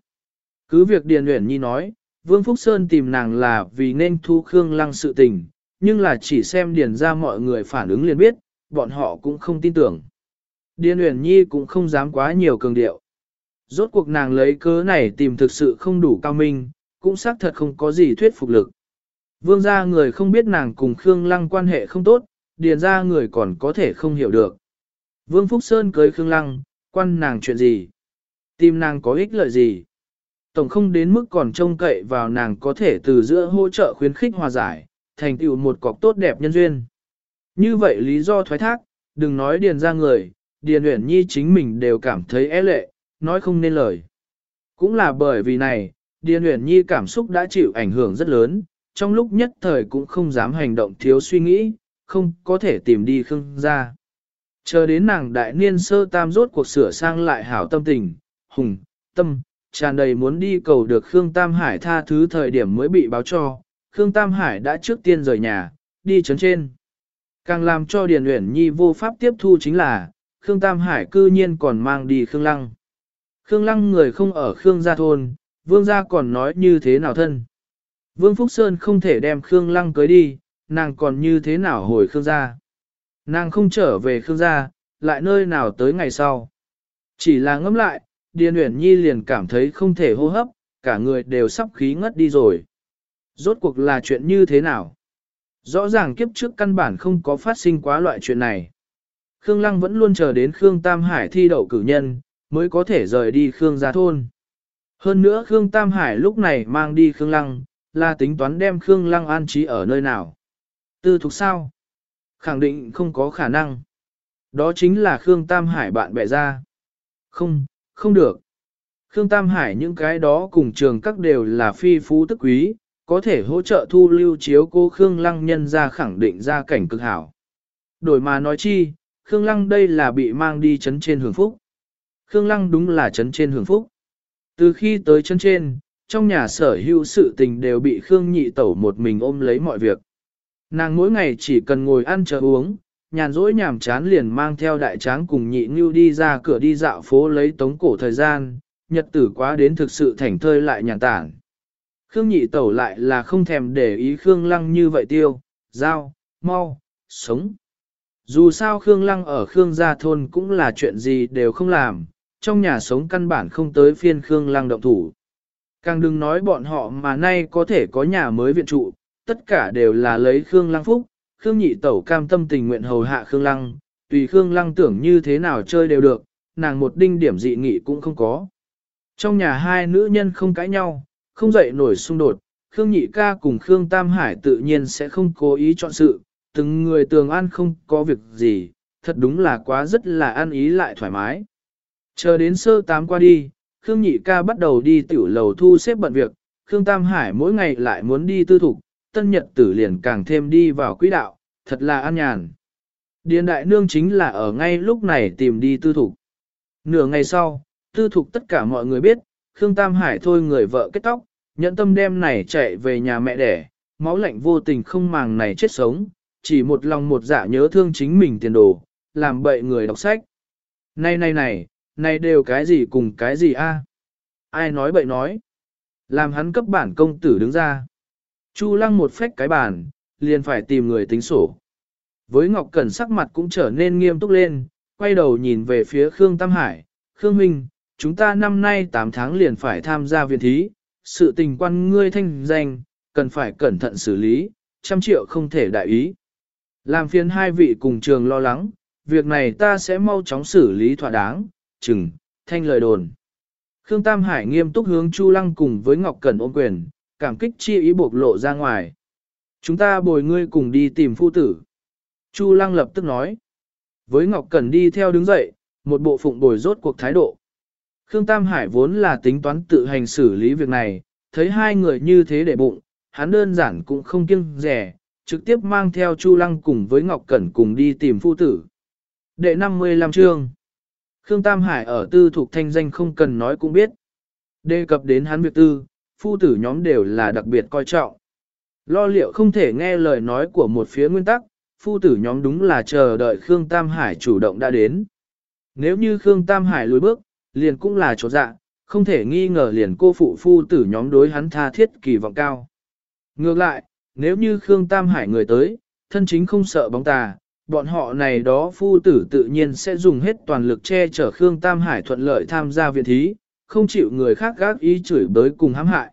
A: Cứ việc Điền Uyển Nhi nói, Vương Phúc Sơn tìm nàng là vì nên thu Khương Lăng sự tình, nhưng là chỉ xem điền ra mọi người phản ứng liền biết, bọn họ cũng không tin tưởng. Điền Uyển Nhi cũng không dám quá nhiều cường điệu. Rốt cuộc nàng lấy cớ này tìm thực sự không đủ cao minh, cũng xác thật không có gì thuyết phục lực. Vương gia người không biết nàng cùng Khương Lăng quan hệ không tốt, điền gia người còn có thể không hiểu được. Vương Phúc Sơn cưới Khương Lăng, quan nàng chuyện gì? Tìm nàng có ích lợi gì? Tổng không đến mức còn trông cậy vào nàng có thể từ giữa hỗ trợ khuyến khích hòa giải, thành tựu một cọc tốt đẹp nhân duyên. Như vậy lý do thoái thác, đừng nói điền ra người, điền uyển nhi chính mình đều cảm thấy é lệ, nói không nên lời. Cũng là bởi vì này, điền uyển nhi cảm xúc đã chịu ảnh hưởng rất lớn, trong lúc nhất thời cũng không dám hành động thiếu suy nghĩ, không có thể tìm đi khương ra. Chờ đến nàng đại niên sơ tam rốt cuộc sửa sang lại hảo tâm tình, hùng, tâm, tràn đầy muốn đi cầu được Khương Tam Hải tha thứ thời điểm mới bị báo cho, Khương Tam Hải đã trước tiên rời nhà, đi chấn trên. Càng làm cho Điền Uyển Nhi vô pháp tiếp thu chính là, Khương Tam Hải cư nhiên còn mang đi Khương Lăng. Khương Lăng người không ở Khương gia thôn, Vương gia còn nói như thế nào thân. Vương Phúc Sơn không thể đem Khương Lăng cưới đi, nàng còn như thế nào hồi Khương gia. Nàng không trở về Khương gia, lại nơi nào tới ngày sau. Chỉ là ngẫm lại, Điền Uyển Nhi liền cảm thấy không thể hô hấp, cả người đều sắp khí ngất đi rồi. Rốt cuộc là chuyện như thế nào? Rõ ràng kiếp trước căn bản không có phát sinh quá loại chuyện này. Khương Lăng vẫn luôn chờ đến Khương Tam Hải thi đậu cử nhân, mới có thể rời đi Khương gia thôn. Hơn nữa Khương Tam Hải lúc này mang đi Khương Lăng, là tính toán đem Khương Lăng an trí ở nơi nào. Tư thuộc sao? Khẳng định không có khả năng. Đó chính là Khương Tam Hải bạn bè ra. Không, không được. Khương Tam Hải những cái đó cùng trường các đều là phi phú tức quý, có thể hỗ trợ thu lưu chiếu cô Khương Lăng nhân ra khẳng định ra cảnh cực hảo. Đổi mà nói chi, Khương Lăng đây là bị mang đi chấn trên hưởng phúc. Khương Lăng đúng là chấn trên hưởng phúc. Từ khi tới chân trên, trong nhà sở hữu sự tình đều bị Khương nhị tẩu một mình ôm lấy mọi việc. Nàng mỗi ngày chỉ cần ngồi ăn chờ uống, nhàn rỗi nhàm chán liền mang theo đại tráng cùng nhị ngưu đi ra cửa đi dạo phố lấy tống cổ thời gian, nhật tử quá đến thực sự thảnh thơi lại nhàn tản. Khương nhị tẩu lại là không thèm để ý Khương lăng như vậy tiêu, giao, mau, sống. Dù sao Khương lăng ở Khương gia thôn cũng là chuyện gì đều không làm, trong nhà sống căn bản không tới phiên Khương lăng động thủ. Càng đừng nói bọn họ mà nay có thể có nhà mới viện trụ, tất cả đều là lấy Khương lăng phúc, Khương nhị tẩu cam tâm tình nguyện hầu hạ Khương Lăng, tùy Khương Lăng tưởng như thế nào chơi đều được, nàng một đinh điểm dị nghị cũng không có. Trong nhà hai nữ nhân không cãi nhau, không dậy nổi xung đột, Khương nhị ca cùng Khương Tam Hải tự nhiên sẽ không cố ý chọn sự, từng người tường an không có việc gì, thật đúng là quá rất là an ý lại thoải mái. Chờ đến sơ tám qua đi, Khương nhị ca bắt đầu đi tiểu lầu thu xếp bận việc, Khương Tam Hải mỗi ngày lại muốn đi tư thục, tân nhật tử liền càng thêm đi vào quỹ đạo, thật là an nhàn. Điền đại nương chính là ở ngay lúc này tìm đi tư thục. Nửa ngày sau, tư thục tất cả mọi người biết, Khương Tam Hải thôi người vợ kết tóc, nhẫn tâm đem này chạy về nhà mẹ đẻ, máu lạnh vô tình không màng này chết sống, chỉ một lòng một dạ nhớ thương chính mình tiền đồ, làm bậy người đọc sách. Này này này, này đều cái gì cùng cái gì a? Ai nói bậy nói? Làm hắn cấp bản công tử đứng ra. Chu lăng một phách cái bàn, liền phải tìm người tính sổ. Với Ngọc Cẩn sắc mặt cũng trở nên nghiêm túc lên, quay đầu nhìn về phía Khương Tam Hải, Khương Minh, chúng ta năm nay 8 tháng liền phải tham gia viện thí, sự tình quan ngươi thanh danh, cần phải cẩn thận xử lý, trăm triệu không thể đại ý. Làm phiền hai vị cùng trường lo lắng, việc này ta sẽ mau chóng xử lý thỏa đáng, chừng, thanh lời đồn. Khương Tam Hải nghiêm túc hướng Chu Lăng cùng với Ngọc Cẩn ôm quyền, cảm kích chi ý bộc lộ ra ngoài. Chúng ta bồi ngươi cùng đi tìm phu tử. Chu Lăng lập tức nói. Với Ngọc Cẩn đi theo đứng dậy, một bộ phụng bồi rốt cuộc thái độ. Khương Tam Hải vốn là tính toán tự hành xử lý việc này, thấy hai người như thế để bụng, hắn đơn giản cũng không kiêng rẻ, trực tiếp mang theo Chu Lăng cùng với Ngọc Cẩn cùng đi tìm phu tử. Đệ 55 chương Khương Tam Hải ở tư thuộc thanh danh không cần nói cũng biết. Đề cập đến hắn việc tư, phu tử nhóm đều là đặc biệt coi trọng. Lo liệu không thể nghe lời nói của một phía nguyên tắc, phu tử nhóm đúng là chờ đợi Khương Tam Hải chủ động đã đến. Nếu như Khương Tam Hải lùi bước, liền cũng là chỗ dạ, không thể nghi ngờ liền cô phụ phu tử nhóm đối hắn tha thiết kỳ vọng cao. Ngược lại, nếu như Khương Tam Hải người tới, thân chính không sợ bóng tà, bọn họ này đó phu tử tự nhiên sẽ dùng hết toàn lực che chở Khương Tam Hải thuận lợi tham gia viện thí, không chịu người khác gác ý chửi bới cùng hãm hại.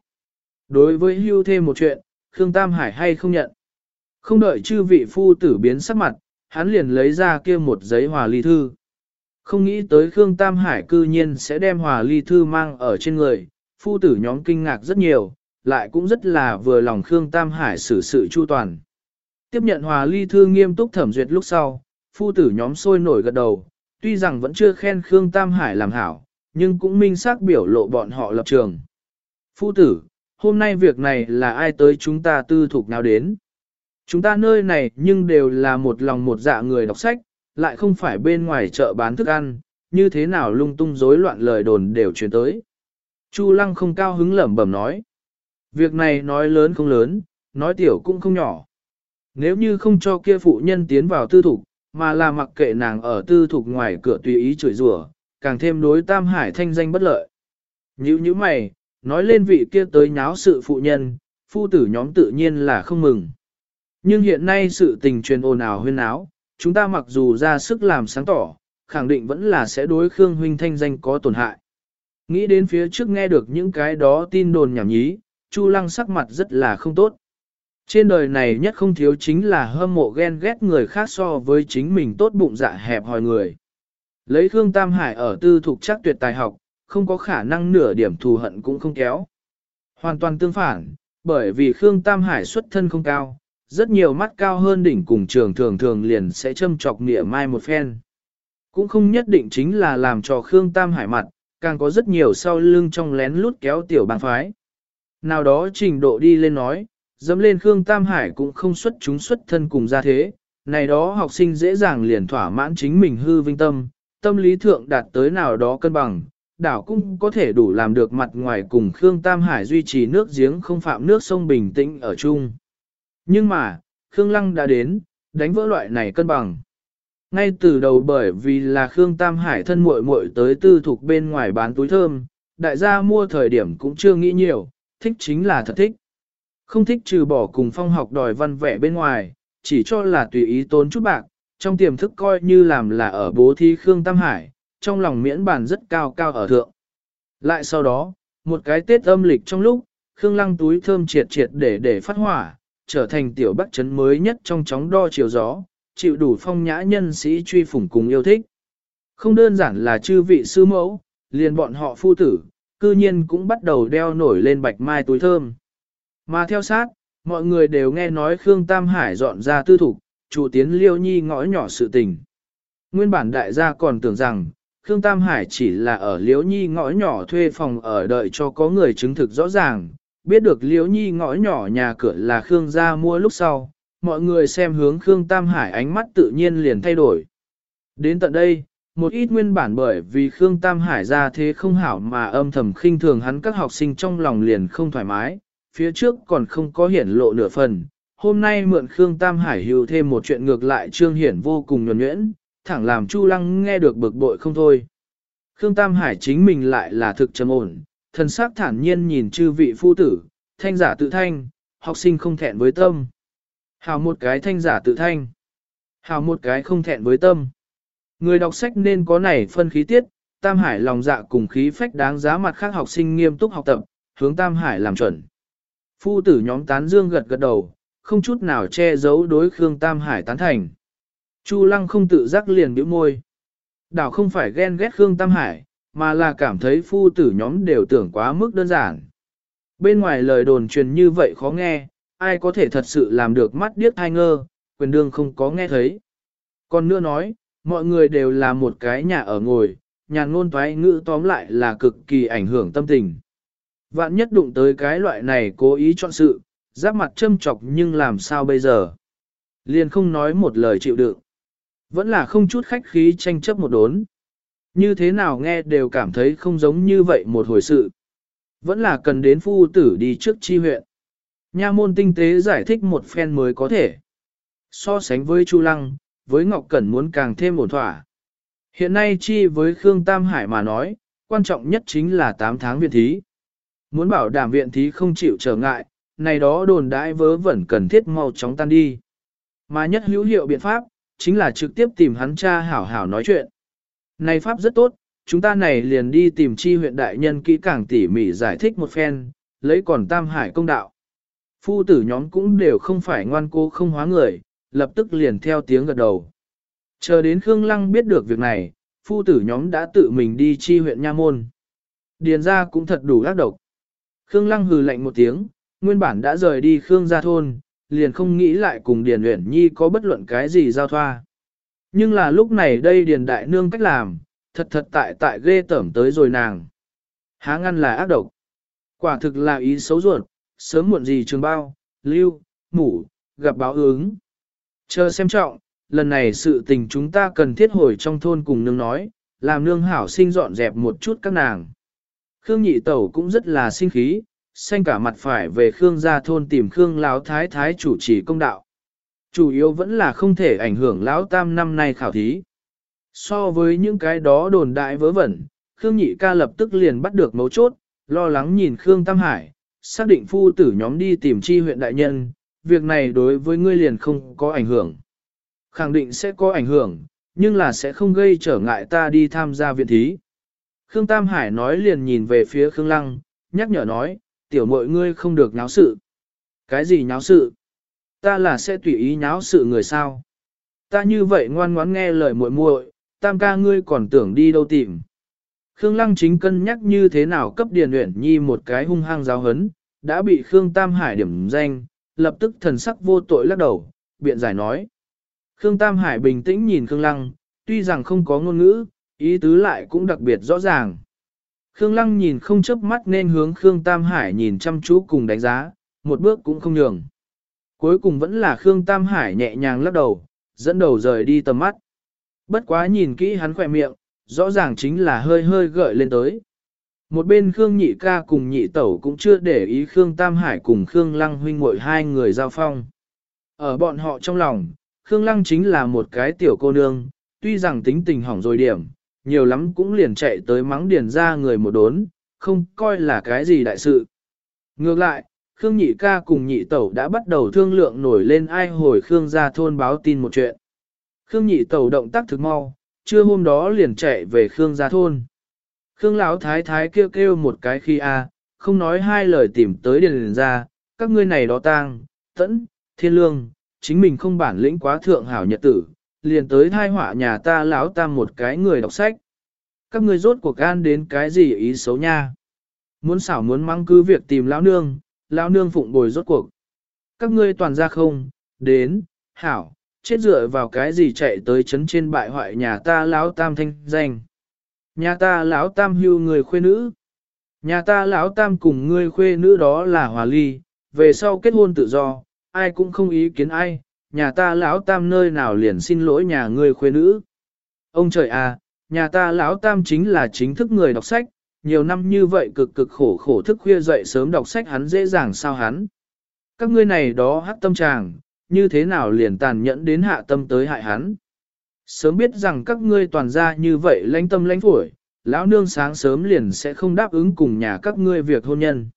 A: Đối với hưu thêm một chuyện, Khương Tam Hải hay không nhận. Không đợi chư vị phu tử biến sắc mặt, hắn liền lấy ra kia một giấy hòa ly thư. Không nghĩ tới Khương Tam Hải cư nhiên sẽ đem hòa ly thư mang ở trên người, phu tử nhóm kinh ngạc rất nhiều, lại cũng rất là vừa lòng Khương Tam Hải xử sự chu toàn. Tiếp nhận hòa ly thư nghiêm túc thẩm duyệt lúc sau, phu tử nhóm sôi nổi gật đầu, tuy rằng vẫn chưa khen Khương Tam Hải làm hảo, nhưng cũng minh xác biểu lộ bọn họ lập trường. Phu tử, hôm nay việc này là ai tới chúng ta tư thuộc nào đến? Chúng ta nơi này nhưng đều là một lòng một dạ người đọc sách, lại không phải bên ngoài chợ bán thức ăn, như thế nào lung tung rối loạn lời đồn đều truyền tới. Chu Lăng không cao hứng lẩm bẩm nói. Việc này nói lớn không lớn, nói tiểu cũng không nhỏ. Nếu như không cho kia phụ nhân tiến vào tư thục, mà là mặc kệ nàng ở tư thục ngoài cửa tùy ý chửi rủa, càng thêm đối Tam Hải thanh danh bất lợi. Như như mày, nói lên vị kia tới nháo sự phụ nhân, phu tử nhóm tự nhiên là không mừng. Nhưng hiện nay sự tình truyền ồn ào huyên áo, chúng ta mặc dù ra sức làm sáng tỏ, khẳng định vẫn là sẽ đối Khương Huynh thanh danh có tổn hại. Nghĩ đến phía trước nghe được những cái đó tin đồn nhảm nhí, Chu Lăng sắc mặt rất là không tốt. Trên đời này nhất không thiếu chính là hâm mộ ghen ghét người khác so với chính mình tốt bụng dạ hẹp hòi người. Lấy Khương Tam Hải ở tư thục chắc tuyệt tài học, không có khả năng nửa điểm thù hận cũng không kéo. Hoàn toàn tương phản, bởi vì Khương Tam Hải xuất thân không cao, rất nhiều mắt cao hơn đỉnh cùng trường thường thường liền sẽ châm chọc nịa mai một phen. Cũng không nhất định chính là làm cho Khương Tam Hải mặt, càng có rất nhiều sau lưng trong lén lút kéo tiểu bang phái. Nào đó trình độ đi lên nói, dẫm lên Khương Tam Hải cũng không xuất chúng xuất thân cùng ra thế, này đó học sinh dễ dàng liền thỏa mãn chính mình hư vinh tâm, tâm lý thượng đạt tới nào đó cân bằng, đảo cũng có thể đủ làm được mặt ngoài cùng Khương Tam Hải duy trì nước giếng không phạm nước sông bình tĩnh ở chung. Nhưng mà, Khương Lăng đã đến, đánh vỡ loại này cân bằng. Ngay từ đầu bởi vì là Khương Tam Hải thân muội muội tới tư thuộc bên ngoài bán túi thơm, đại gia mua thời điểm cũng chưa nghĩ nhiều, thích chính là thật thích. Không thích trừ bỏ cùng phong học đòi văn vẻ bên ngoài, chỉ cho là tùy ý tốn chút bạc, trong tiềm thức coi như làm là ở bố thi Khương Tam Hải, trong lòng miễn bản rất cao cao ở thượng. Lại sau đó, một cái tết âm lịch trong lúc, Khương Lăng túi thơm triệt triệt để để phát hỏa, trở thành tiểu bắc chấn mới nhất trong chóng đo chiều gió, chịu đủ phong nhã nhân sĩ truy phủng cùng yêu thích. Không đơn giản là chư vị sư mẫu, liền bọn họ phu tử, cư nhiên cũng bắt đầu đeo nổi lên bạch mai túi thơm. Mà theo sát, mọi người đều nghe nói Khương Tam Hải dọn ra tư thục, chủ tiến liêu nhi ngõ nhỏ sự tình. Nguyên bản đại gia còn tưởng rằng, Khương Tam Hải chỉ là ở liễu nhi ngõ nhỏ thuê phòng ở đợi cho có người chứng thực rõ ràng, biết được liễu nhi ngõ nhỏ nhà cửa là Khương gia mua lúc sau, mọi người xem hướng Khương Tam Hải ánh mắt tự nhiên liền thay đổi. Đến tận đây, một ít nguyên bản bởi vì Khương Tam Hải ra thế không hảo mà âm thầm khinh thường hắn các học sinh trong lòng liền không thoải mái, phía trước còn không có hiển lộ nửa phần. Hôm nay mượn Khương Tam Hải hưu thêm một chuyện ngược lại trương hiển vô cùng nhuẩn nhuyễn, thẳng làm Chu Lăng nghe được bực bội không thôi. Khương Tam Hải chính mình lại là thực trầm ổn, thần sắc thản nhiên nhìn chư vị phu tử, thanh giả tự thanh, học sinh không thẹn với tâm. Hào một cái thanh giả tự thanh. Hào một cái không thẹn với tâm. Người đọc sách nên có này phân khí tiết, Tam Hải lòng dạ cùng khí phách đáng giá mặt khác học sinh nghiêm túc học tập, hướng Tam Hải làm chuẩn. Phu tử nhóm tán dương gật gật đầu, không chút nào che giấu đối Khương Tam Hải tán thành. Chu Lăng không tự giác liền bĩu môi. Đảo không phải ghen ghét Khương Tam Hải, mà là cảm thấy phu tử nhóm đều tưởng quá mức đơn giản. Bên ngoài lời đồn truyền như vậy khó nghe, ai có thể thật sự làm được mắt điếc thai ngơ, quyền đương không có nghe thấy. Còn nữa nói, mọi người đều là một cái nhà ở ngồi, nhà ngôn thoái ngữ tóm lại là cực kỳ ảnh hưởng tâm tình. Vạn nhất đụng tới cái loại này cố ý chọn sự, giáp mặt châm chọc nhưng làm sao bây giờ? Liền không nói một lời chịu đựng. Vẫn là không chút khách khí tranh chấp một đốn. Như thế nào nghe đều cảm thấy không giống như vậy một hồi sự. Vẫn là cần đến phu tử đi trước chi huyện. Nha môn tinh tế giải thích một phen mới có thể. So sánh với Chu Lăng, với Ngọc Cẩn muốn càng thêm ổn thỏa. Hiện nay chi với Khương Tam Hải mà nói, quan trọng nhất chính là 8 tháng viện thí. Muốn bảo đảm viện thí không chịu trở ngại, này đó đồn đãi vớ vẩn cần thiết mau chóng tan đi. Mà nhất hữu hiệu biện pháp, chính là trực tiếp tìm hắn cha hảo hảo nói chuyện. Này pháp rất tốt, chúng ta này liền đi tìm chi huyện đại nhân kỹ càng tỉ mỉ giải thích một phen, lấy còn tam hải công đạo. Phu tử nhóm cũng đều không phải ngoan cố không hóa người, lập tức liền theo tiếng gật đầu. Chờ đến Khương Lăng biết được việc này, phu tử nhóm đã tự mình đi chi huyện Nha Môn. Điền ra cũng thật đủ ác độc. Khương Lăng hừ lạnh một tiếng, nguyên bản đã rời đi Khương gia thôn, liền không nghĩ lại cùng Điền Uyển Nhi có bất luận cái gì giao thoa. Nhưng là lúc này đây Điền Đại Nương cách làm, thật thật tại tại ghê tởm tới rồi nàng. Há ngăn là ác độc. Quả thực là ý xấu ruột, sớm muộn gì trường bao, lưu, mủ, gặp báo ứng. Chờ xem trọng, lần này sự tình chúng ta cần thiết hồi trong thôn cùng nương nói, làm nương hảo sinh dọn dẹp một chút các nàng. Khương nhị tẩu cũng rất là sinh khí, xanh cả mặt phải về Khương gia thôn tìm Khương Lão Thái Thái chủ trì công đạo. Chủ yếu vẫn là không thể ảnh hưởng Lão Tam năm nay khảo thí. So với những cái đó đồn đại vớ vẩn, Khương nhị ca lập tức liền bắt được mấu chốt, lo lắng nhìn Khương Tam Hải, xác định phu tử nhóm đi tìm chi huyện đại nhân, việc này đối với ngươi liền không có ảnh hưởng. Khẳng định sẽ có ảnh hưởng, nhưng là sẽ không gây trở ngại ta đi tham gia viện thí. Khương Tam Hải nói liền nhìn về phía Khương Lăng, nhắc nhở nói, tiểu mội ngươi không được nháo sự. Cái gì nháo sự? Ta là sẽ tùy ý nháo sự người sao? Ta như vậy ngoan ngoãn nghe lời muội muội, tam ca ngươi còn tưởng đi đâu tìm. Khương Lăng chính cân nhắc như thế nào cấp Điền Uyển Nhi một cái hung hăng giáo hấn, đã bị Khương Tam Hải điểm danh, lập tức thần sắc vô tội lắc đầu, biện giải nói. Khương Tam Hải bình tĩnh nhìn Khương Lăng, tuy rằng không có ngôn ngữ, ý tứ lại cũng đặc biệt rõ ràng. Khương Lăng nhìn không chớp mắt nên hướng Khương Tam Hải nhìn chăm chú cùng đánh giá, một bước cũng không nhường. Cuối cùng vẫn là Khương Tam Hải nhẹ nhàng lắc đầu, dẫn đầu rời đi tầm mắt. Bất quá nhìn kỹ hắn khỏe miệng, rõ ràng chính là hơi hơi gợi lên tới. Một bên Khương Nhị ca cùng Nhị Tẩu cũng chưa để ý Khương Tam Hải cùng Khương Lăng huynh muội hai người giao phong. Ở bọn họ trong lòng, Khương Lăng chính là một cái tiểu cô nương, tuy rằng tính tình hỏng rồi điểm, nhiều lắm cũng liền chạy tới mắng điền ra người một đốn, không coi là cái gì đại sự. Ngược lại, Khương Nhị ca cùng Nhị Tẩu đã bắt đầu thương lượng nổi lên ai hồi Khương ra thôn báo tin một chuyện. Khương Nhị Tẩu động tác thực mau, trưa hôm đó liền chạy về Khương gia thôn. Khương Lão thái thái kêu kêu một cái khi a, không nói hai lời tìm tới điền ra, các ngươi này đó tang, tẫn, thiên lương, chính mình không bản lĩnh quá thượng hảo nhật tử, liền tới thai họa nhà ta lão tam một cái người đọc sách. Các ngươi rốt cuộc gan đến cái gì ý xấu nha. Muốn xảo muốn mắng cứ việc tìm lão nương, lão nương phụng bồi rốt cuộc. Các ngươi toàn ra không, đến, hảo, chết dựa vào cái gì chạy tới chấn trên bại hoại nhà ta lão tam thanh danh. Nhà ta lão tam hưu người khuê nữ. Nhà ta lão tam cùng ngươi khuê nữ đó là hòa ly, về sau kết hôn tự do, ai cũng không ý kiến ai, nhà ta lão tam nơi nào liền xin lỗi nhà ngươi khuê nữ. Ông trời à, nhà ta lão tam chính là chính thức người đọc sách, nhiều năm như vậy cực cực khổ khổ thức khuya dậy sớm đọc sách hắn dễ dàng sao hắn. Các ngươi này đó hắc tâm tràng, như thế nào liền tàn nhẫn đến hạ tâm tới hại hắn. Sớm biết rằng các ngươi toàn ra như vậy lãnh tâm lãnh phổi, lão nương sáng sớm liền sẽ không đáp ứng cùng nhà các ngươi việc hôn nhân.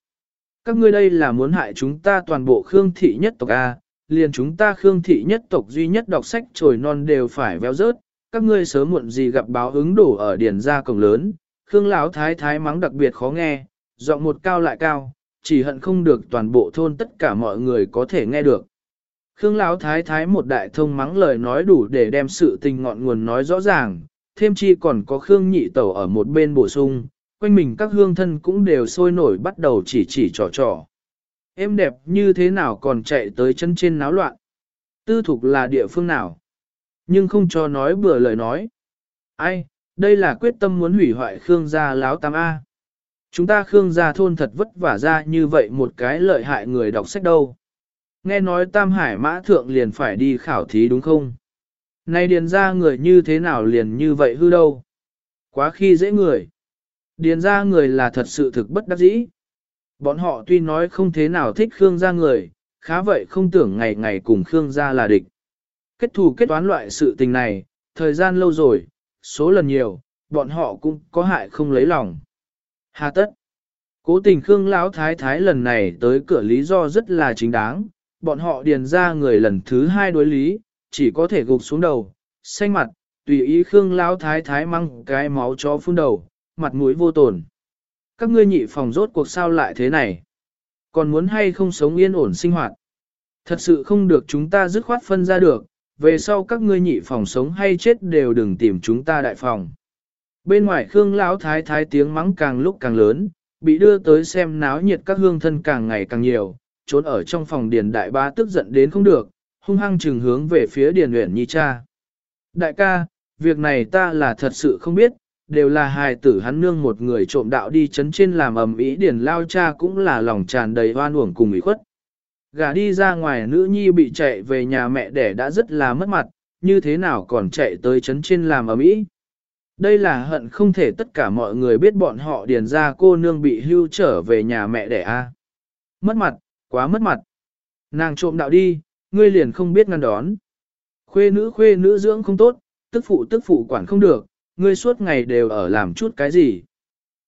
A: Các ngươi đây là muốn hại chúng ta toàn bộ Khương thị nhất tộc A, liền chúng ta Khương thị nhất tộc duy nhất đọc sách trồi non đều phải véo rớt, các ngươi sớm muộn gì gặp báo ứng đổ ở điển gia cổng lớn, Khương lão thái thái mắng đặc biệt khó nghe, giọng một cao lại cao, chỉ hận không được toàn bộ thôn tất cả mọi người có thể nghe được. Khương Lão Thái Thái một đại thông mắng lời nói đủ để đem sự tình ngọn nguồn nói rõ ràng, thêm chi còn có Khương Nhị Tẩu ở một bên bổ sung, quanh mình các hương thân cũng đều sôi nổi bắt đầu chỉ chỉ trò trò. Em đẹp như thế nào còn chạy tới chân trên náo loạn. Tư thục là địa phương nào? Nhưng không cho nói bừa lời nói. Ai, đây là quyết tâm muốn hủy hoại Khương gia láo tam A. Chúng ta Khương gia thôn thật vất vả ra như vậy một cái lợi hại người đọc sách đâu. Nghe nói Tam Hải Mã Thượng liền phải đi khảo thí đúng không? Này điền ra người như thế nào liền như vậy hư đâu? Quá khi dễ người. Điền ra người là thật sự thực bất đắc dĩ. Bọn họ tuy nói không thế nào thích Khương gia người, khá vậy không tưởng ngày ngày cùng Khương gia là địch. Kết thù kết toán loại sự tình này, thời gian lâu rồi, số lần nhiều, bọn họ cũng có hại không lấy lòng. Hà tất. Cố tình Khương Lão Thái Thái lần này tới cửa lý do rất là chính đáng, bọn họ điền ra người lần thứ hai đối lý, chỉ có thể gục xuống đầu, xanh mặt, tùy ý Khương Lão Thái Thái măng cái máu chó phun đầu, mặt mũi vô tổn. Các ngươi nhị phòng rốt cuộc sao lại thế này? Còn muốn hay không sống yên ổn sinh hoạt? Thật sự không được chúng ta dứt khoát phân ra được, về sau các ngươi nhị phòng sống hay chết đều đừng tìm chúng ta đại phòng. Bên ngoài Khương Lão Thái Thái tiếng mắng càng lúc càng lớn, bị đưa tới xem náo nhiệt các hương thân càng ngày càng nhiều, trốn ở trong phòng điền đại bá tức giận đến không được, hung hăng trừng hướng về phía điền uyển nhi cha. Đại ca, việc này ta là thật sự không biết, đều là hài tử hắn nương một người trộm đạo đi chấn trên làm ầm ĩ điển lao cha cũng là lòng tràn đầy hoan uổng cùng ủy khuất. Gả đi ra ngoài nữ nhi bị chạy về nhà mẹ đẻ đã rất là mất mặt, như thế nào còn chạy tới chấn trên làm ầm ĩ? Đây là hận không thể tất cả mọi người biết bọn họ điền ra cô nương bị hưu trở về nhà mẹ đẻ a. Mất mặt, quá mất mặt. Nàng trộm đạo đi, ngươi liền không biết ngăn đón. Khuê nữ khuê nữ dưỡng không tốt, tức phụ tức phụ quản không được, ngươi suốt ngày đều ở làm chút cái gì.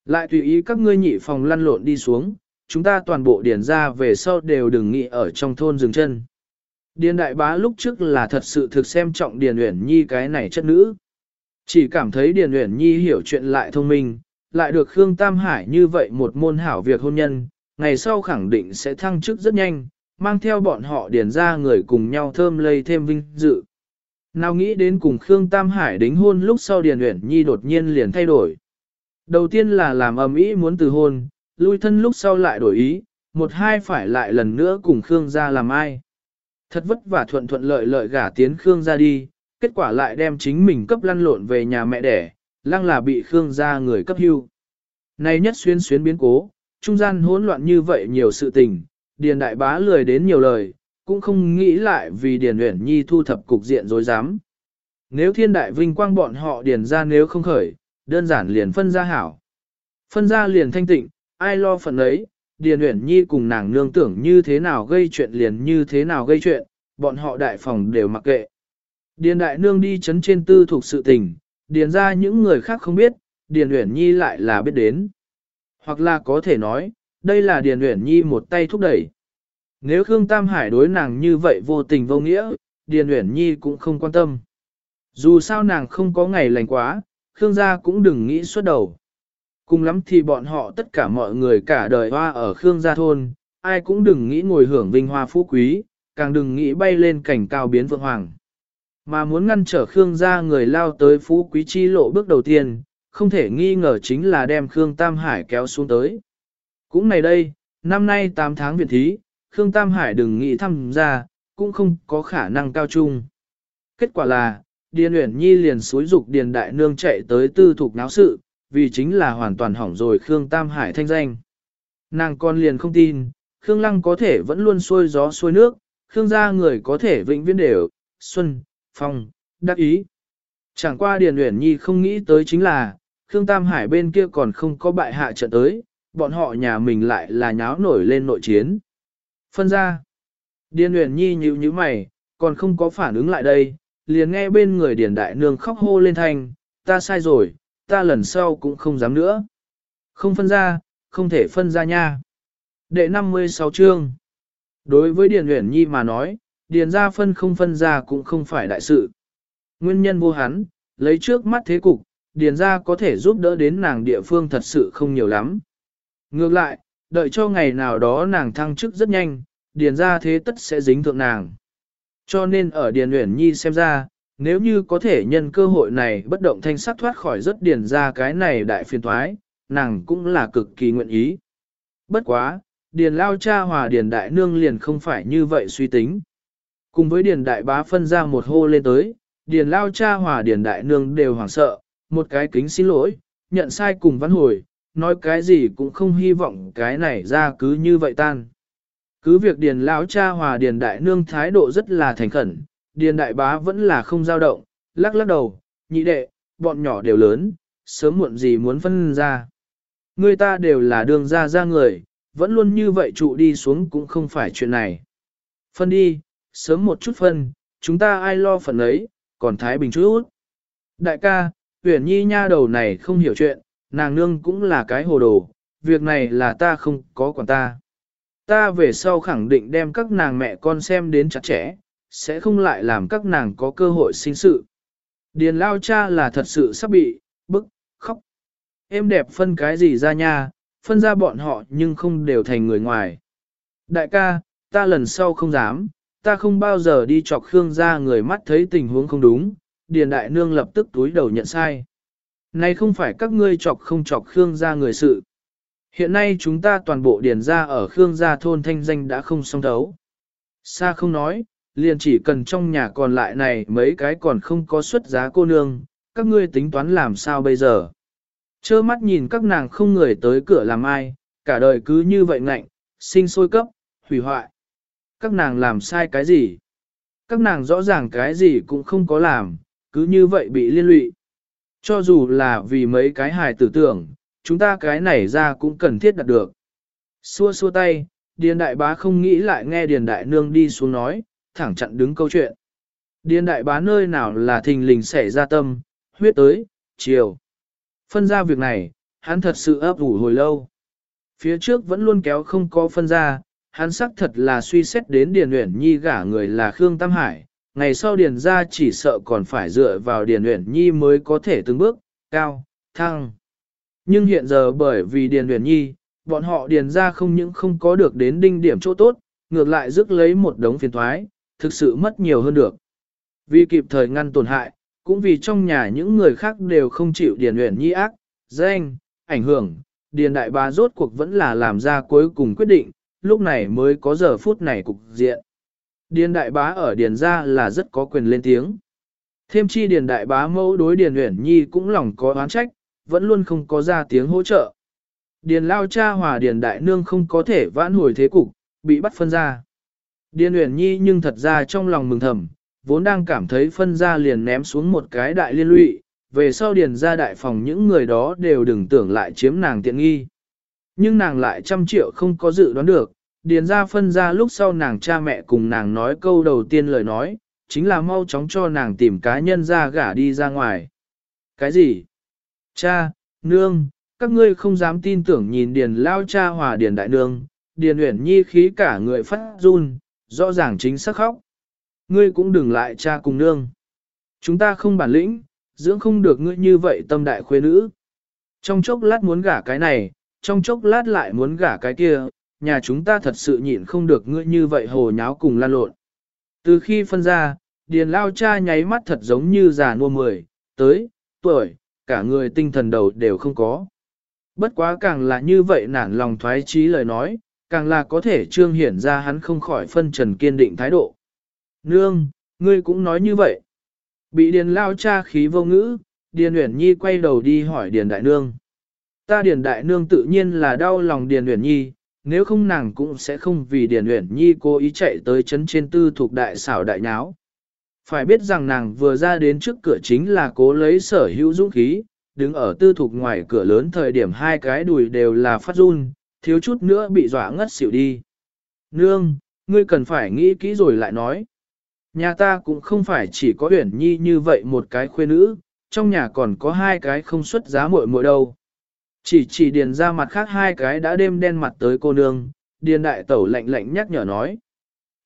A: Lại tùy ý các ngươi nhị phòng lăn lộn đi xuống, chúng ta toàn bộ điền ra về sau đều đừng nghĩ ở trong thôn dừng chân. Điền đại bá lúc trước là thật sự thực xem trọng Điền Uyển Nhi cái này chất nữ. Chỉ cảm thấy Điền Uyển Nhi hiểu chuyện lại thông minh, lại được Khương Tam Hải như vậy một môn hảo việc hôn nhân, ngày sau khẳng định sẽ thăng chức rất nhanh, mang theo bọn họ điền ra người cùng nhau thơm lây thêm vinh dự. Nào nghĩ đến cùng Khương Tam Hải đính hôn lúc sau Điền Uyển Nhi đột nhiên liền thay đổi. Đầu tiên là làm ầm ĩ muốn từ hôn, lui thân lúc sau lại đổi ý, một hai phải lại lần nữa cùng Khương gia làm ai. Thật vất vả thuận thuận lợi lợi gả tiến Khương gia đi, kết quả lại đem chính mình cấp lăn lộn về nhà mẹ đẻ, lăng là bị Khương gia người cấp hưu. Này nhất xuyên xuyến biến cố, trung gian hỗn loạn như vậy nhiều sự tình, Điền Đại Bá lười đến nhiều lời, cũng không nghĩ lại vì Điền Uyển Nhi thu thập cục diện rối dám. Nếu thiên đại vinh quang bọn họ điền ra nếu không khởi, đơn giản liền phân ra hảo. Phân ra liền thanh tịnh, ai lo phần ấy, Điền Uyển Nhi cùng nàng nương tưởng như thế nào gây chuyện liền như thế nào gây chuyện, bọn họ đại phòng đều mặc kệ. Điền đại nương đi chấn trên tư thuộc sự tình, điền ra những người khác không biết, Điền Uyển Nhi lại là biết đến. Hoặc là có thể nói, đây là Điền Uyển Nhi một tay thúc đẩy. Nếu Khương Tam Hải đối nàng như vậy vô tình vô nghĩa, Điền Uyển Nhi cũng không quan tâm. Dù sao nàng không có ngày lành quá, Khương gia cũng đừng nghĩ suốt đầu. Cùng lắm thì bọn họ tất cả mọi người cả đời hoa ở Khương gia thôn, ai cũng đừng nghĩ ngồi hưởng vinh hoa phú quý, càng đừng nghĩ bay lên cảnh cao biến vượng hoàng. Mà muốn ngăn trở Khương gia người lao tới phú quý chi lộ bước đầu tiên, không thể nghi ngờ chính là đem Khương Tam Hải kéo xuống tới. Cũng này đây, năm nay 8 tháng viện thí, Khương Tam Hải đừng nghĩ tham gia, cũng không có khả năng cao trung. Kết quả là, Điền Uyển Nhi liền xúi dục Điền Đại Nương chạy tới tư thục náo sự, vì chính là hoàn toàn hỏng rồi Khương Tam Hải thanh danh. Nàng con liền không tin, Khương Lăng có thể vẫn luôn xuôi gió xuôi nước, Khương gia người có thể vĩnh viễn đều, xuân, phong, đắc ý. Chẳng qua Điền Uyển Nhi không nghĩ tới chính là, Khương Tam Hải bên kia còn không có bại hạ trận tới, bọn họ nhà mình lại là nháo nổi lên nội chiến. Phân ra, Điền Uyển Nhi nhíu nhíu mày, còn không có phản ứng lại đây, liền nghe bên người Điền Đại Nương khóc hô lên thanh, ta sai rồi, ta lần sau cũng không dám nữa. Không phân ra, không thể phân ra nha. Đệ 56 chương. Đối với Điền Uyển Nhi mà nói, Điền ra phân không phân ra cũng không phải đại sự. Nguyên nhân vô hắn, lấy trước mắt thế cục, Điền ra có thể giúp đỡ đến nàng địa phương thật sự không nhiều lắm. Ngược lại, đợi cho ngày nào đó nàng thăng chức rất nhanh, Điền ra thế tất sẽ dính thượng nàng. Cho nên ở Điền Uyển Nhi xem ra, nếu như có thể nhân cơ hội này bất động thanh sắc thoát khỏi rất điền ra cái này đại phiền thoái, nàng cũng là cực kỳ nguyện ý. Bất quá, điền lao cha hòa điền đại nương liền không phải như vậy suy tính. Cùng với điền đại bá phân ra một hô lên tới, điền lao cha hòa điền đại nương đều hoảng sợ, một cái kính xin lỗi, nhận sai cùng văn hồi, nói cái gì cũng không hy vọng cái này ra cứ như vậy tan. Cứ việc điền lão cha hòa điền đại nương thái độ rất là thành khẩn, điền đại bá vẫn là không dao động, lắc lắc đầu, nhị đệ, bọn nhỏ đều lớn, sớm muộn gì muốn phân ra. Người ta đều là đường ra ra người, vẫn luôn như vậy trụ đi xuống cũng không phải chuyện này. Phân đi, sớm một chút phân, chúng ta ai lo phần ấy, còn Thái Bình chút. Đại ca, huyền nhi nha đầu này không hiểu chuyện, nàng nương cũng là cái hồ đồ, việc này là ta không có quản ta. Ta về sau khẳng định đem các nàng mẹ con xem đến chặt chẽ, sẽ không lại làm các nàng có cơ hội sinh sự. Điền lao cha là thật sự sắp bị, bức, khóc. Em đẹp phân cái gì ra nha, phân ra bọn họ nhưng không đều thành người ngoài. Đại ca, ta lần sau không dám, ta không bao giờ đi chọc Khương ra người mắt thấy tình huống không đúng, Điền Đại Nương lập tức túi đầu nhận sai. Này không phải các ngươi chọc không chọc Khương ra người sự. Hiện nay chúng ta toàn bộ điền ra ở Khương gia thôn thanh danh đã không song thấu. Sa không nói, liền chỉ cần trong nhà còn lại này mấy cái còn không có xuất giá cô nương, các ngươi tính toán làm sao bây giờ. Chơ mắt nhìn các nàng không người tới cửa làm ai, cả đời cứ như vậy ngạnh, sinh sôi cấp, hủy hoại. Các nàng làm sai cái gì? Các nàng rõ ràng cái gì cũng không có làm, cứ như vậy bị liên lụy. Cho dù là vì mấy cái hài tử tưởng, chúng ta cái này ra cũng cần thiết đạt được. Xua xua tay, Điền đại bá không nghĩ lại nghe Điền đại nương đi xuống nói, thẳng chặn đứng câu chuyện. Điền đại bá nơi nào là thình lình xảy ra tâm, huyết tới, chiều. Phân ra việc này, hắn thật sự ấp ủ hồi lâu. Phía trước vẫn luôn kéo không có phân ra, hắn xác thật là suy xét đến Điền Uyển Nhi gả người là Khương Tam Hải, ngày sau Điền ra chỉ sợ còn phải dựa vào Điền Uyển Nhi mới có thể từng bước, cao, thăng. Nhưng hiện giờ bởi vì Điền Uyển Nhi, bọn họ Điền ra không những không có được đến đinh điểm chỗ tốt, ngược lại rước lấy một đống phiền thoái, thực sự mất nhiều hơn được. Vì kịp thời ngăn tổn hại, cũng vì trong nhà những người khác đều không chịu Điền Uyển Nhi ác, danh, ảnh hưởng, Điền Đại Bá rốt cuộc vẫn là làm ra cuối cùng quyết định, lúc này mới có giờ phút này cục diện. Điền Đại Bá ở Điền gia là rất có quyền lên tiếng. Thêm chi Điền Đại Bá mẫu đối Điền Uyển Nhi cũng lòng có oán trách, vẫn luôn không có ra tiếng hỗ trợ. Điền lao cha hòa Điền Đại Nương không có thể vãn hồi thế cục, bị bắt phân ra. Điền Uyển Nhi nhưng thật ra trong lòng mừng thầm, vốn đang cảm thấy phân ra liền ném xuống một cái đại liên lụy, về sau Điền ra đại phòng những người đó đều đừng tưởng lại chiếm nàng tiện nghi. Nhưng nàng lại trăm triệu không có dự đoán được, Điền ra phân ra lúc sau nàng cha mẹ cùng nàng nói câu đầu tiên lời nói, chính là mau chóng cho nàng tìm cá nhân ra gả đi ra ngoài. Cái gì? Cha, nương, các ngươi không dám tin tưởng nhìn Điền lao cha hòa Điền đại nương, Điền uyển nhi khí cả người phát run, rõ ràng chính xác khóc. Ngươi cũng đừng lại cha cùng nương. Chúng ta không bản lĩnh, dưỡng không được ngươi như vậy tâm đại khuê nữ. Trong chốc lát muốn gả cái này, trong chốc lát lại muốn gả cái kia, nhà chúng ta thật sự nhịn không được ngươi như vậy hồ nháo cùng lan lộn. Từ khi phân ra, Điền lao cha nháy mắt thật giống như già nua mười, tới, tuổi, cả người tinh thần đầu đều không có. Bất quá càng là như vậy nản lòng thoái trí lời nói, càng là có thể trương hiển ra hắn không khỏi phân trần kiên định thái độ. Nương, ngươi cũng nói như vậy. Bị điền lao cha khí vô ngữ, điền uyển nhi quay đầu đi hỏi điền đại nương. Ta điền đại nương tự nhiên là đau lòng điền uyển nhi, nếu không nàng cũng sẽ không vì điền uyển nhi cố ý chạy tới chấn trên tư thuộc đại xảo đại nháo. Phải biết rằng nàng vừa ra đến trước cửa chính là cố lấy sở hữu dũng khí, đứng ở tư thuộc ngoài cửa lớn thời điểm hai cái đùi đều là phát run, thiếu chút nữa bị dọa ngất xỉu đi. Nương, ngươi cần phải nghĩ kỹ rồi lại nói. Nhà ta cũng không phải chỉ có Uyển Nhi như vậy một cái khuê nữ, trong nhà còn có hai cái không xuất giá muội muội đâu. Chỉ chỉ điền ra mặt khác hai cái đã đêm đen mặt tới cô nương, điền đại tẩu lạnh lạnh nhắc nhở nói.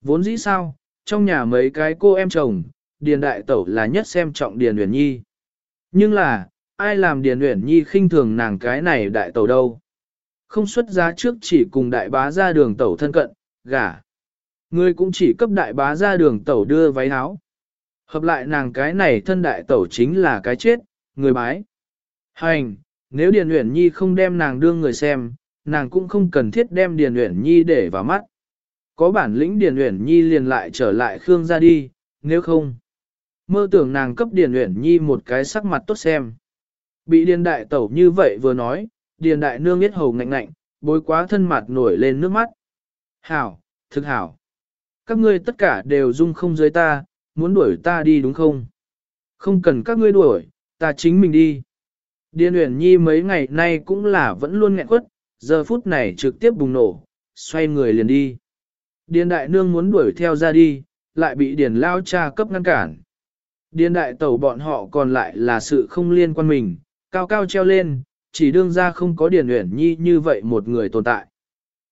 A: Vốn dĩ sao, trong nhà mấy cái cô em chồng, điền đại tẩu là nhất xem trọng điền Uyển Nhi. Nhưng là, ai làm điền Uyển Nhi khinh thường nàng cái này đại tẩu đâu. Không xuất giá trước chỉ cùng đại bá ra đường tẩu thân cận, gả. Ngươi cũng chỉ cấp đại bá ra đường tẩu đưa váy áo. Hợp lại nàng cái này thân đại tẩu chính là cái chết, người bái. Hành, nếu Điền Uyển Nhi không đem nàng đương người xem, nàng cũng không cần thiết đem Điền Uyển Nhi để vào mắt. Có bản lĩnh Điền Uyển Nhi liền lại trở lại Khương ra đi, nếu không. Mơ tưởng nàng cấp Điền Uyển Nhi một cái sắc mặt tốt xem. Bị Điền Đại Tẩu như vậy vừa nói, Điền Đại Nương biết hầu ngạnh ngạnh, bối quá thân mặt nổi lên nước mắt. Hảo, thực hảo. Các ngươi tất cả đều dung không dưới ta, muốn đuổi ta đi đúng không? Không cần các ngươi đuổi, ta chính mình đi. Điền Uyển Nhi mấy ngày nay cũng là vẫn luôn nghẹn quất, giờ phút này trực tiếp bùng nổ, xoay người liền đi. Điền Đại Nương muốn đuổi theo ra đi, lại bị Điền Lao cha cấp ngăn cản. Điền Đại Tẩu bọn họ còn lại là sự không liên quan mình, cao cao treo lên, chỉ đương ra không có Điền Uyển Nhi như vậy một người tồn tại.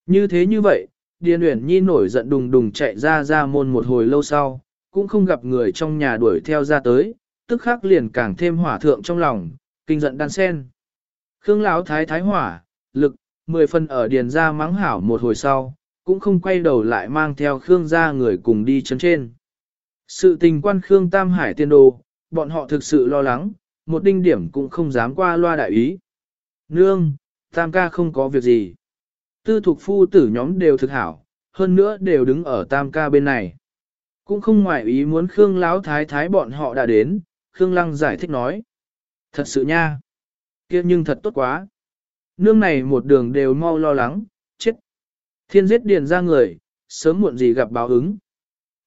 A: Như thế như vậy, Điền Uyển Nhi nổi giận đùng đùng chạy ra ra môn một hồi lâu sau, cũng không gặp người trong nhà đuổi theo ra tới, tức khắc liền càng thêm hỏa thượng trong lòng, kinh giận đan sen. Khương Lão thái thái hỏa, lực, mười phần ở điền ra mắng hảo một hồi sau, cũng không quay đầu lại mang theo Khương gia người cùng đi chấn trên. Sự tình quan Khương Tam Hải tiên đồ, bọn họ thực sự lo lắng, một đinh điểm cũng không dám qua loa đại ý. Nương, Tam ca không có việc gì. Tư thuộc phu tử nhóm đều thực hảo, hơn nữa đều đứng ở Tam ca bên này. Cũng không ngoại ý muốn Khương Lão Thái Thái bọn họ đã đến, Khương Lăng giải thích nói. Thật sự nha. kia nhưng thật tốt quá. Nương này một đường đều mau lo lắng. Thiên giết điền ra người, sớm muộn gì gặp báo ứng.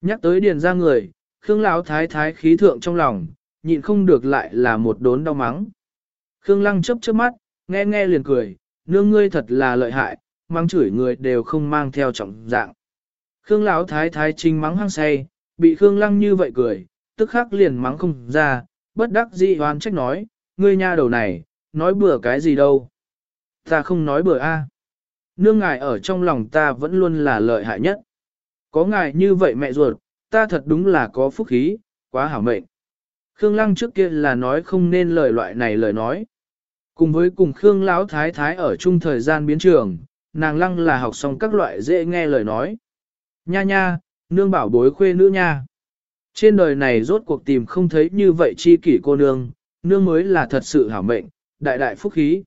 A: Nhắc tới điền ra người, Khương Lão Thái Thái khí thượng trong lòng, nhịn không được lại là một đốn đau mắng. Khương Lăng chấp chớp mắt, nghe nghe liền cười, nương ngươi thật là lợi hại, mang chửi người đều không mang theo trọng dạng. Khương Lão Thái Thái trinh mắng hăng say, bị Khương Lăng như vậy cười, tức khắc liền mắng không ra, bất đắc dĩ hoan trách nói, ngươi nha đầu này, nói bừa cái gì đâu. Ta không nói bừa a. Nương ngài ở trong lòng ta vẫn luôn là lợi hại nhất. Có ngài như vậy mẹ ruột, ta thật đúng là có phúc khí, quá hảo mệnh. Khương Lăng trước kia là nói không nên lời loại này lời nói. Cùng với cùng Khương Lão Thái Thái ở chung thời gian biến trường, nàng Lăng là học xong các loại dễ nghe lời nói. Nha nha, nương bảo bối khuê nữ nha. Trên đời này rốt cuộc tìm không thấy như vậy chi kỷ cô nương, nương mới là thật sự hảo mệnh, đại đại phúc khí.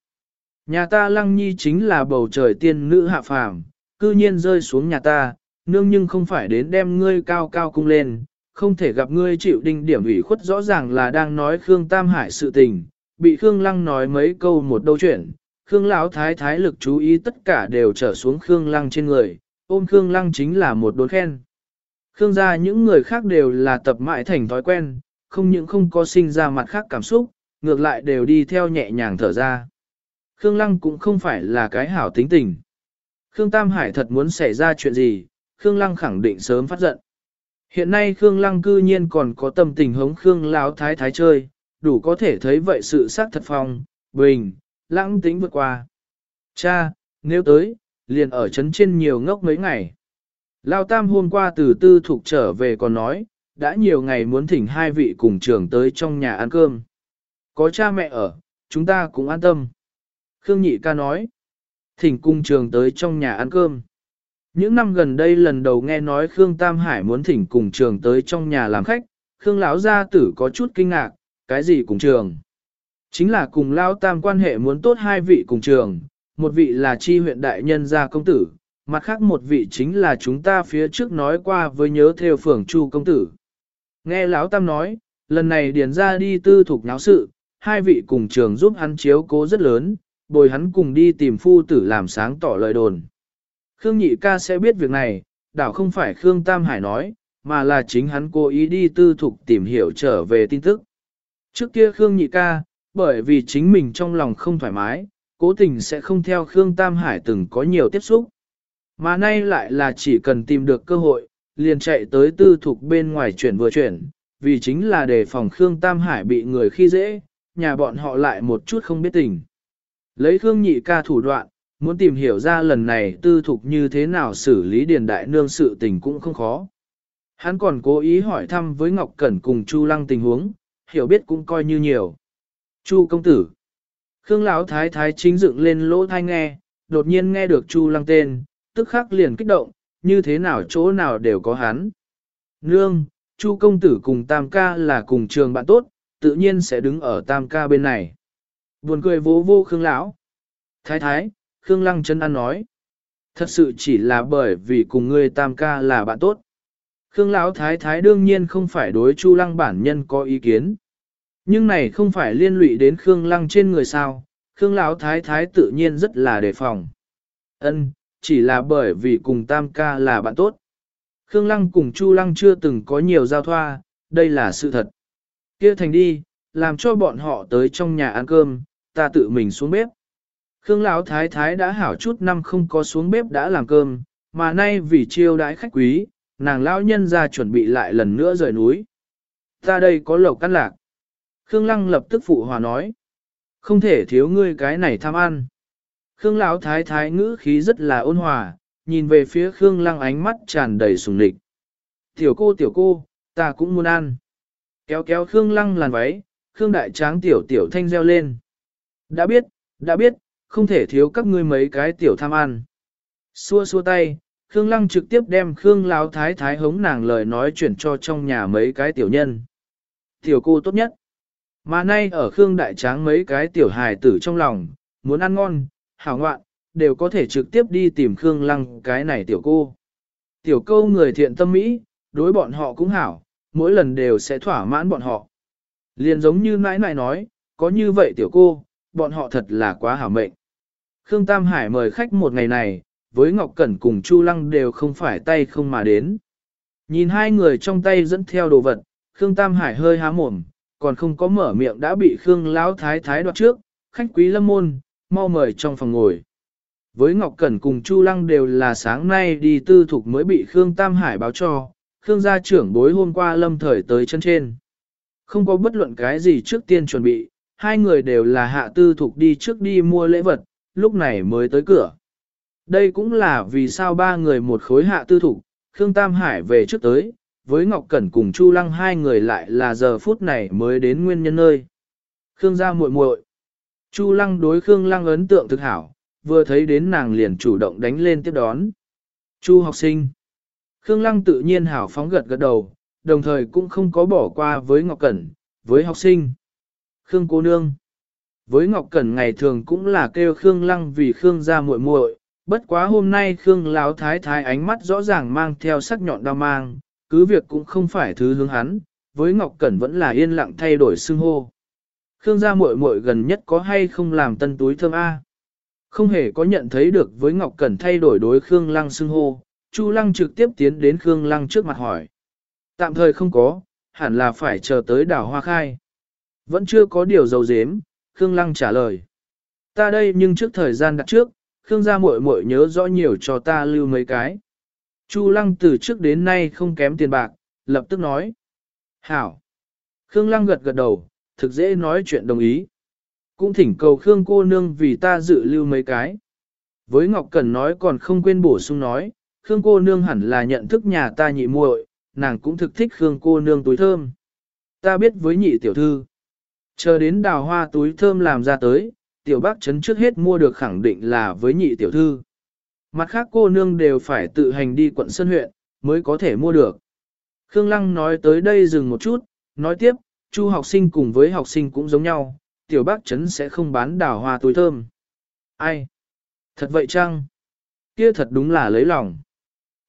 A: Nhà ta lăng nhi chính là bầu trời tiên nữ hạ phàm, cư nhiên rơi xuống nhà ta, nương nhưng không phải đến đem ngươi cao cao cung lên, không thể gặp ngươi chịu đinh điểm ủy khuất rõ ràng là đang nói Khương Tam Hải sự tình, bị Khương Lăng nói mấy câu một đâu chuyện, Khương Lão Thái Thái lực chú ý tất cả đều trở xuống Khương Lăng trên người, ôm Khương Lăng chính là một đốn khen. Khương gia những người khác đều là tập mãi thành thói quen, không những không có sinh ra mặt khác cảm xúc, ngược lại đều đi theo nhẹ nhàng thở ra. Khương Lăng cũng không phải là cái hảo tính tình. Khương Tam Hải thật muốn xảy ra chuyện gì, Khương Lăng khẳng định sớm phát giận. Hiện nay Khương Lăng cư nhiên còn có tâm tình hống Khương Lão Thái Thái chơi, đủ có thể thấy vậy sự xác thật phong, bình, lãng tính vượt qua. Cha, nếu tới, liền ở trấn trên nhiều ngốc mấy ngày. Lao Tam hôm qua từ tư thuộc trở về còn nói, đã nhiều ngày muốn thỉnh hai vị cùng trưởng tới trong nhà ăn cơm. Có cha mẹ ở, chúng ta cũng an tâm. Khương Nhị ca nói, thỉnh cùng trường tới trong nhà ăn cơm. Những năm gần đây lần đầu nghe nói Khương Tam Hải muốn thỉnh cùng trường tới trong nhà làm khách, Khương lão gia tử có chút kinh ngạc, cái gì cùng trường? Chính là cùng Lão Tam quan hệ muốn tốt hai vị cùng trường, một vị là chi huyện đại nhân gia công tử, mặt khác một vị chính là chúng ta phía trước nói qua với nhớ theo phường Chu công tử. Nghe Lão Tam nói, lần này điền ra đi tư thuộc náo sự, hai vị cùng trường giúp hắn chiếu cố rất lớn, bồi hắn cùng đi tìm phu tử làm sáng tỏ lời đồn. Khương Nhị ca sẽ biết việc này, đảo không phải Khương Tam Hải nói, mà là chính hắn cố ý đi tư thục tìm hiểu trở về tin tức. Trước kia Khương Nhị ca, bởi vì chính mình trong lòng không thoải mái, cố tình sẽ không theo Khương Tam Hải từng có nhiều tiếp xúc. Mà nay lại là chỉ cần tìm được cơ hội, liền chạy tới tư thục bên ngoài chuyển vừa chuyển, vì chính là để phòng Khương Tam Hải bị người khi dễ, nhà bọn họ lại một chút không biết tình. Lấy Khương Nhị ca thủ đoạn, muốn tìm hiểu ra lần này tư thục như thế nào xử lý điền đại nương sự tình cũng không khó. Hắn còn cố ý hỏi thăm với Ngọc Cẩn cùng Chu Lăng tình huống, hiểu biết cũng coi như nhiều. Chu công tử. Khương Lão thái thái chính dựng lên lỗ thai nghe, đột nhiên nghe được Chu Lăng tên, tức khắc liền kích động, như thế nào chỗ nào đều có hắn. Nương, Chu công tử cùng Tam ca là cùng trường bạn tốt, tự nhiên sẽ đứng ở Tam ca bên này. Buồn cười vô vô Khương Lão. Thái thái, Khương Lăng chân ăn nói. Thật sự chỉ là bởi vì cùng ngươi tam ca là bạn tốt. Khương Lão Thái Thái đương nhiên không phải đối Chu Lăng bản nhân có ý kiến. Nhưng này không phải liên lụy đến Khương Lăng trên người sao, Khương Lão Thái Thái tự nhiên rất là đề phòng. Ân, chỉ là bởi vì cùng Tam ca là bạn tốt. Khương Lăng cùng Chu Lăng chưa từng có nhiều giao thoa, đây là sự thật. Kia thành đi, làm cho bọn họ tới trong nhà ăn cơm, ta tự mình xuống bếp. Khương Lão Thái Thái đã hảo chút năm không có xuống bếp đã làm cơm, mà nay vì chiêu đãi khách quý, nàng lão nhân ra chuẩn bị lại lần nữa rời núi. Ta đây có lẩu căn lạc. Khương Lăng lập tức phụ hòa nói. Không thể thiếu ngươi cái này tham ăn. Khương Lão Thái Thái ngữ khí rất là ôn hòa, nhìn về phía Khương Lăng ánh mắt tràn đầy sùng nịch. Tiểu cô tiểu cô, ta cũng muốn ăn. Kéo kéo Khương Lăng làn váy, Khương Đại Tráng tiểu tiểu thanh reo lên. Đã biết, đã biết, không thể thiếu các ngươi mấy cái tiểu tham ăn. Xua xua tay, Khương Lăng trực tiếp đem Khương Lão Thái Thái hống nàng lời nói chuyển cho trong nhà mấy cái tiểu nhân. Tiểu cô tốt nhất. Mà nay ở Khương Đại Tráng mấy cái tiểu hài tử trong lòng, muốn ăn ngon, hảo ngoạn, đều có thể trực tiếp đi tìm Khương Lăng cái này tiểu cô. Tiểu câu người thiện tâm mỹ, đối bọn họ cũng hảo, mỗi lần đều sẽ thỏa mãn bọn họ. Liền giống như nãi nãi nói, có như vậy tiểu cô, bọn họ thật là quá hảo mệnh. Khương Tam Hải mời khách một ngày này, với Ngọc Cẩn cùng Chu Lăng đều không phải tay không mà đến. Nhìn hai người trong tay dẫn theo đồ vật, Khương Tam Hải hơi há mồm, còn không có mở miệng đã bị Khương Lão Thái Thái đoạt trước, khách quý lâm môn, mau mời trong phòng ngồi. Với Ngọc Cẩn cùng Chu Lăng đều là sáng nay đi tư thục mới bị Khương Tam Hải báo cho, Khương gia trưởng bối hôm qua lâm thời tới chân trên. Không có bất luận cái gì trước tiên chuẩn bị, hai người đều là hạ tư thục đi trước đi mua lễ vật, lúc này mới tới cửa. Đây cũng là vì sao ba người một khối hạ tư thục, Khương Tam Hải về trước tới, với Ngọc Cẩn cùng Chu Lăng hai người lại là giờ phút này mới đến nguyên nhân nơi. Khương gia muội muội. Chu Lăng đối Khương Lăng ấn tượng thực hảo, vừa thấy đến nàng liền chủ động đánh lên tiếp đón. Chu học sinh. Khương Lăng tự nhiên hảo phóng gật gật đầu, đồng thời cũng không có bỏ qua với Ngọc Cẩn, với học sinh. Khương cô nương. Với Ngọc Cẩn ngày thường cũng là kêu Khương Lăng vì Khương gia muội muội, bất quá hôm nay Khương Lão Thái Thái ánh mắt rõ ràng mang theo sắc nhọn đau mang, cứ việc cũng không phải thứ hướng hắn, với Ngọc Cẩn vẫn là yên lặng thay đổi xưng hô. Khương gia muội muội gần nhất có hay không làm tân túi thơm A. Không hề có nhận thấy được với Ngọc Cẩn thay đổi đối Khương Lăng xưng hô, Chu Lăng trực tiếp tiến đến Khương Lăng trước mặt hỏi. Tạm thời không có, hẳn là phải chờ tới đảo hoa khai. Vẫn chưa có điều dầu dếm, Khương Lăng trả lời. Ta đây nhưng trước thời gian đặt trước, Khương gia muội muội nhớ rõ nhiều cho ta lưu mấy cái. Chu Lăng từ trước đến nay không kém tiền bạc, lập tức nói. Hảo. Khương Lăng gật gật đầu, thực dễ nói chuyện đồng ý. Cũng thỉnh cầu Khương cô nương vì ta dự lưu mấy cái. Với Ngọc Cẩn nói còn không quên bổ sung nói, Khương cô nương hẳn là nhận thức nhà ta nhị muội, nàng cũng thực thích Khương cô nương túi thơm. Ta biết với nhị tiểu thư. Chờ đến đào hoa túi thơm làm ra tới, tiểu bác chấn trước hết mua được khẳng định là với nhị tiểu thư. Mặt khác cô nương đều phải tự hành đi quận sơn huyện, mới có thể mua được. Khương Lăng nói tới đây dừng một chút, nói tiếp, chu học sinh cùng với học sinh cũng giống nhau, tiểu bác chấn sẽ không bán đào hoa túi thơm. Ai? Thật vậy chăng? Kia thật đúng là lấy lòng.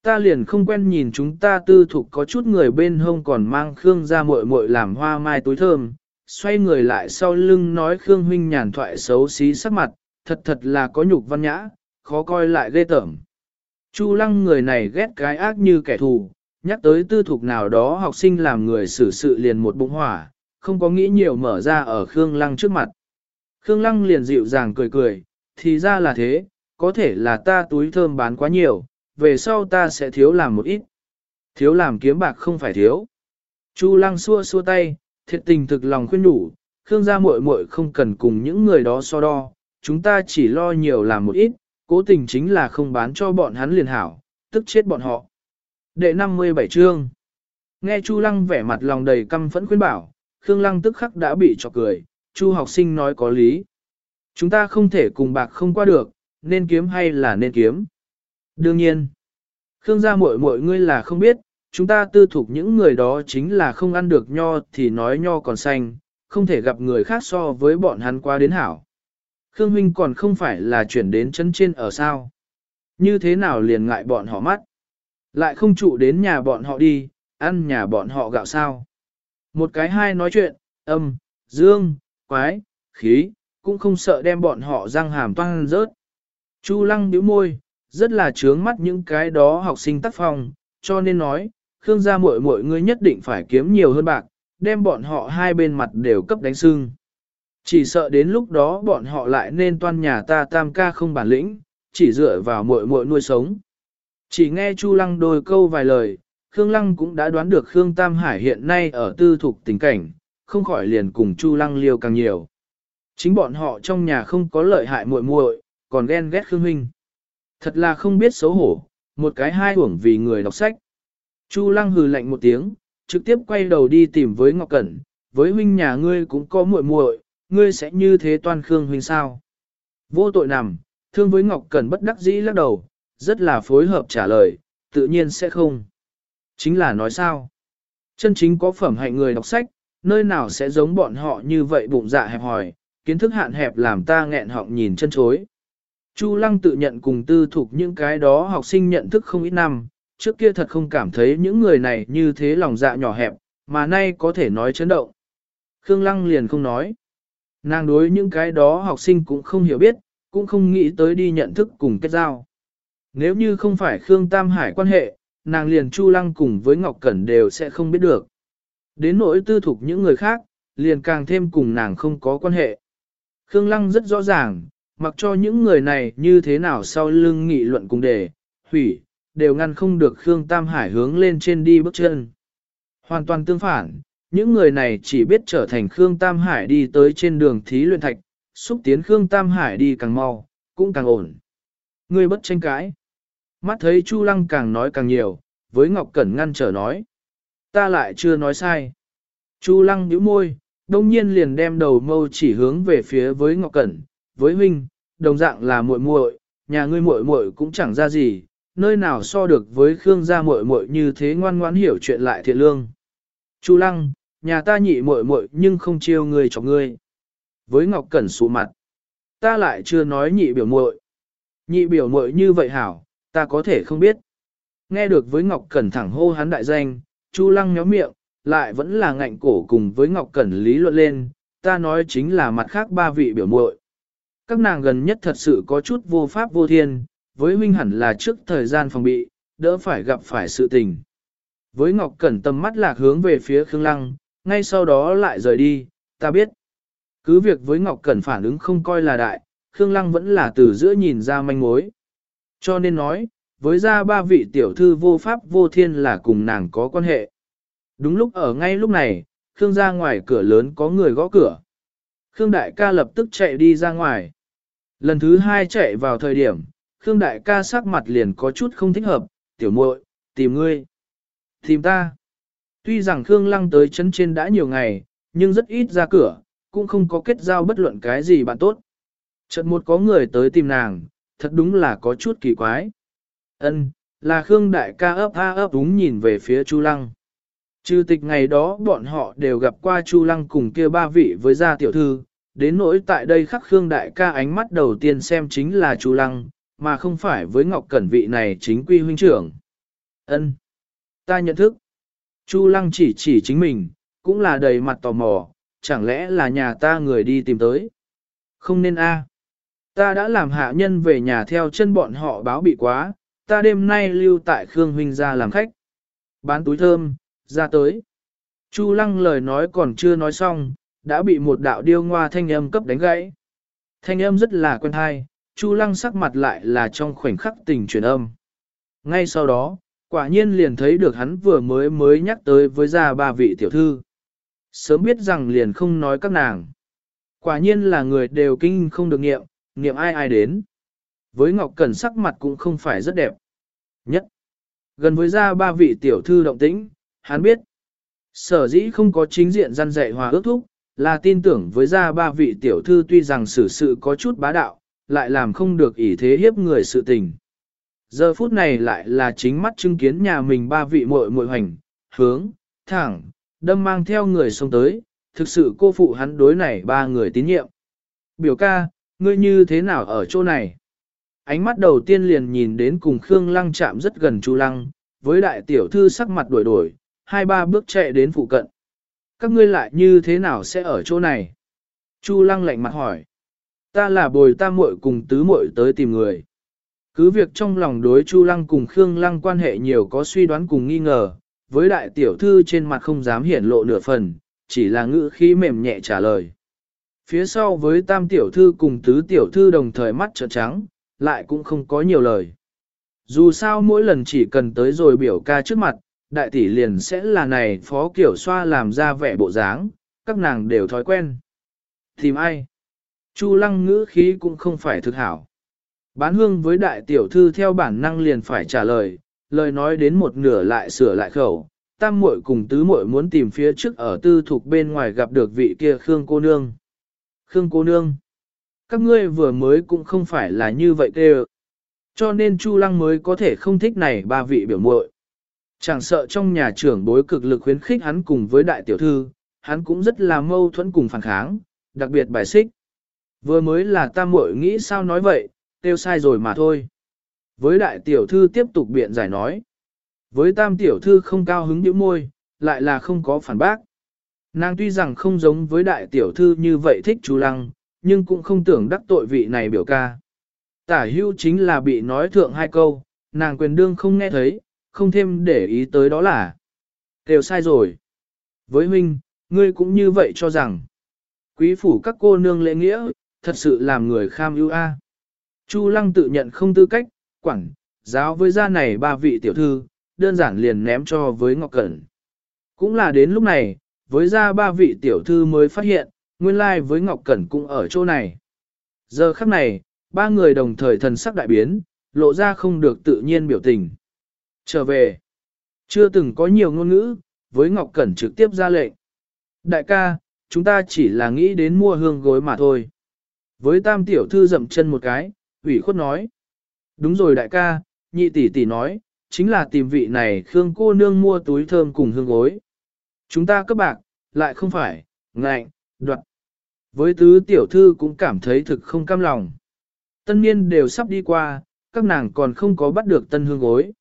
A: Ta liền không quen nhìn chúng ta tư thục có chút người bên hông còn mang Khương ra muội muội làm hoa mai túi thơm, xoay người lại sau lưng nói Khương huynh nhàn thoại xấu xí sắc mặt, thật thật là có nhục văn nhã, khó coi lại ghê tởm. Chu lăng người này ghét cái ác như kẻ thù, nhắc tới tư thục nào đó học sinh làm người xử sự liền một bụng hỏa, không có nghĩ nhiều mở ra ở Khương lăng trước mặt. Khương lăng liền dịu dàng cười cười, thì ra là thế, có thể là ta túi thơm bán quá nhiều, về sau ta sẽ thiếu làm một ít. Thiếu làm kiếm bạc không phải thiếu. Chu lăng xua xua tay, thiệt tình thực lòng khuyên nhủ, Khương gia muội muội không cần cùng những người đó so đo, chúng ta chỉ lo nhiều làm một ít, cố tình chính là không bán cho bọn hắn liền hảo, tức chết bọn họ. Đệ 57 chương Nghe Chu Lăng vẻ mặt lòng đầy căm phẫn khuyên bảo, Khương Lăng tức khắc đã bị chọc cười, Chu học sinh nói có lý. Chúng ta không thể cùng bạc không qua được, nên kiếm hay là nên kiếm. Đương nhiên, Khương gia muội muội ngươi là không biết, chúng ta tư thục những người đó chính là không ăn được nho thì nói nho còn xanh, không thể gặp người khác so với bọn hắn qua đến hảo. Khương huynh còn không phải là chuyển đến chân trên ở sao. Như thế nào liền ngại bọn họ mắt. Lại không trụ đến nhà bọn họ đi, ăn nhà bọn họ gạo sao. Một cái hai nói chuyện, âm, dương, quái, khí, cũng không sợ đem bọn họ răng hàm toan rớt. Chu lăng nhíu môi, rất là trướng mắt những cái đó học sinh tác phong, cho nên nói, Khương gia muội muội ngươi nhất định phải kiếm nhiều hơn bạc, đem bọn họ hai bên mặt đều cấp đánh sưng. Chỉ sợ đến lúc đó bọn họ lại nên toan nhà ta tam ca không bản lĩnh, chỉ dựa vào muội muội nuôi sống. Chỉ nghe Chu Lăng đôi câu vài lời, Khương Lăng cũng đã đoán được Khương Tam Hải hiện nay ở tư thuộc tình cảnh, không khỏi liền cùng Chu Lăng liêu càng nhiều. Chính bọn họ trong nhà không có lợi hại muội muội, còn ghen ghét Khương Huynh. Thật là không biết xấu hổ, một cái hai uổng vì người đọc sách. Chu Lăng hừ lạnh một tiếng, trực tiếp quay đầu đi tìm với Ngọc Cẩn, với huynh nhà ngươi cũng có muội muội, ngươi sẽ như thế toan Khương huynh sao? Vô tội nằm, thương với Ngọc Cẩn bất đắc dĩ lắc đầu, rất là phối hợp trả lời, tự nhiên sẽ không. Chính là nói sao? Chân chính có phẩm hạnh người đọc sách, nơi nào sẽ giống bọn họ như vậy bụng dạ hẹp hòi, kiến thức hạn hẹp làm ta nghẹn họng nhìn chân chối. Chu Lăng tự nhận cùng tư thuộc những cái đó học sinh nhận thức không ít năm, trước kia thật không cảm thấy những người này như thế lòng dạ nhỏ hẹp, mà nay có thể nói chấn động. Khương Lăng liền không nói. Nàng đối những cái đó học sinh cũng không hiểu biết, cũng không nghĩ tới đi nhận thức cùng kết giao. Nếu như không phải Khương Tam Hải quan hệ, nàng liền Chu Lăng cùng với Ngọc Cẩn đều sẽ không biết được. Đến nỗi tư thục những người khác, liền càng thêm cùng nàng không có quan hệ. Khương Lăng rất rõ ràng, mặc cho những người này như thế nào sau lưng nghị luận cùng đề, hủy, đều ngăn không được Khương Tam Hải hướng lên trên đi bước chân. Hoàn toàn tương phản, những người này chỉ biết trở thành Khương Tam Hải đi tới trên đường thí luyện thạch, xúc tiến Khương Tam Hải đi càng mau, cũng càng ổn. Người bất tranh cãi. Mắt thấy Chu Lăng càng nói càng nhiều, với Ngọc Cẩn ngăn trở nói. Ta lại chưa nói sai. Chu Lăng nhíu môi, đông nhiên liền đem đầu mâu chỉ hướng về phía với Ngọc Cẩn, với huynh, đồng dạng là muội muội, nhà ngươi muội muội cũng chẳng ra gì, nơi nào so được với Khương gia muội muội như thế ngoan ngoãn hiểu chuyện lại thiện lương. Chu Lăng, nhà ta nhị muội muội nhưng không chiêu người cho ngươi. Với Ngọc Cẩn sụ mặt, ta lại chưa nói nhị biểu muội. Nhị biểu muội như vậy hảo, ta có thể không biết. Nghe được với Ngọc Cẩn thẳng hô hắn đại danh, Chu Lăng nhó miệng, lại vẫn là ngạnh cổ cùng với Ngọc Cẩn lý luận lên, ta nói chính là mặt khác ba vị biểu muội. Các nàng gần nhất thật sự có chút vô pháp vô thiên, với huynh hẳn là trước thời gian phòng bị, đỡ phải gặp phải sự tình. Với Ngọc Cẩn tầm mắt lạc hướng về phía Khương Lăng, ngay sau đó lại rời đi, ta biết. Cứ việc với Ngọc Cẩn phản ứng không coi là đại, Khương Lăng vẫn là từ giữa nhìn ra manh mối. Cho nên nói, với ra ba vị tiểu thư vô pháp vô thiên là cùng nàng có quan hệ. Đúng lúc ở ngay lúc này, Khương ra ngoài cửa lớn có người gõ cửa. Khương đại ca lập tức chạy đi ra ngoài. Lần thứ hai chạy vào thời điểm, Khương đại ca sắc mặt liền có chút không thích hợp, tiểu muội, tìm ngươi. Tìm ta. Tuy rằng Khương lăng tới chân trên đã nhiều ngày, nhưng rất ít ra cửa, cũng không có kết giao bất luận cái gì bạn tốt. Chợt một có người tới tìm nàng, thật đúng là có chút kỳ quái. Ân, là Khương đại ca ấp a ấp đúng nhìn về phía Chu Lăng. Trừ tịch ngày đó bọn họ đều gặp qua Chu Lăng cùng kia ba vị với gia tiểu thư, đến nỗi tại đây khắc Khương đại ca ánh mắt đầu tiên xem chính là Chu Lăng, mà không phải với Ngọc Cẩn vị này chính quy huynh trưởng. Ân, ta nhận thức. Chu Lăng chỉ chỉ chính mình, cũng là đầy mặt tò mò, chẳng lẽ là nhà ta người đi tìm tới. Không nên a. À. Ta đã làm hạ nhân về nhà theo chân bọn họ báo bị quá, ta đêm nay lưu tại Khương Huynh ra làm khách. Bán túi thơm, ra tới. Chu lăng lời nói còn chưa nói xong, đã bị một đạo điêu ngoa thanh âm cấp đánh gãy. Thanh âm rất là quen thai, Chu lăng sắc mặt lại là trong khoảnh khắc tình truyền âm. Ngay sau đó, quả nhiên liền thấy được hắn vừa mới mới nhắc tới với gia ba vị tiểu thư. Sớm biết rằng liền không nói các nàng. Quả nhiên là người đều kinh không được nghiệm, nghiệm ai ai đến. Với Ngọc Cẩn sắc mặt cũng không phải rất đẹp. Nhất, gần với gia ba vị tiểu thư động tĩnh, hắn biết. Sở dĩ không có chính diện gian dạy hòa ước thúc, là tin tưởng với gia ba vị tiểu thư tuy rằng xử sự có chút bá đạo, lại làm không được ỷ thế hiếp người sự tình. Giờ phút này lại là chính mắt chứng kiến nhà mình ba vị muội muội hoành, hướng, thẳng, đâm mang theo người xông tới, thực sự cô phụ hắn đối này ba người tín nhiệm. Biểu ca, ngươi như thế nào ở chỗ này? Ánh mắt đầu tiên liền nhìn đến cùng Khương Lăng chạm rất gần Chu Lăng, với đại tiểu thư sắc mặt đổi đổi, hai ba bước chạy đến phụ cận. Các ngươi lại như thế nào sẽ ở chỗ này? Chu Lăng lạnh mặt hỏi. Ta là bồi tam muội cùng tứ muội tới tìm người. Cứ việc trong lòng đối Chu Lăng cùng Khương Lăng quan hệ nhiều có suy đoán cùng nghi ngờ, với đại tiểu thư trên mặt không dám hiển lộ nửa phần, chỉ là ngữ khí mềm nhẹ trả lời. Phía sau với tam tiểu thư cùng tứ tiểu thư đồng thời mắt trợn trắng, lại cũng không có nhiều lời. Dù sao mỗi lần chỉ cần tới rồi biểu ca trước mặt, đại tỷ liền sẽ là này phó kiểu xoa làm ra vẻ bộ dáng, các nàng đều thói quen. Tìm ai? Chu lăng ngữ khí cũng không phải thực hảo. Bán hương với đại tiểu thư theo bản năng liền phải trả lời, lời nói đến một nửa lại sửa lại khẩu, tam muội cùng tứ muội muốn tìm phía trước ở tư thuộc bên ngoài gặp được vị kia Khương cô nương. Khương cô nương, các ngươi vừa mới cũng không phải là như vậy kêu. Cho nên Chu Lăng mới có thể không thích này ba vị biểu muội. Chẳng sợ trong nhà trưởng bối cực lực khuyến khích hắn cùng với đại tiểu thư, hắn cũng rất là mâu thuẫn cùng phản kháng, đặc biệt bài xích. Vừa mới là tam muội nghĩ sao nói vậy, tiêu sai rồi mà thôi. Với đại tiểu thư tiếp tục biện giải nói. Với tam tiểu thư không cao hứng nhíu môi, lại là không có phản bác. Nàng tuy rằng không giống với đại tiểu thư như vậy thích chú lăng, nhưng cũng không tưởng đắc tội vị này biểu ca. Tả hưu chính là bị nói thượng hai câu, nàng quyền đương không nghe thấy, không thêm để ý tới đó là. Đều sai rồi. Với huynh, ngươi cũng như vậy cho rằng. Quý phủ các cô nương lễ nghĩa, thật sự làm người kham ưu a. Chu lăng tự nhận không tư cách, quảng, giáo với gia này ba vị tiểu thư, đơn giản liền ném cho với Ngọc Cẩn. Cũng là đến lúc này, với gia ba vị tiểu thư mới phát hiện, nguyên lai like với Ngọc Cẩn cũng ở chỗ này. Giờ khắc này, ba người đồng thời thần sắc đại biến, lộ ra không được tự nhiên biểu tình. Trở về, chưa từng có nhiều ngôn ngữ, với Ngọc Cẩn trực tiếp ra lệnh. Đại ca, chúng ta chỉ là nghĩ đến mua hương gối mà thôi. Với tam tiểu thư dậm chân một cái, ủy khuất nói. Đúng rồi đại ca, nhị tỷ tỷ nói, chính là tìm vị này Khương cô nương mua túi thơm cùng hương gối. Chúng ta cấp bạc, lại không phải, ngạnh, đoạt. Với tứ tiểu thư cũng cảm thấy thực không cam lòng. Tân niên đều sắp đi qua, các nàng còn không có bắt được tân hương gối.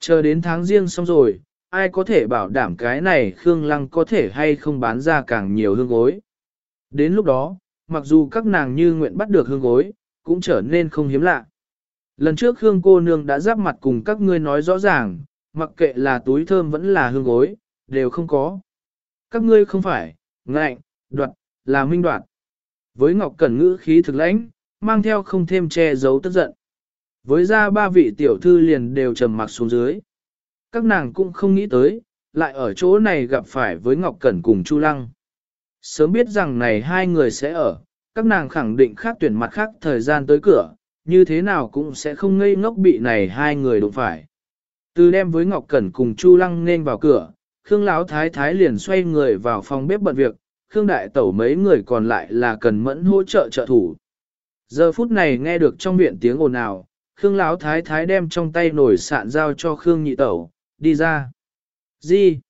A: Chờ đến tháng riêng xong rồi, ai có thể bảo đảm cái này Khương Lăng có thể hay không bán ra càng nhiều hương gối. Đến lúc đó, mặc dù các nàng như nguyện bắt được hương gối, cũng trở nên không hiếm lạ. Lần trước Hương cô nương đã giáp mặt cùng các ngươi nói rõ ràng, mặc kệ là túi thơm vẫn là hương gối, đều không có. Các ngươi không phải, ngạnh, đoạt, là minh đoạt. Với Ngọc Cẩn ngữ khí thực lãnh, mang theo không thêm che giấu tức giận. Với ra ba vị tiểu thư liền đều trầm mặc xuống dưới. Các nàng cũng không nghĩ tới, lại ở chỗ này gặp phải với Ngọc Cẩn cùng Chu Lăng. Sớm biết rằng này hai người sẽ ở, các nàng khẳng định khác tuyển mặt khác thời gian tới cửa, như thế nào cũng sẽ không ngây ngốc bị này hai người đụng phải. Từ đem với Ngọc Cẩn cùng Chu Lăng nên vào cửa, Khương Lão Thái Thái liền xoay người vào phòng bếp bận việc, Khương Đại Tẩu mấy người còn lại là cần mẫn hỗ trợ trợ thủ. Giờ phút này nghe được trong viện tiếng ồn ào, Khương Lão Thái Thái đem trong tay nổi sạn giao cho Khương Nhị Tẩu, đi ra. Gì?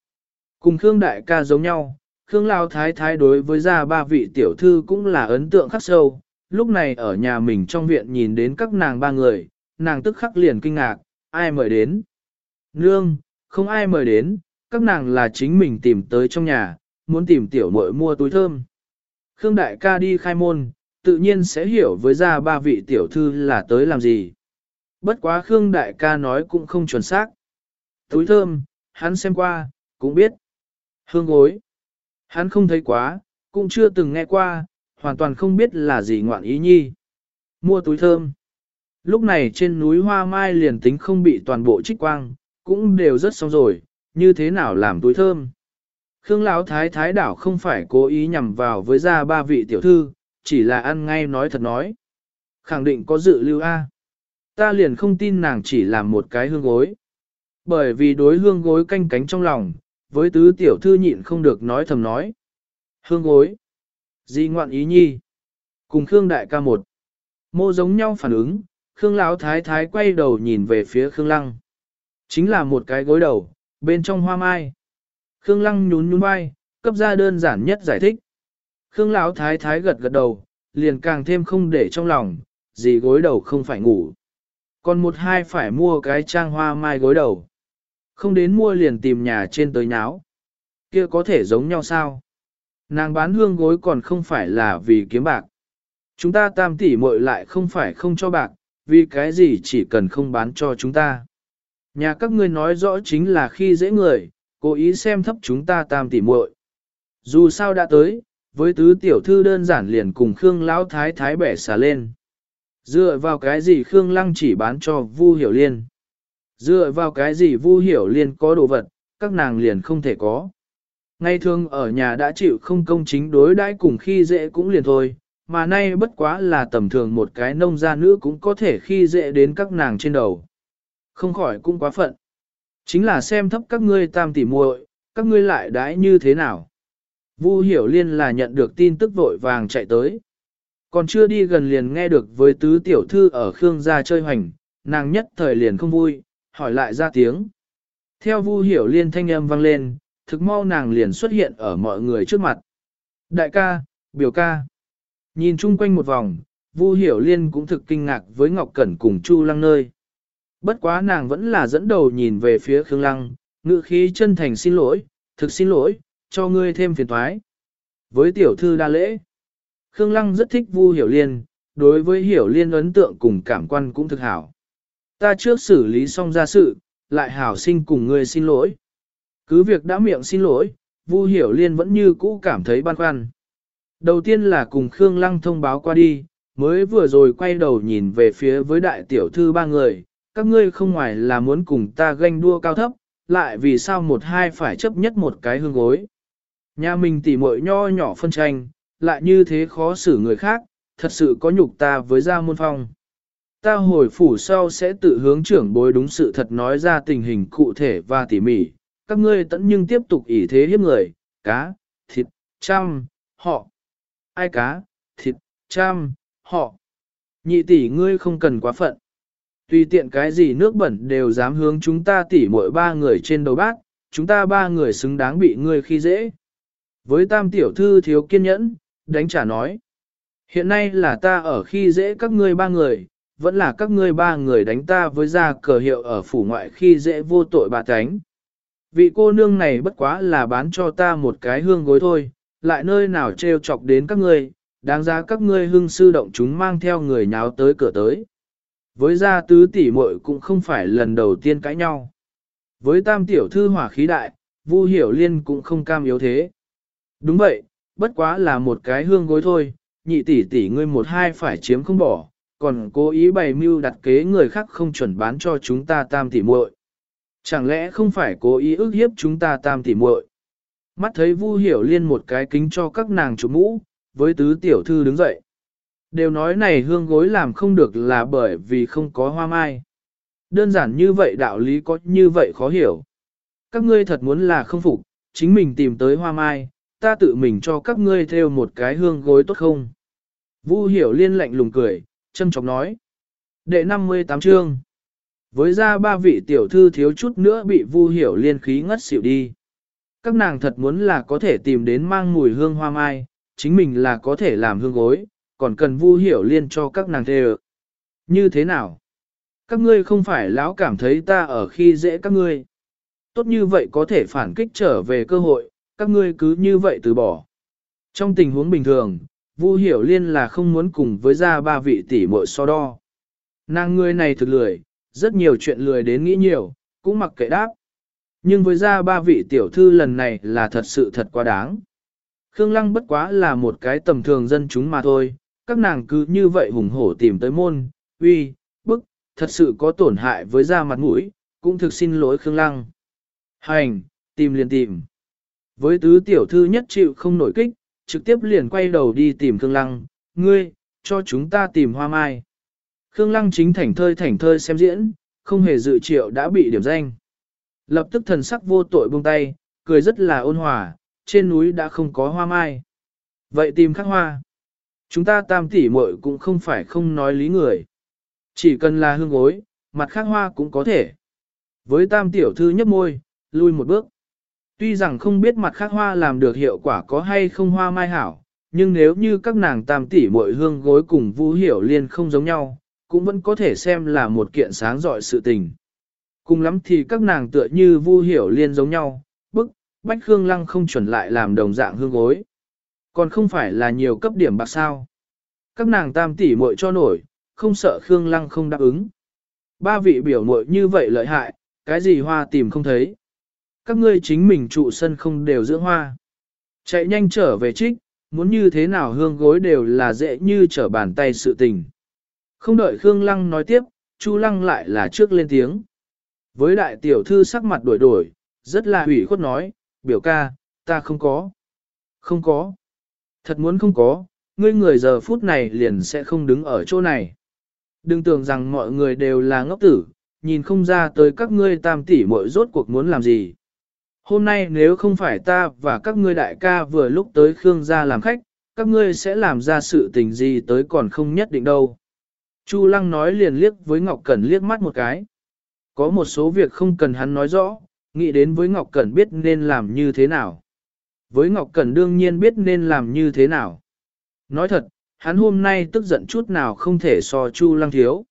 A: Cùng Khương Đại ca giống nhau, Khương Lão Thái Thái đối với gia ba vị tiểu thư cũng là ấn tượng khắc sâu, lúc này ở nhà mình trong viện nhìn đến các nàng ba người, nàng tức khắc liền kinh ngạc, ai mời đến? Nương, không ai mời đến, các nàng là chính mình tìm tới trong nhà, muốn tìm tiểu muội mua túi thơm. Khương đại ca đi khai môn, tự nhiên sẽ hiểu với gia ba vị tiểu thư là tới làm gì. Bất quá Khương đại ca nói cũng không chuẩn xác. Túi thơm, hắn xem qua, cũng biết. Hương gối. Hắn không thấy quá, cũng chưa từng nghe qua, hoàn toàn không biết là gì ngoạn ý nhi. Mua túi thơm. Lúc này trên núi hoa mai liền tính không bị toàn bộ trích quang, cũng đều rất xong rồi, như thế nào làm túi thơm. Khương Lão Thái Thái đảo không phải cố ý nhằm vào với gia ba vị tiểu thư, chỉ là ăn ngay nói thật nói. Khẳng định có dự lưu A. Ta liền không tin nàng chỉ làm một cái hương gối. Bởi vì đối hương gối canh cánh trong lòng, với tứ tiểu thư nhịn không được nói thầm nói. Hương gối. Di ngoạn ý nhi. Cùng Khương đại ca một. Mô giống nhau phản ứng, Khương Lão thái thái quay đầu nhìn về phía Khương Lăng. Chính là một cái gối đầu, bên trong hoa mai. Khương Lăng nhún nhún vai, cấp ra đơn giản nhất giải thích. Khương Lão thái thái gật gật đầu, liền càng thêm không để trong lòng, gì gối đầu không phải ngủ. Còn một hai phải mua cái trang hoa mai gối đầu. Không đến mua liền tìm nhà trên tới nháo. Kia có thể giống nhau sao? Nàng bán hương gối còn không phải là vì kiếm bạc. Chúng ta tam tỷ muội lại không phải không cho bạc, vì cái gì chỉ cần không bán cho chúng ta. Nhà các ngươi nói rõ chính là khi dễ người, cố ý xem thấp chúng ta tam tỷ muội. Dù sao đã tới, với tứ tiểu thư đơn giản liền cùng Khương Lão Thái Thái bẻ xả lên. Dựa vào cái gì Khương Lăng chỉ bán cho Vu Hiểu Liên? Dựa vào cái gì Vu Hiểu Liên có đồ vật, các nàng liền không thể có. Ngay thường ở nhà đã chịu không công chính đối đãi cùng khi dễ cũng liền thôi, mà nay bất quá là tầm thường một cái nông gia nữ cũng có thể khi dễ đến các nàng trên đầu. Không khỏi cũng quá phận. Chính là xem thấp các ngươi tam tỷ muội, các ngươi lại đãi như thế nào. Vu hiểu liên là nhận được tin tức vội vàng chạy tới. Còn chưa đi gần liền nghe được với tứ tiểu thư ở Khương gia chơi hoành, nàng nhất thời liền không vui, hỏi lại ra tiếng. Theo Vu hiểu liên thanh âm vang lên, thực mau nàng liền xuất hiện ở mọi người trước mặt. Đại ca, biểu ca. Nhìn chung quanh một vòng, Vu hiểu liên cũng thực kinh ngạc với Ngọc Cẩn cùng Chu Lăng nơi. Bất quá nàng vẫn là dẫn đầu nhìn về phía Khương Lăng, ngự khí chân thành xin lỗi, thực xin lỗi, cho ngươi thêm phiền toái. Với tiểu thư đa lễ, Khương Lăng rất thích Vu Hiểu Liên, đối với Hiểu Liên ấn tượng cùng cảm quan cũng thực hảo. Ta trước xử lý xong ra sự, lại hảo sinh cùng ngươi xin lỗi. Cứ việc đã miệng xin lỗi, Vu Hiểu Liên vẫn như cũ cảm thấy băn khoăn. Đầu tiên là cùng Khương Lăng thông báo qua đi, mới vừa rồi quay đầu nhìn về phía với đại tiểu thư ba người, các ngươi không ngoài là muốn cùng ta ganh đua cao thấp, lại vì sao một hai phải chấp nhất một cái hương gối. Nhà mình tỉ muội nho nhỏ phân tranh, lại như thế khó xử người khác, thật sự có nhục ta với gia môn phong. Ta hồi phủ sau sẽ tự hướng trưởng bối đúng sự thật nói ra tình hình cụ thể và tỉ mỉ, các ngươi tẫn nhưng tiếp tục ỷ thế hiếp người, cá, thịt, trăm, họ. Ai cá, thịt, trăm, họ. Nhị tỷ ngươi không cần quá phận. Tùy tiện cái gì nước bẩn đều dám hướng chúng ta tỉ mỗi ba người trên đầu bát, chúng ta ba người xứng đáng bị ngươi khi dễ. Với tam tiểu thư thiếu kiên nhẫn, đánh trả nói. Hiện nay là ta ở khi dễ các ngươi ba người, vẫn là các ngươi ba người đánh ta với ra cờ hiệu ở phủ ngoại khi dễ vô tội bà cánh. Vị cô nương này bất quá là bán cho ta một cái hương gối thôi, lại nơi nào trêu chọc đến các ngươi, đáng giá các ngươi hưng sư động chúng mang theo người nháo tới cửa tới. Với gia tứ tỷ muội cũng không phải lần đầu tiên cãi nhau. Với tam tiểu thư hỏa khí đại, Vu Hiểu Liên cũng không cam yếu thế. Đúng vậy, bất quá là một cái hương gối thôi, nhị tỷ tỷ ngươi một hai phải chiếm không bỏ, còn cố ý bày mưu đặt kế người khác không chuẩn bán cho chúng ta tam tỷ muội. Chẳng lẽ không phải cố ý ức hiếp chúng ta tam tỷ muội? Mắt thấy Vu Hiểu Liên một cái kính cho các nàng chủ mũ, với tứ tiểu thư đứng dậy. Đều nói này hương gối làm không được là bởi vì không có hoa mai. Đơn giản như vậy đạo lý có như vậy khó hiểu. Các ngươi thật muốn là không phục, chính mình tìm tới hoa mai, ta tự mình cho các ngươi theo một cái hương gối tốt không? Vu hiểu liên lạnh lùng cười, châm chọc nói. Đệ 58 chương. Với ra ba vị tiểu thư thiếu chút nữa bị vu hiểu liên khí ngất xỉu đi. Các nàng thật muốn là có thể tìm đến mang mùi hương hoa mai, chính mình là có thể làm hương gối, còn cần vu hiểu liên cho các nàng thê Như thế nào? Các ngươi không phải lão cảm thấy ta ở khi dễ các ngươi. Tốt như vậy có thể phản kích trở về cơ hội, các ngươi cứ như vậy từ bỏ. Trong tình huống bình thường, Vu Hiểu Liên là không muốn cùng với ra ba vị tỷ muội so đo. Nàng người này thực lười, rất nhiều chuyện lười đến nghĩ nhiều, cũng mặc kệ đáp. Nhưng với ra ba vị tiểu thư lần này là thật sự thật quá đáng. Khương Lăng bất quá là một cái tầm thường dân chúng mà thôi, các nàng cứ như vậy hùng hổ tìm tới môn, uy, bức, thật sự có tổn hại với da mặt mũi, cũng thực xin lỗi Khương Lăng. Hành, tìm liền tìm. Với tứ tiểu thư nhất chịu không nổi kích, trực tiếp liền quay đầu đi tìm Khương Lăng, ngươi, cho chúng ta tìm hoa mai. Khương Lăng chính thảnh thơi thảnh thơi xem diễn, không hề dự triệu đã bị điểm danh. Lập tức thần sắc vô tội buông tay, cười rất là ôn hòa, trên núi đã không có hoa mai. Vậy tìm khắc hoa. Chúng ta tam tỷ muội cũng không phải không nói lý người. Chỉ cần là hương gối, mặt khác hoa cũng có thể. Với tam tiểu thư nhấp môi, lui một bước. Tuy rằng không biết mặt khác hoa làm được hiệu quả có hay không hoa mai hảo, nhưng nếu như các nàng tam tỷ muội hương gối cùng vu hiểu liên không giống nhau, cũng vẫn có thể xem là một kiện sáng rọi sự tình. Cùng lắm thì các nàng tựa như vu hiểu liên giống nhau, bức, bách khương lăng không chuẩn lại làm đồng dạng hương gối. Còn không phải là nhiều cấp điểm bạc sao. Các nàng tam tỷ muội cho nổi, không sợ Khương Lăng không đáp ứng. Ba vị biểu muội như vậy lợi hại, cái gì hoa tìm không thấy. Các ngươi chính mình trụ sân không đều dưỡng hoa. Chạy nhanh trở về trích, muốn như thế nào hương gối đều là dễ như trở bàn tay sự tình. Không đợi Khương Lăng nói tiếp, Chu Lăng lại là trước lên tiếng. Với đại tiểu thư sắc mặt đổi đổi, rất là hủy khuất nói, biểu ca, ta không có. Không có. Thật muốn không có, ngươi người giờ phút này liền sẽ không đứng ở chỗ này. Đừng tưởng rằng mọi người đều là ngốc tử, nhìn không ra tới các ngươi tam tỷ muội rốt cuộc muốn làm gì. Hôm nay nếu không phải ta và các ngươi đại ca vừa lúc tới Khương gia làm khách, các ngươi sẽ làm ra sự tình gì tới còn không nhất định đâu. Chu Lăng nói liền liếc với Ngọc Cẩn liếc mắt một cái. Có một số việc không cần hắn nói rõ, nghĩ đến với Ngọc Cẩn biết nên làm như thế nào. Với Ngọc Cẩn đương nhiên biết nên làm như thế nào. Nói thật, hắn hôm nay tức giận chút nào không thể so Chu Lăng thiếu.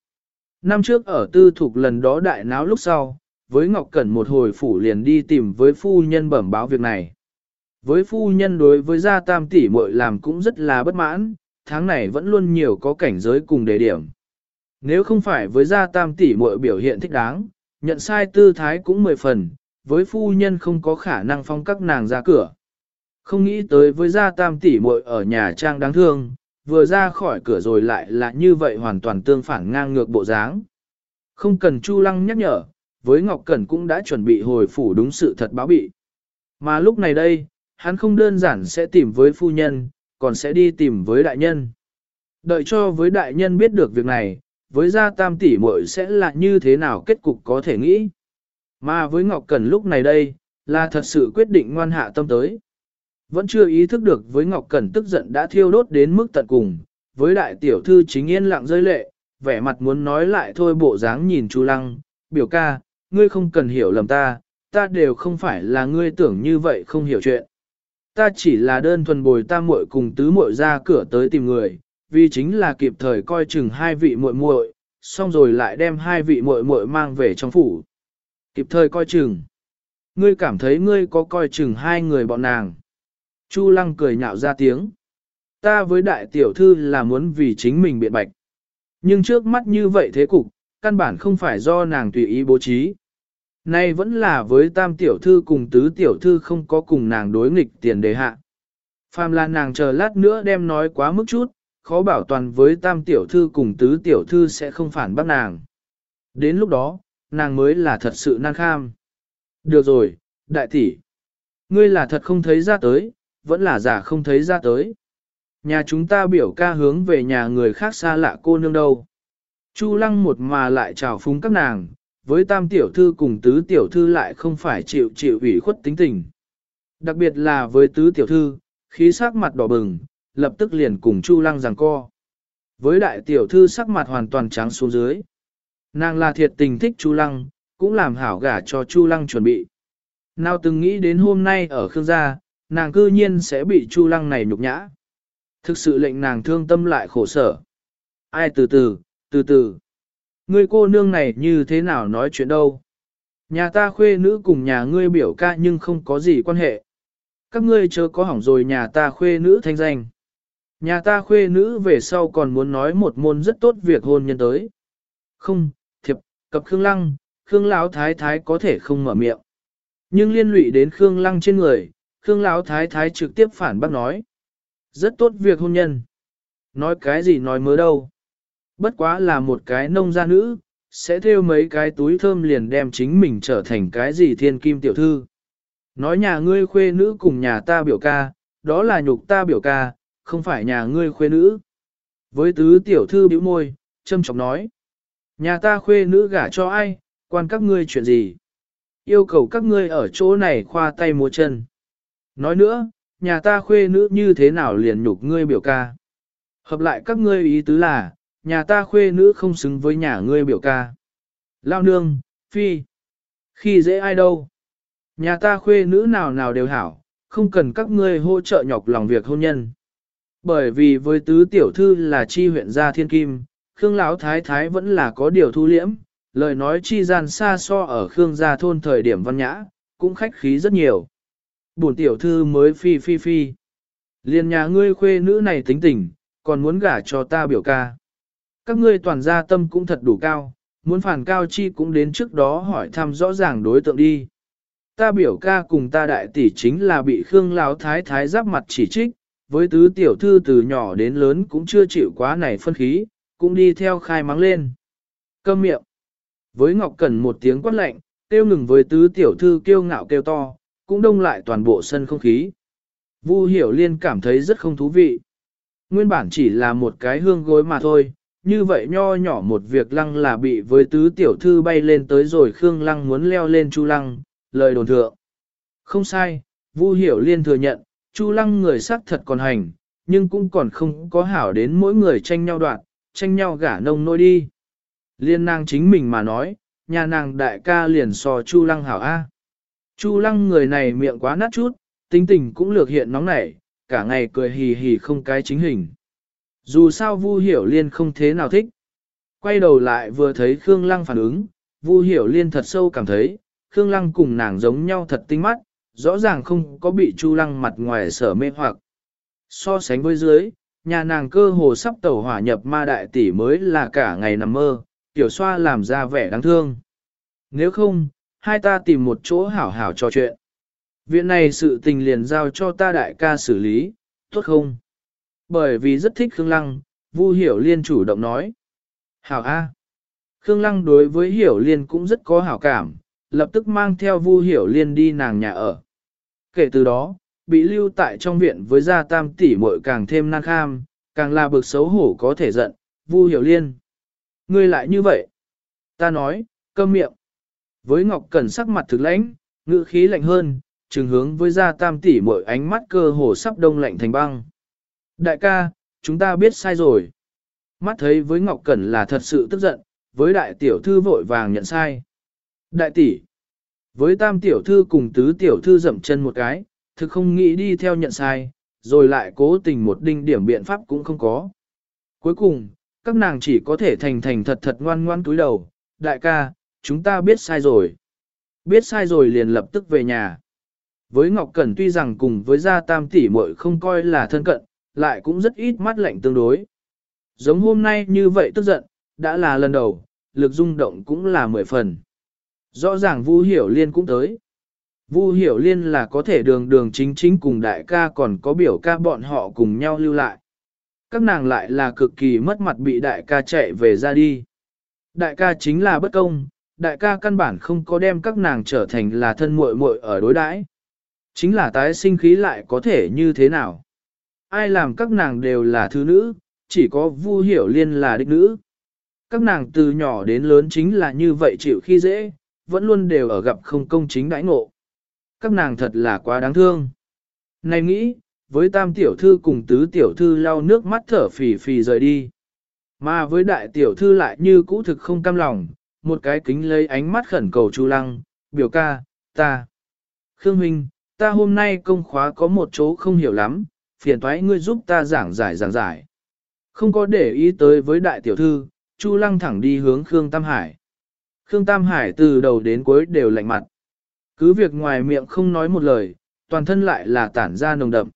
A: Năm trước ở tư thục lần đó đại náo lúc sau, với Ngọc Cẩn một hồi phủ liền đi tìm với phu nhân bẩm báo việc này. Với phu nhân đối với gia tam tỷ muội làm cũng rất là bất mãn, tháng này vẫn luôn nhiều có cảnh giới cùng đề điểm. Nếu không phải với gia tam tỷ muội biểu hiện thích đáng, nhận sai tư thái cũng mười phần, với phu nhân không có khả năng phong các nàng ra cửa. Không nghĩ tới với gia tam tỷ muội ở nhà trang đáng thương, vừa ra khỏi cửa rồi lại là như vậy hoàn toàn tương phản ngang ngược bộ dáng. Không cần Chu Lăng nhắc nhở, với Ngọc Cẩn cũng đã chuẩn bị hồi phủ đúng sự thật báo bị. Mà lúc này đây, hắn không đơn giản sẽ tìm với phu nhân, còn sẽ đi tìm với đại nhân. Đợi cho với đại nhân biết được việc này, với gia tam tỷ muội sẽ là như thế nào kết cục có thể nghĩ. Mà với Ngọc Cẩn lúc này đây, là thật sự quyết định ngoan hạ tâm tới. Vẫn chưa ý thức được với Ngọc Cẩn tức giận đã thiêu đốt đến mức tận cùng, với đại tiểu thư chính yên lặng rơi lệ, vẻ mặt muốn nói lại thôi bộ dáng nhìn Chu Lăng, biểu ca, ngươi không cần hiểu lầm ta, ta đều không phải là ngươi tưởng như vậy không hiểu chuyện. Ta chỉ là đơn thuần bồi ta muội cùng tứ muội ra cửa tới tìm người, vì chính là kịp thời coi chừng hai vị muội muội, xong rồi lại đem hai vị muội muội mang về trong phủ. Kịp thời coi chừng. Ngươi cảm thấy ngươi có coi chừng hai người bọn nàng. Chu lăng cười nhạo ra tiếng. Ta với đại tiểu thư là muốn vì chính mình biện bạch. Nhưng trước mắt như vậy thế cục, căn bản không phải do nàng tùy ý bố trí. Nay vẫn là với tam tiểu thư cùng tứ tiểu thư không có cùng nàng đối nghịch tiền đề hạ. Phàm là nàng chờ lát nữa đem nói quá mức chút, khó bảo toàn với tam tiểu thư cùng tứ tiểu thư sẽ không phản bác nàng. Đến lúc đó, nàng mới là thật sự nan kham. Được rồi, đại tỷ. Ngươi là thật không thấy ra tới, vẫn là giả không thấy ra tới. Nhà chúng ta biểu ca hướng về nhà người khác xa lạ cô nương đâu. Chu lăng một mà lại chào phúng các nàng, với tam tiểu thư cùng tứ tiểu thư lại không phải chịu chịu ủy khuất tính tình. Đặc biệt là với tứ tiểu thư, khí sắc mặt đỏ bừng, lập tức liền cùng Chu lăng giằng co. Với đại tiểu thư sắc mặt hoàn toàn trắng xuống dưới. Nàng là thiệt tình thích Chu lăng, cũng làm hảo gả cho Chu lăng chuẩn bị. Nào từng nghĩ đến hôm nay ở Khương gia, nàng cư nhiên sẽ bị Chu lăng này nhục nhã. Thực sự lệnh nàng thương tâm lại khổ sở. Ai từ từ, từ từ. Ngươi cô nương này như thế nào nói chuyện đâu? Nhà ta khuê nữ cùng nhà ngươi biểu ca nhưng không có gì quan hệ. Các ngươi chớ có hỏng rồi nhà ta khuê nữ thanh danh. Nhà ta khuê nữ về sau còn muốn nói một môn rất tốt việc hôn nhân tới. Không, thiệp, cập Khương Lăng, Khương Lão Thái Thái có thể không mở miệng. Nhưng liên lụy đến Khương Lăng trên người, Khương Lão Thái Thái trực tiếp phản bác nói. Rất tốt việc hôn nhân. Nói cái gì nói mớ đâu. Bất quá là một cái nông gia nữ, sẽ theo mấy cái túi thơm liền đem chính mình trở thành cái gì thiên kim tiểu thư. Nói nhà ngươi khuê nữ cùng nhà ta biểu ca, đó là nhục ta biểu ca, không phải nhà ngươi khuê nữ. Với tứ tiểu thư bĩu môi, châm chọc nói. Nhà ta khuê nữ gả cho ai, quan các ngươi chuyện gì? Yêu cầu các ngươi ở chỗ này khoa tay múa chân. Nói nữa, nhà ta khuê nữ như thế nào liền nhục ngươi biểu ca. Hợp lại các ngươi ý tứ là, nhà ta khuê nữ không xứng với nhà ngươi biểu ca. Lao nương, phi, khi dễ ai đâu. Nhà ta khuê nữ nào nào đều hảo, không cần các ngươi hỗ trợ nhọc lòng việc hôn nhân. Bởi vì với tứ tiểu thư là chi huyện gia thiên kim, Khương Lão Thái Thái vẫn là có điều thu liễm, lời nói chi gian xa so ở Khương gia thôn thời điểm văn nhã, cũng khách khí rất nhiều. Bổn tiểu thư mới phi phi phi. Liền nhà ngươi khuê nữ này tính tình, còn muốn gả cho ta biểu ca. Các ngươi toàn gia tâm cũng thật đủ cao, muốn phản cao chi cũng đến trước đó hỏi thăm rõ ràng đối tượng đi. Ta biểu ca cùng ta đại tỷ chính là bị Khương Lão Thái Thái giáp mặt chỉ trích, với tứ tiểu thư từ nhỏ đến lớn cũng chưa chịu quá này phân khí, cũng đi theo khai mắng lên. Câm miệng. Với Ngọc Cẩn một tiếng quát lạnh, tiêu ngừng với tứ tiểu thư kêu ngạo kêu to, cũng đông lại toàn bộ sân không khí. Vu Hiểu Liên cảm thấy rất không thú vị. Nguyên bản chỉ là một cái hương gối mà thôi, như vậy nho nhỏ một việc lăng là bị với tứ tiểu thư bay lên tới rồi Khương Lăng muốn leo lên Chu Lăng, lời đồn thượng. Không sai, Vu Hiểu Liên thừa nhận, Chu Lăng người xác thật còn hành, nhưng cũng còn không có hảo đến mỗi người tranh nhau đoạn, tranh nhau gả nông nôi đi. Liên nàng chính mình mà nói, nhà nàng đại ca liền so Chu Lăng hảo A. Chu Lăng người này miệng quá nát chút, tính tình cũng lược hiện nóng nảy, cả ngày cười hì hì không cái chính hình. Dù sao Vu Hiểu Liên không thế nào thích. Quay đầu lại vừa thấy Khương Lăng phản ứng, Vu Hiểu Liên thật sâu cảm thấy, Khương Lăng cùng nàng giống nhau thật tinh mắt, rõ ràng không có bị Chu Lăng mặt ngoài sở mê hoặc. So sánh với dưới, nhà nàng cơ hồ sắp tẩu hỏa nhập ma đại tỷ mới là cả ngày nằm mơ, tiểu xoa làm ra vẻ đáng thương. Nếu không, hai ta tìm một chỗ hảo hảo trò chuyện. Viện này sự tình liền giao cho ta đại ca xử lý, tốt không? Bởi vì rất thích Khương Lăng, Vu Hiểu Liên chủ động nói. Hảo A. Khương Lăng đối với Hiểu Liên cũng rất có hảo cảm, lập tức mang theo Vu Hiểu Liên đi nàng nhà ở. Kể từ đó, bị lưu tại trong viện với gia tam tỷ muội càng thêm nan kham, càng là bực xấu hổ có thể giận, Vu Hiểu Liên. Ngươi lại như vậy. Ta nói, câm miệng. Với Ngọc Cẩn sắc mặt thực lãnh, ngữ khí lạnh hơn, trừng hướng với gia tam tỷ muội ánh mắt cơ hồ sắp đông lạnh thành băng. Đại ca, chúng ta biết sai rồi. Mắt thấy với Ngọc Cẩn là thật sự tức giận, với đại tiểu thư vội vàng nhận sai. Đại tỷ, với tam tiểu thư cùng tứ tiểu thư dậm chân một cái, thực không nghĩ đi theo nhận sai, rồi lại cố tình một đinh điểm biện pháp cũng không có. Cuối cùng, các nàng chỉ có thể thành thành thật thật ngoan ngoan túi đầu, đại ca, chúng ta biết sai rồi. Biết sai rồi liền lập tức về nhà. Với Ngọc Cẩn tuy rằng cùng với gia tam tỷ muội không coi là thân cận, lại cũng rất ít mắt lạnh tương đối. Giống hôm nay như vậy tức giận, đã là lần đầu, lực rung động cũng là mười phần. Rõ ràng Vu Hiểu Liên cũng tới. Vu Hiểu Liên là có thể đường đường chính chính cùng đại ca còn có biểu ca bọn họ cùng nhau lưu lại. Các nàng lại là cực kỳ mất mặt bị đại ca chạy về ra đi. Đại ca chính là bất công, đại ca căn bản không có đem các nàng trở thành là thân muội muội ở đối đãi. Chính là tái sinh khí lại có thể như thế nào? Ai làm các nàng đều là thứ nữ, chỉ có Vu Hiểu Liên là đích nữ. Các nàng từ nhỏ đến lớn chính là như vậy chịu khi dễ, vẫn luôn đều ở gặp không công chính đãi ngộ. Các nàng thật là quá đáng thương. Này nghĩ, với tam tiểu thư cùng tứ tiểu thư lau nước mắt thở phì phì rời đi. Mà với đại tiểu thư lại như cũ thực không cam lòng, một cái kính lấy ánh mắt khẩn cầu Chu Lăng, biểu ca, ta. Khương Huynh, ta hôm nay công khóa có một chỗ không hiểu lắm, phiền thoái ngươi giúp ta giảng giải giảng giải. Không có để ý tới với đại tiểu thư, Chu Lăng thẳng đi hướng Khương Tam Hải. Khương Tam Hải từ đầu đến cuối đều lạnh mặt. Cứ việc ngoài miệng không nói một lời, toàn thân lại là tản ra nồng đậm.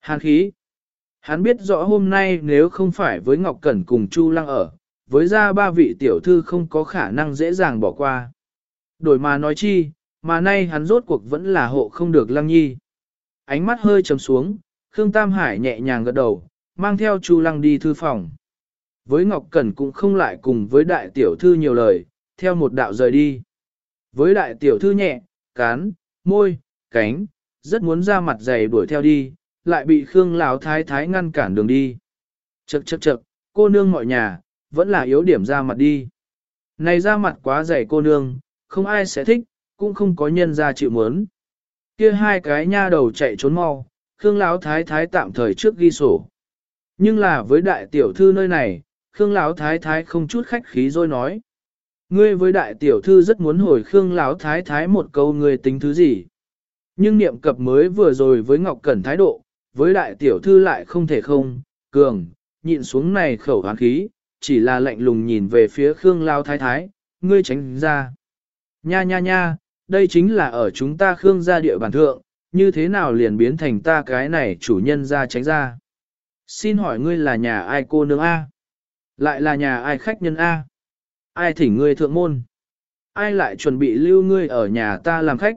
A: Hàn khí. Hắn biết rõ hôm nay nếu không phải với Ngọc Cẩn cùng Chu Lăng ở, với ra ba vị tiểu thư không có khả năng dễ dàng bỏ qua. Đổi mà nói chi, mà nay hắn rốt cuộc vẫn là hộ không được Lăng Nhi. Ánh mắt hơi trầm xuống, Khương Tam Hải nhẹ nhàng gật đầu, mang theo Chu Lăng đi thư phòng. Với Ngọc Cẩn cũng không lại cùng với đại tiểu thư nhiều lời, theo một đạo rời đi. Với đại tiểu thư nhẹ, cán, môi, cánh, rất muốn ra mặt dày đuổi theo đi, lại bị Khương Lão Thái Thái ngăn cản đường đi. Chậc chậc chậc, cô nương mọi nhà, vẫn là yếu điểm ra mặt đi. Này ra mặt quá dày cô nương, không ai sẽ thích, cũng không có nhân ra chịu muốn. Kia hai cái nha đầu chạy trốn mau, Khương Lão Thái Thái tạm thời trước ghi sổ. Nhưng là với đại tiểu thư nơi này, Khương Lão Thái Thái không chút khách khí rồi nói. Ngươi với đại tiểu thư rất muốn hồi Khương Lão Thái Thái một câu ngươi tính thứ gì. Nhưng niệm cập mới vừa rồi với Ngọc Cẩn thái độ, với đại tiểu thư lại không thể không, cường, nhịn xuống này khẩu hoán khí, chỉ là lạnh lùng nhìn về phía Khương Lão Thái Thái, ngươi tránh ra. Nha nha nha, đây chính là ở chúng ta Khương gia địa bàn thượng, như thế nào liền biến thành ta cái này chủ nhân ra tránh ra. Xin hỏi ngươi là nhà ai cô nương A? Lại là nhà ai khách nhân A? Ai thỉnh ngươi thượng môn? Ai lại chuẩn bị lưu ngươi ở nhà ta làm khách?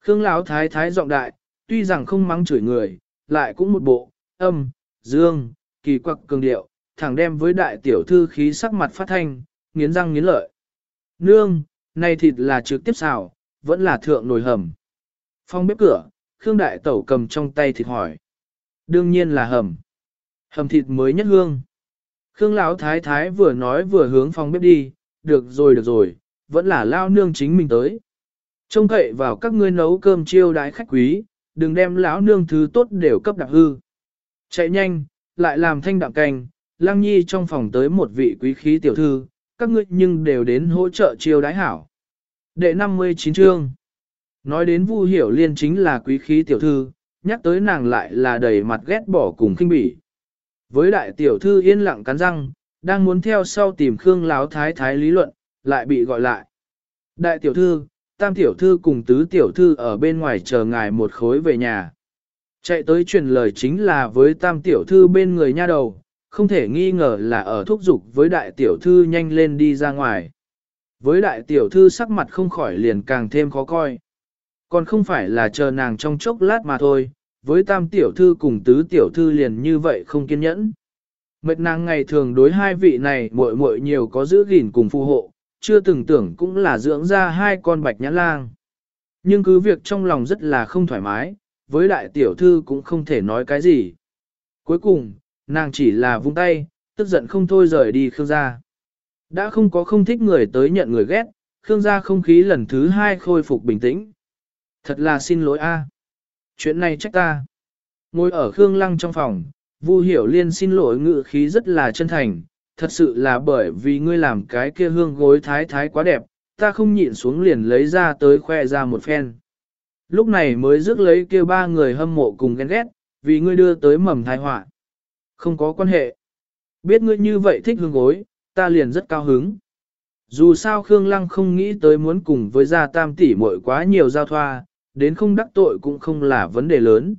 A: Khương Lão thái thái giọng đại, tuy rằng không mắng chửi người, lại cũng một bộ, âm, dương, kỳ quặc cường điệu, thẳng đem với đại tiểu thư khí sắc mặt phát thanh, nghiến răng nghiến lợi. Nương, này thịt là trực tiếp xào, vẫn là thượng nồi hầm. Phong bếp cửa, Khương Đại Tẩu cầm trong tay thịt hỏi. Đương nhiên là hầm. Hầm thịt mới nhất hương. Khương Lão thái thái vừa nói vừa hướng phòng bếp đi, được rồi được rồi, vẫn là lao nương chính mình tới. Trông cậy vào các ngươi nấu cơm chiêu đái khách quý, đừng đem lão nương thứ tốt đều cấp đặc hư. Chạy nhanh, lại làm thanh đạm canh, lang Nhi trong phòng tới một vị quý khí tiểu thư, các ngươi nhưng đều đến hỗ trợ chiêu đái hảo. Đệ 59 chương Nói đến Vu Hiểu Liên chính là quý khí tiểu thư, nhắc tới nàng lại là đầy mặt ghét bỏ cùng kinh bỉ. Với đại tiểu thư yên lặng cắn răng, đang muốn theo sau tìm Khương Láo Thái Thái lý luận, lại bị gọi lại. Đại tiểu thư, tam tiểu thư cùng tứ tiểu thư ở bên ngoài chờ ngài một khối về nhà. Chạy tới truyền lời chính là với tam tiểu thư bên người nha đầu, không thể nghi ngờ là ở thúc giục với đại tiểu thư nhanh lên đi ra ngoài. Với đại tiểu thư sắc mặt không khỏi liền càng thêm khó coi. Còn không phải là chờ nàng trong chốc lát mà thôi, với tam tiểu thư cùng tứ tiểu thư liền như vậy không kiên nhẫn. Mệt nàng ngày thường đối hai vị này muội muội nhiều có giữ gìn cùng phù hộ, chưa từng tưởng cũng là dưỡng ra hai con bạch nhãn lang. Nhưng cứ việc trong lòng rất là không thoải mái, với đại tiểu thư cũng không thể nói cái gì. Cuối cùng, nàng chỉ là vung tay, tức giận không thôi rời đi Khương gia. Đã không có không thích người tới nhận người ghét, Khương gia không khí lần thứ hai khôi phục bình tĩnh. Thật là xin lỗi a, Chuyện này trách ta. Ngồi ở Khương Lăng trong phòng, Vu Hiểu Liên xin lỗi ngự khí rất là chân thành, thật sự là bởi vì ngươi làm cái kia hương gối thái thái quá đẹp, ta không nhịn xuống liền lấy ra tới khoe ra một phen. Lúc này mới rước lấy kia ba người hâm mộ cùng ghen ghét, vì ngươi đưa tới mầm thái họa. Không có quan hệ. Biết ngươi như vậy thích hương gối, ta liền rất cao hứng. Dù sao Khương Lăng không nghĩ tới muốn cùng với gia tam tỷ muội quá nhiều giao thoa, đến không đắc tội cũng không là vấn đề lớn.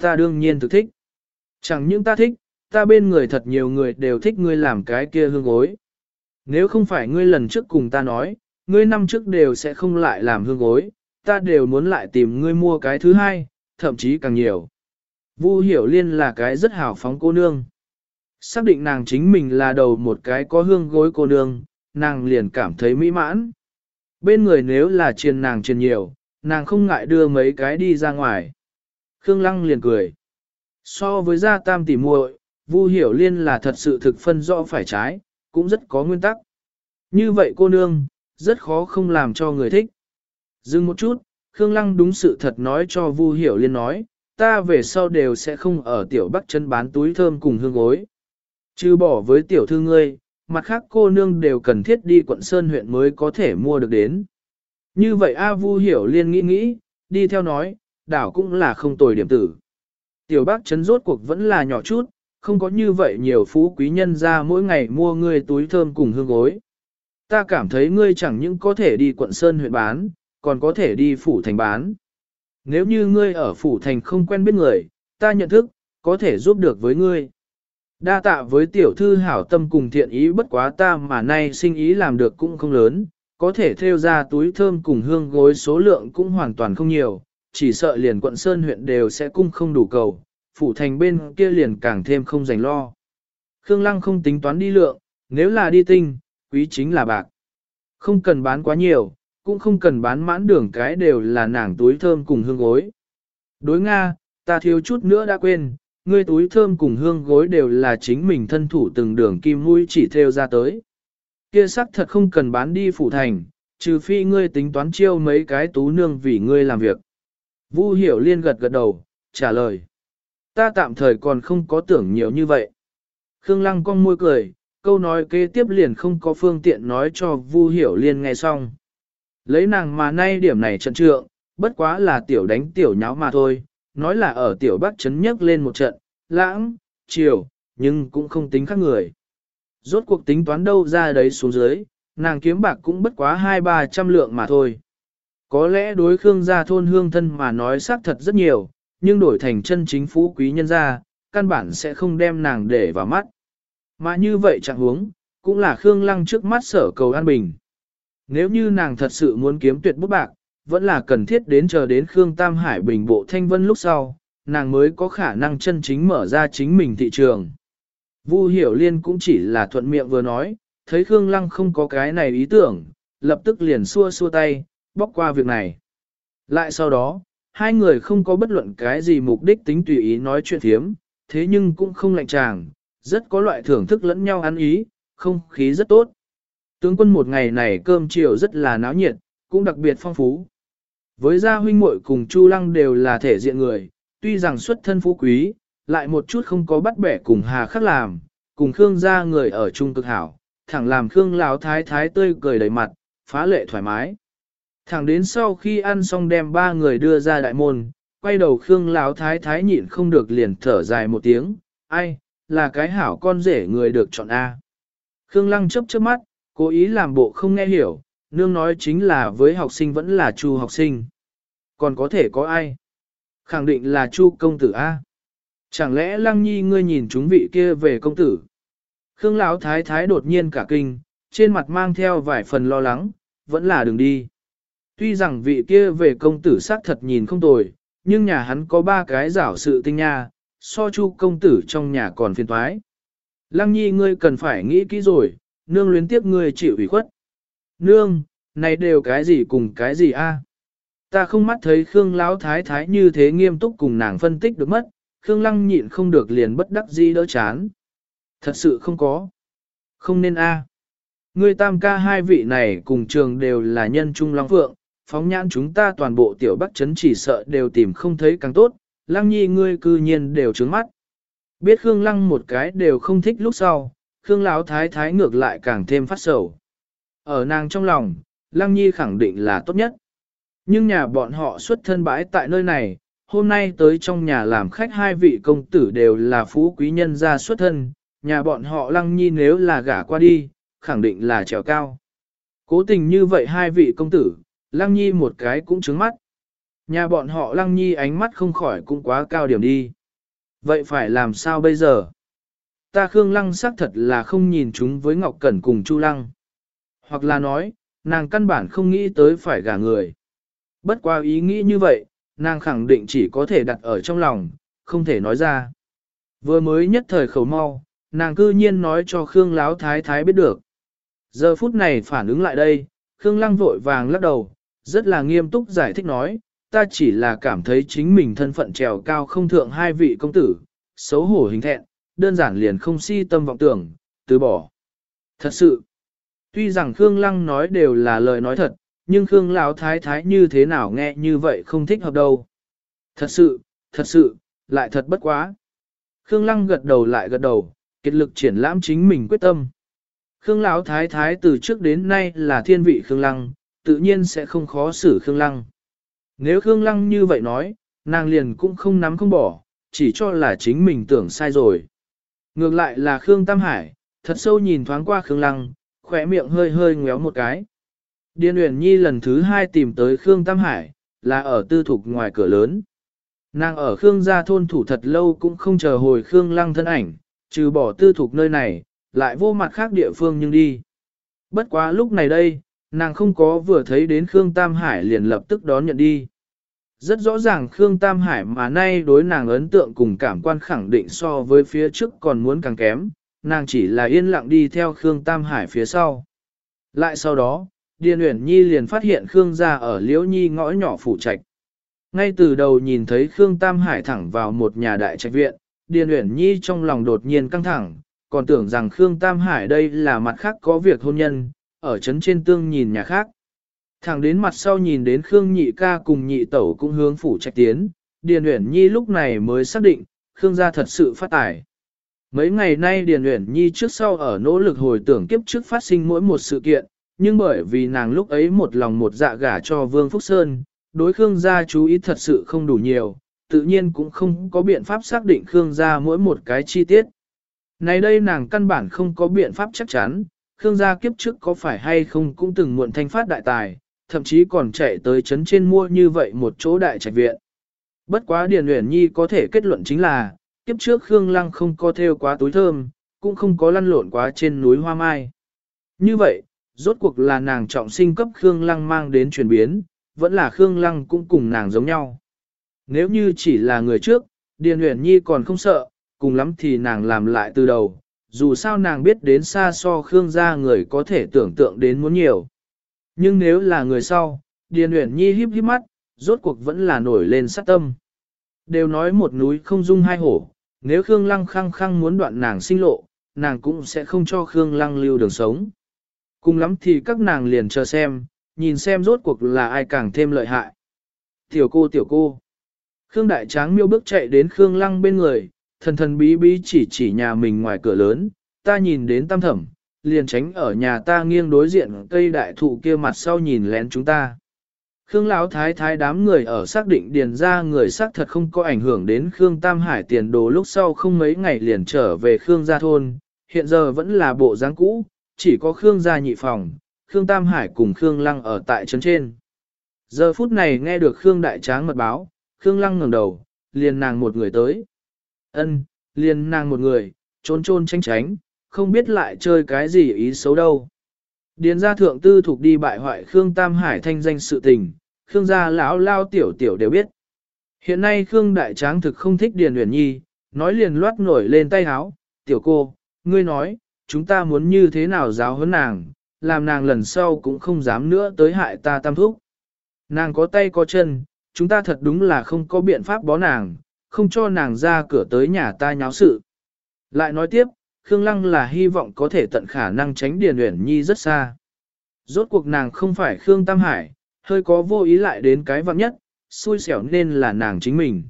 A: Ta đương nhiên thực thích. Chẳng những ta thích, ta bên người thật nhiều người đều thích ngươi làm cái kia hương gối. Nếu không phải ngươi lần trước cùng ta nói, ngươi năm trước đều sẽ không lại làm hương gối, ta đều muốn lại tìm ngươi mua cái thứ hai, thậm chí càng nhiều. Vu Hiểu Liên là cái rất hào phóng cô nương. Xác định nàng chính mình là đầu một cái có hương gối cô nương, nàng liền cảm thấy mỹ mãn. Bên người nếu là triền nàng triền nhiều, nàng không ngại đưa mấy cái đi ra ngoài. Khương Lăng liền cười. So với gia tam tỷ muội, Vu Hiểu Liên là thật sự thực phân rõ phải trái, cũng rất có nguyên tắc. Như vậy cô nương, rất khó không làm cho người thích. Dừng một chút, Khương Lăng đúng sự thật nói cho Vu Hiểu Liên nói, ta về sau đều sẽ không ở tiểu bắc chân bán túi thơm cùng hương gối. Chứ bỏ với tiểu thư ngươi, mặt khác cô nương đều cần thiết đi quận Sơn huyện mới có thể mua được đến. Như vậy A Vu Hiểu Liên nghĩ nghĩ, đi theo nói, đảo cũng là không tồi điểm tử. Tiểu bác chấn rốt cuộc vẫn là nhỏ chút, không có như vậy nhiều phú quý nhân ra mỗi ngày mua ngươi túi thơm cùng hương gối. Ta cảm thấy ngươi chẳng những có thể đi quận Sơn huyện bán, còn có thể đi phủ thành bán. Nếu như ngươi ở phủ thành không quen biết người, ta nhận thức, có thể giúp được với ngươi. Đa tạ với tiểu thư hảo tâm cùng thiện ý bất quá ta mà nay sinh ý làm được cũng không lớn, có thể theo ra túi thơm cùng hương gối số lượng cũng hoàn toàn không nhiều, chỉ sợ liền quận Sơn huyện đều sẽ cung không đủ cầu, phủ thành bên kia liền càng thêm không dành lo. Khương Lăng không tính toán đi lượng, nếu là đi tinh, quý chính là bạc. Không cần bán quá nhiều, cũng không cần bán mãn đường cái đều là nàng túi thơm cùng hương gối. Đối Nga, ta thiếu chút nữa đã quên, ngươi túi thơm cùng hương gối đều là chính mình thân thủ từng đường kim mũi chỉ theo ra tới. Kia sắc thật không cần bán đi phủ thành, trừ phi ngươi tính toán chiêu mấy cái tú nương vì ngươi làm việc. Vu hiểu liên gật gật đầu, trả lời. Ta tạm thời còn không có tưởng nhiều như vậy. Khương lăng cong môi cười, câu nói kế tiếp liền không có phương tiện nói cho Vu hiểu liên nghe xong. Lấy nàng mà nay điểm này trận trượng, bất quá là tiểu đánh tiểu nháo mà thôi, nói là ở tiểu bắc chấn nhấc lên một trận, lãng, chiều, nhưng cũng không tính khác người. Rốt cuộc tính toán đâu ra đấy xuống dưới, nàng kiếm bạc cũng bất quá hai ba trăm lượng mà thôi. Có lẽ đối Khương gia thôn hương thân mà nói xác thật rất nhiều, nhưng đổi thành chân chính phú quý nhân gia, căn bản sẽ không đem nàng để vào mắt. Mà như vậy chẳng huống, cũng là Khương Lăng trước mắt sở cầu an bình. Nếu như nàng thật sự muốn kiếm tuyệt bút bạc, vẫn là cần thiết đến chờ đến Khương Tam Hải bình bộ thanh vân lúc sau, nàng mới có khả năng chân chính mở ra chính mình thị trường. Vu Hiểu Liên cũng chỉ là thuận miệng vừa nói, thấy Khương Lăng không có cái này ý tưởng, lập tức liền xua xua tay, bóc qua việc này. Lại sau đó, hai người không có bất luận cái gì mục đích tính tùy ý nói chuyện thiếm, thế nhưng cũng không lạnh chàng, rất có loại thưởng thức lẫn nhau ăn ý, không khí rất tốt. Tướng quân một ngày này cơm chiều rất là náo nhiệt, cũng đặc biệt phong phú. Với gia huynh muội cùng Chu Lăng đều là thể diện người, tuy rằng xuất thân phú quý, lại một chút không có bắt bẻ cùng Hà Khắc làm, cùng Khương gia người ở chung cực hảo, thẳng làm Khương lão thái thái tươi cười đầy mặt, phá lệ thoải mái. Thẳng đến sau khi ăn xong đem ba người đưa ra đại môn, quay đầu Khương lão thái thái nhịn không được liền thở dài một tiếng, ai, là cái hảo con rể người được chọn A. Khương Lăng chấp chớp mắt, cố ý làm bộ không nghe hiểu, nương nói chính là với học sinh vẫn là chu học sinh. Còn có thể có ai? Khẳng định là chu công tử A. Chẳng lẽ Lăng Nhi ngươi nhìn chúng vị kia về công tử? Khương Lão thái thái đột nhiên cả kinh, trên mặt mang theo vài phần lo lắng, vẫn là đừng đi. Tuy rằng vị kia về công tử xác thật nhìn không tồi, nhưng nhà hắn có ba cái giảo sự tinh nha, so chu công tử trong nhà còn phiền thoái. Lăng nhi ngươi cần phải nghĩ kỹ rồi, nương luyến tiếp ngươi chịu ủy khuất. Nương, này đều cái gì cùng cái gì a? Ta không mắt thấy Khương Lão thái thái như thế nghiêm túc cùng nàng phân tích được mất, Khương Lăng nhịn không được liền bất đắc dĩ đỡ chán. Thật sự không có. Không nên a. À. Ngươi tam ca hai vị này cùng trường đều là nhân trung long phượng, phóng nhãn chúng ta toàn bộ tiểu bắc chấn chỉ sợ đều tìm không thấy càng tốt, lăng nhi ngươi cư nhiên đều trướng mắt. Biết Khương Lăng một cái đều không thích lúc sau, Khương Lão thái thái ngược lại càng thêm phát sầu. Ở nàng trong lòng, Lăng Nhi khẳng định là tốt nhất. Nhưng nhà bọn họ xuất thân bãi tại nơi này, hôm nay tới trong nhà làm khách hai vị công tử đều là phú quý nhân gia xuất thân, nhà bọn họ Lăng Nhi nếu là gả qua đi, khẳng định là trèo cao. Cố tình như vậy hai vị công tử, Lăng Nhi một cái cũng trứng mắt. Nhà bọn họ Lăng Nhi ánh mắt không khỏi cũng quá cao điểm đi. Vậy phải làm sao bây giờ? Ta Khương Lăng xác thật là không nhìn chúng với Ngọc Cẩn cùng Chu Lăng. Hoặc là nói, nàng căn bản không nghĩ tới phải gả người. Bất qua ý nghĩ như vậy, nàng khẳng định chỉ có thể đặt ở trong lòng, không thể nói ra. Vừa mới nhất thời khẩu mau, nàng cư nhiên nói cho Khương Láo Thái Thái biết được. Giờ phút này phản ứng lại đây, Khương Lăng vội vàng lắc đầu, rất là nghiêm túc giải thích nói, ta chỉ là cảm thấy chính mình thân phận trèo cao không thượng hai vị công tử, xấu hổ hình thẹn, đơn giản liền không si tâm vọng tưởng, từ bỏ. Thật sự, tuy rằng Khương Lăng nói đều là lời nói thật, nhưng Khương Lão Thái Thái như thế nào nghe như vậy không thích hợp đâu. Thật sự, thật sự, lại thật bất quá. Khương Lăng gật đầu lại gật đầu, kết lực triển lãm chính mình quyết tâm. Khương Lão Thái Thái từ trước đến nay là thiên vị Khương Lăng, tự nhiên sẽ không khó xử Khương Lăng. Nếu Khương Lăng như vậy nói, nàng liền cũng không nắm không bỏ, chỉ cho là chính mình tưởng sai rồi. Ngược lại là Khương Tam Hải, thật sâu nhìn thoáng qua Khương Lăng, khỏe miệng hơi hơi ngéo một cái. Điên Uyển Nhi lần thứ hai tìm tới Khương Tam Hải, là ở tư thục ngoài cửa lớn. Nàng ở Khương gia thôn thủ thật lâu cũng không chờ hồi Khương Lăng thân ảnh, trừ bỏ tư thục nơi này, lại vô mặt khác địa phương nhưng đi. Bất quá lúc này đây, nàng không có vừa thấy đến Khương Tam Hải liền lập tức đón nhận đi. Rất rõ ràng Khương Tam Hải mà nay đối nàng ấn tượng cùng cảm quan khẳng định so với phía trước còn muốn càng kém, nàng chỉ là yên lặng đi theo Khương Tam Hải phía sau. Lại sau đó, Điền Uyển Nhi liền phát hiện Khương gia ở Liễu Nhi ngõ nhỏ phủ trạch. Ngay từ đầu nhìn thấy Khương Tam Hải thẳng vào một nhà đại trạch viện, Điền Uyển Nhi trong lòng đột nhiên căng thẳng, còn tưởng rằng Khương Tam Hải đây là mặt khác có việc hôn nhân, ở trấn trên tương nhìn nhà khác. Thẳng đến mặt sau nhìn đến Khương Nhị ca cùng Nhị Tẩu cũng hướng phủ trạch tiến, Điền Uyển Nhi lúc này mới xác định, Khương gia thật sự phát tài. Mấy ngày nay Điền Uyển Nhi trước sau ở nỗ lực hồi tưởng kiếp trước phát sinh mỗi một sự kiện, nhưng bởi vì nàng lúc ấy một lòng một dạ gả cho Vương Phúc Sơn, đối Khương gia chú ý thật sự không đủ nhiều, tự nhiên cũng không có biện pháp xác định Khương gia mỗi một cái chi tiết. Này đây nàng căn bản không có biện pháp chắc chắn, Khương gia kiếp trước có phải hay không cũng từng muộn thanh phát đại tài, thậm chí còn chạy tới chấn trên mua như vậy một chỗ đại trạch viện. Bất quá Điền Uyển Nhi có thể kết luận chính là, kiếp trước Khương Lăng không có theo quá túi thơm, cũng không có lăn lộn quá trên núi Hoa Mai. Như vậy, rốt cuộc là nàng trọng sinh cấp Khương Lăng mang đến chuyển biến, vẫn là Khương Lăng cũng cùng nàng giống nhau. Nếu như chỉ là người trước, Điền Uyển Nhi còn không sợ, cùng lắm thì nàng làm lại từ đầu, dù sao nàng biết đến xa so Khương gia người có thể tưởng tượng đến muốn nhiều. Nhưng nếu là người sau, Điền Uyển Nhi híp híp mắt, rốt cuộc vẫn là nổi lên sát tâm. Đều nói một núi không dung hai hổ, nếu Khương Lăng khăng khăng muốn đoạn nàng sinh lộ, nàng cũng sẽ không cho Khương Lăng lưu đường sống. Cùng lắm thì các nàng liền chờ xem, nhìn xem rốt cuộc là ai càng thêm lợi hại. Tiểu cô tiểu cô. Khương Đại Tráng miêu bước chạy đến Khương Lăng bên người, thần thần bí bí chỉ chỉ nhà mình ngoài cửa lớn, ta nhìn đến tam thẩm, liền tránh ở nhà ta nghiêng đối diện cây đại thụ kia mặt sau nhìn lén chúng ta. Khương Lão thái thái đám người ở xác định điền ra người xác thật không có ảnh hưởng đến Khương Tam Hải tiền đồ lúc sau không mấy ngày liền trở về Khương gia thôn, hiện giờ vẫn là bộ dáng cũ, chỉ có Khương gia nhị phòng, Khương Tam Hải cùng Khương Lăng ở tại trấn trên. Giờ phút này nghe được Khương Đại Tráng mật báo, Khương Lăng ngẩng đầu, liền nàng một người tới. Ân, liền nàng một người, trốn trôn tránh tránh, không biết lại chơi cái gì ý xấu đâu. Điền gia thượng tư thuộc đi bại hoại Khương Tam Hải thanh danh sự tình, Khương gia lão lao tiểu tiểu đều biết. Hiện nay Khương Đại Tráng thực không thích Điền Uyển Nhi, nói liền loát nổi lên tay háo, tiểu cô, ngươi nói, chúng ta muốn như thế nào giáo huấn nàng, làm nàng lần sau cũng không dám nữa tới hại ta tam thúc. Nàng có tay có chân, chúng ta thật đúng là không có biện pháp bó nàng, không cho nàng ra cửa tới nhà ta nháo sự. Lại nói tiếp, Khương Lăng là hy vọng có thể tận khả năng tránh Điền Uyển Nhi rất xa. Rốt cuộc nàng không phải Khương Tam Hải, hơi có vô ý lại đến cái vặn nhất, xui xẻo nên là nàng chính mình.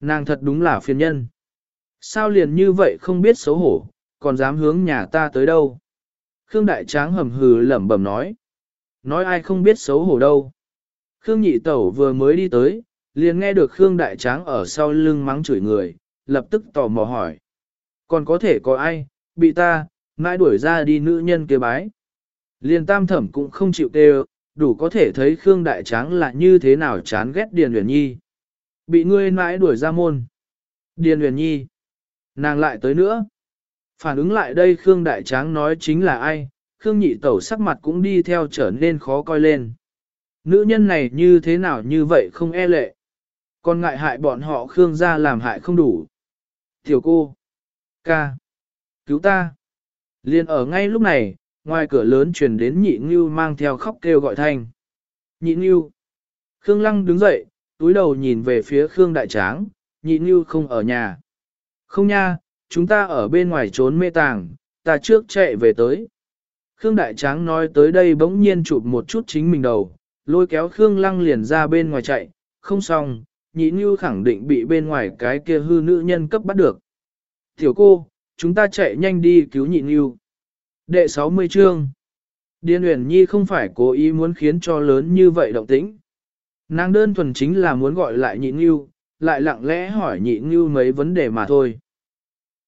A: Nàng thật đúng là phiền nhân. Sao liền như vậy không biết xấu hổ, còn dám hướng nhà ta tới đâu? Khương Đại Tráng hầm hừ lẩm bẩm nói. Nói ai không biết xấu hổ đâu. Khương Nhị Tẩu vừa mới đi tới, liền nghe được Khương Đại Tráng ở sau lưng mắng chửi người, lập tức tò mò hỏi. Còn có thể có ai, bị ta, mãi đuổi ra đi nữ nhân kia bái. Liền tam thẩm cũng không chịu kêu, đủ có thể thấy Khương Đại Tráng là như thế nào chán ghét Điền uyển Nhi. Bị ngươi mãi đuổi ra môn. Điền uyển Nhi. Nàng lại tới nữa. Phản ứng lại đây Khương Đại Tráng nói chính là ai, Khương Nhị Tẩu sắc mặt cũng đi theo trở nên khó coi lên. Nữ nhân này như thế nào như vậy không e lệ. Còn ngại hại bọn họ Khương gia làm hại không đủ. Tiểu cô. Ca. Cứu ta. Liên ở ngay lúc này, ngoài cửa lớn truyền đến nhị ngưu mang theo khóc kêu gọi thanh. Nhị ngưu. Khương Lăng đứng dậy, túi đầu nhìn về phía Khương Đại Tráng, nhị ngưu không ở nhà. Không nha, chúng ta ở bên ngoài trốn mê tàng, ta trước chạy về tới. Khương Đại Tráng nói tới đây bỗng nhiên chụp một chút chính mình đầu, lôi kéo Khương Lăng liền ra bên ngoài chạy, không xong, nhị như khẳng định bị bên ngoài cái kia hư nữ nhân cấp bắt được. Tiểu cô, chúng ta chạy nhanh đi cứu nhị như. Đệ 60 chương Điên Uyển Nhi không phải cố ý muốn khiến cho lớn như vậy động tĩnh. Nàng đơn thuần chính là muốn gọi lại nhị như, lại lặng lẽ hỏi nhị như mấy vấn đề mà thôi.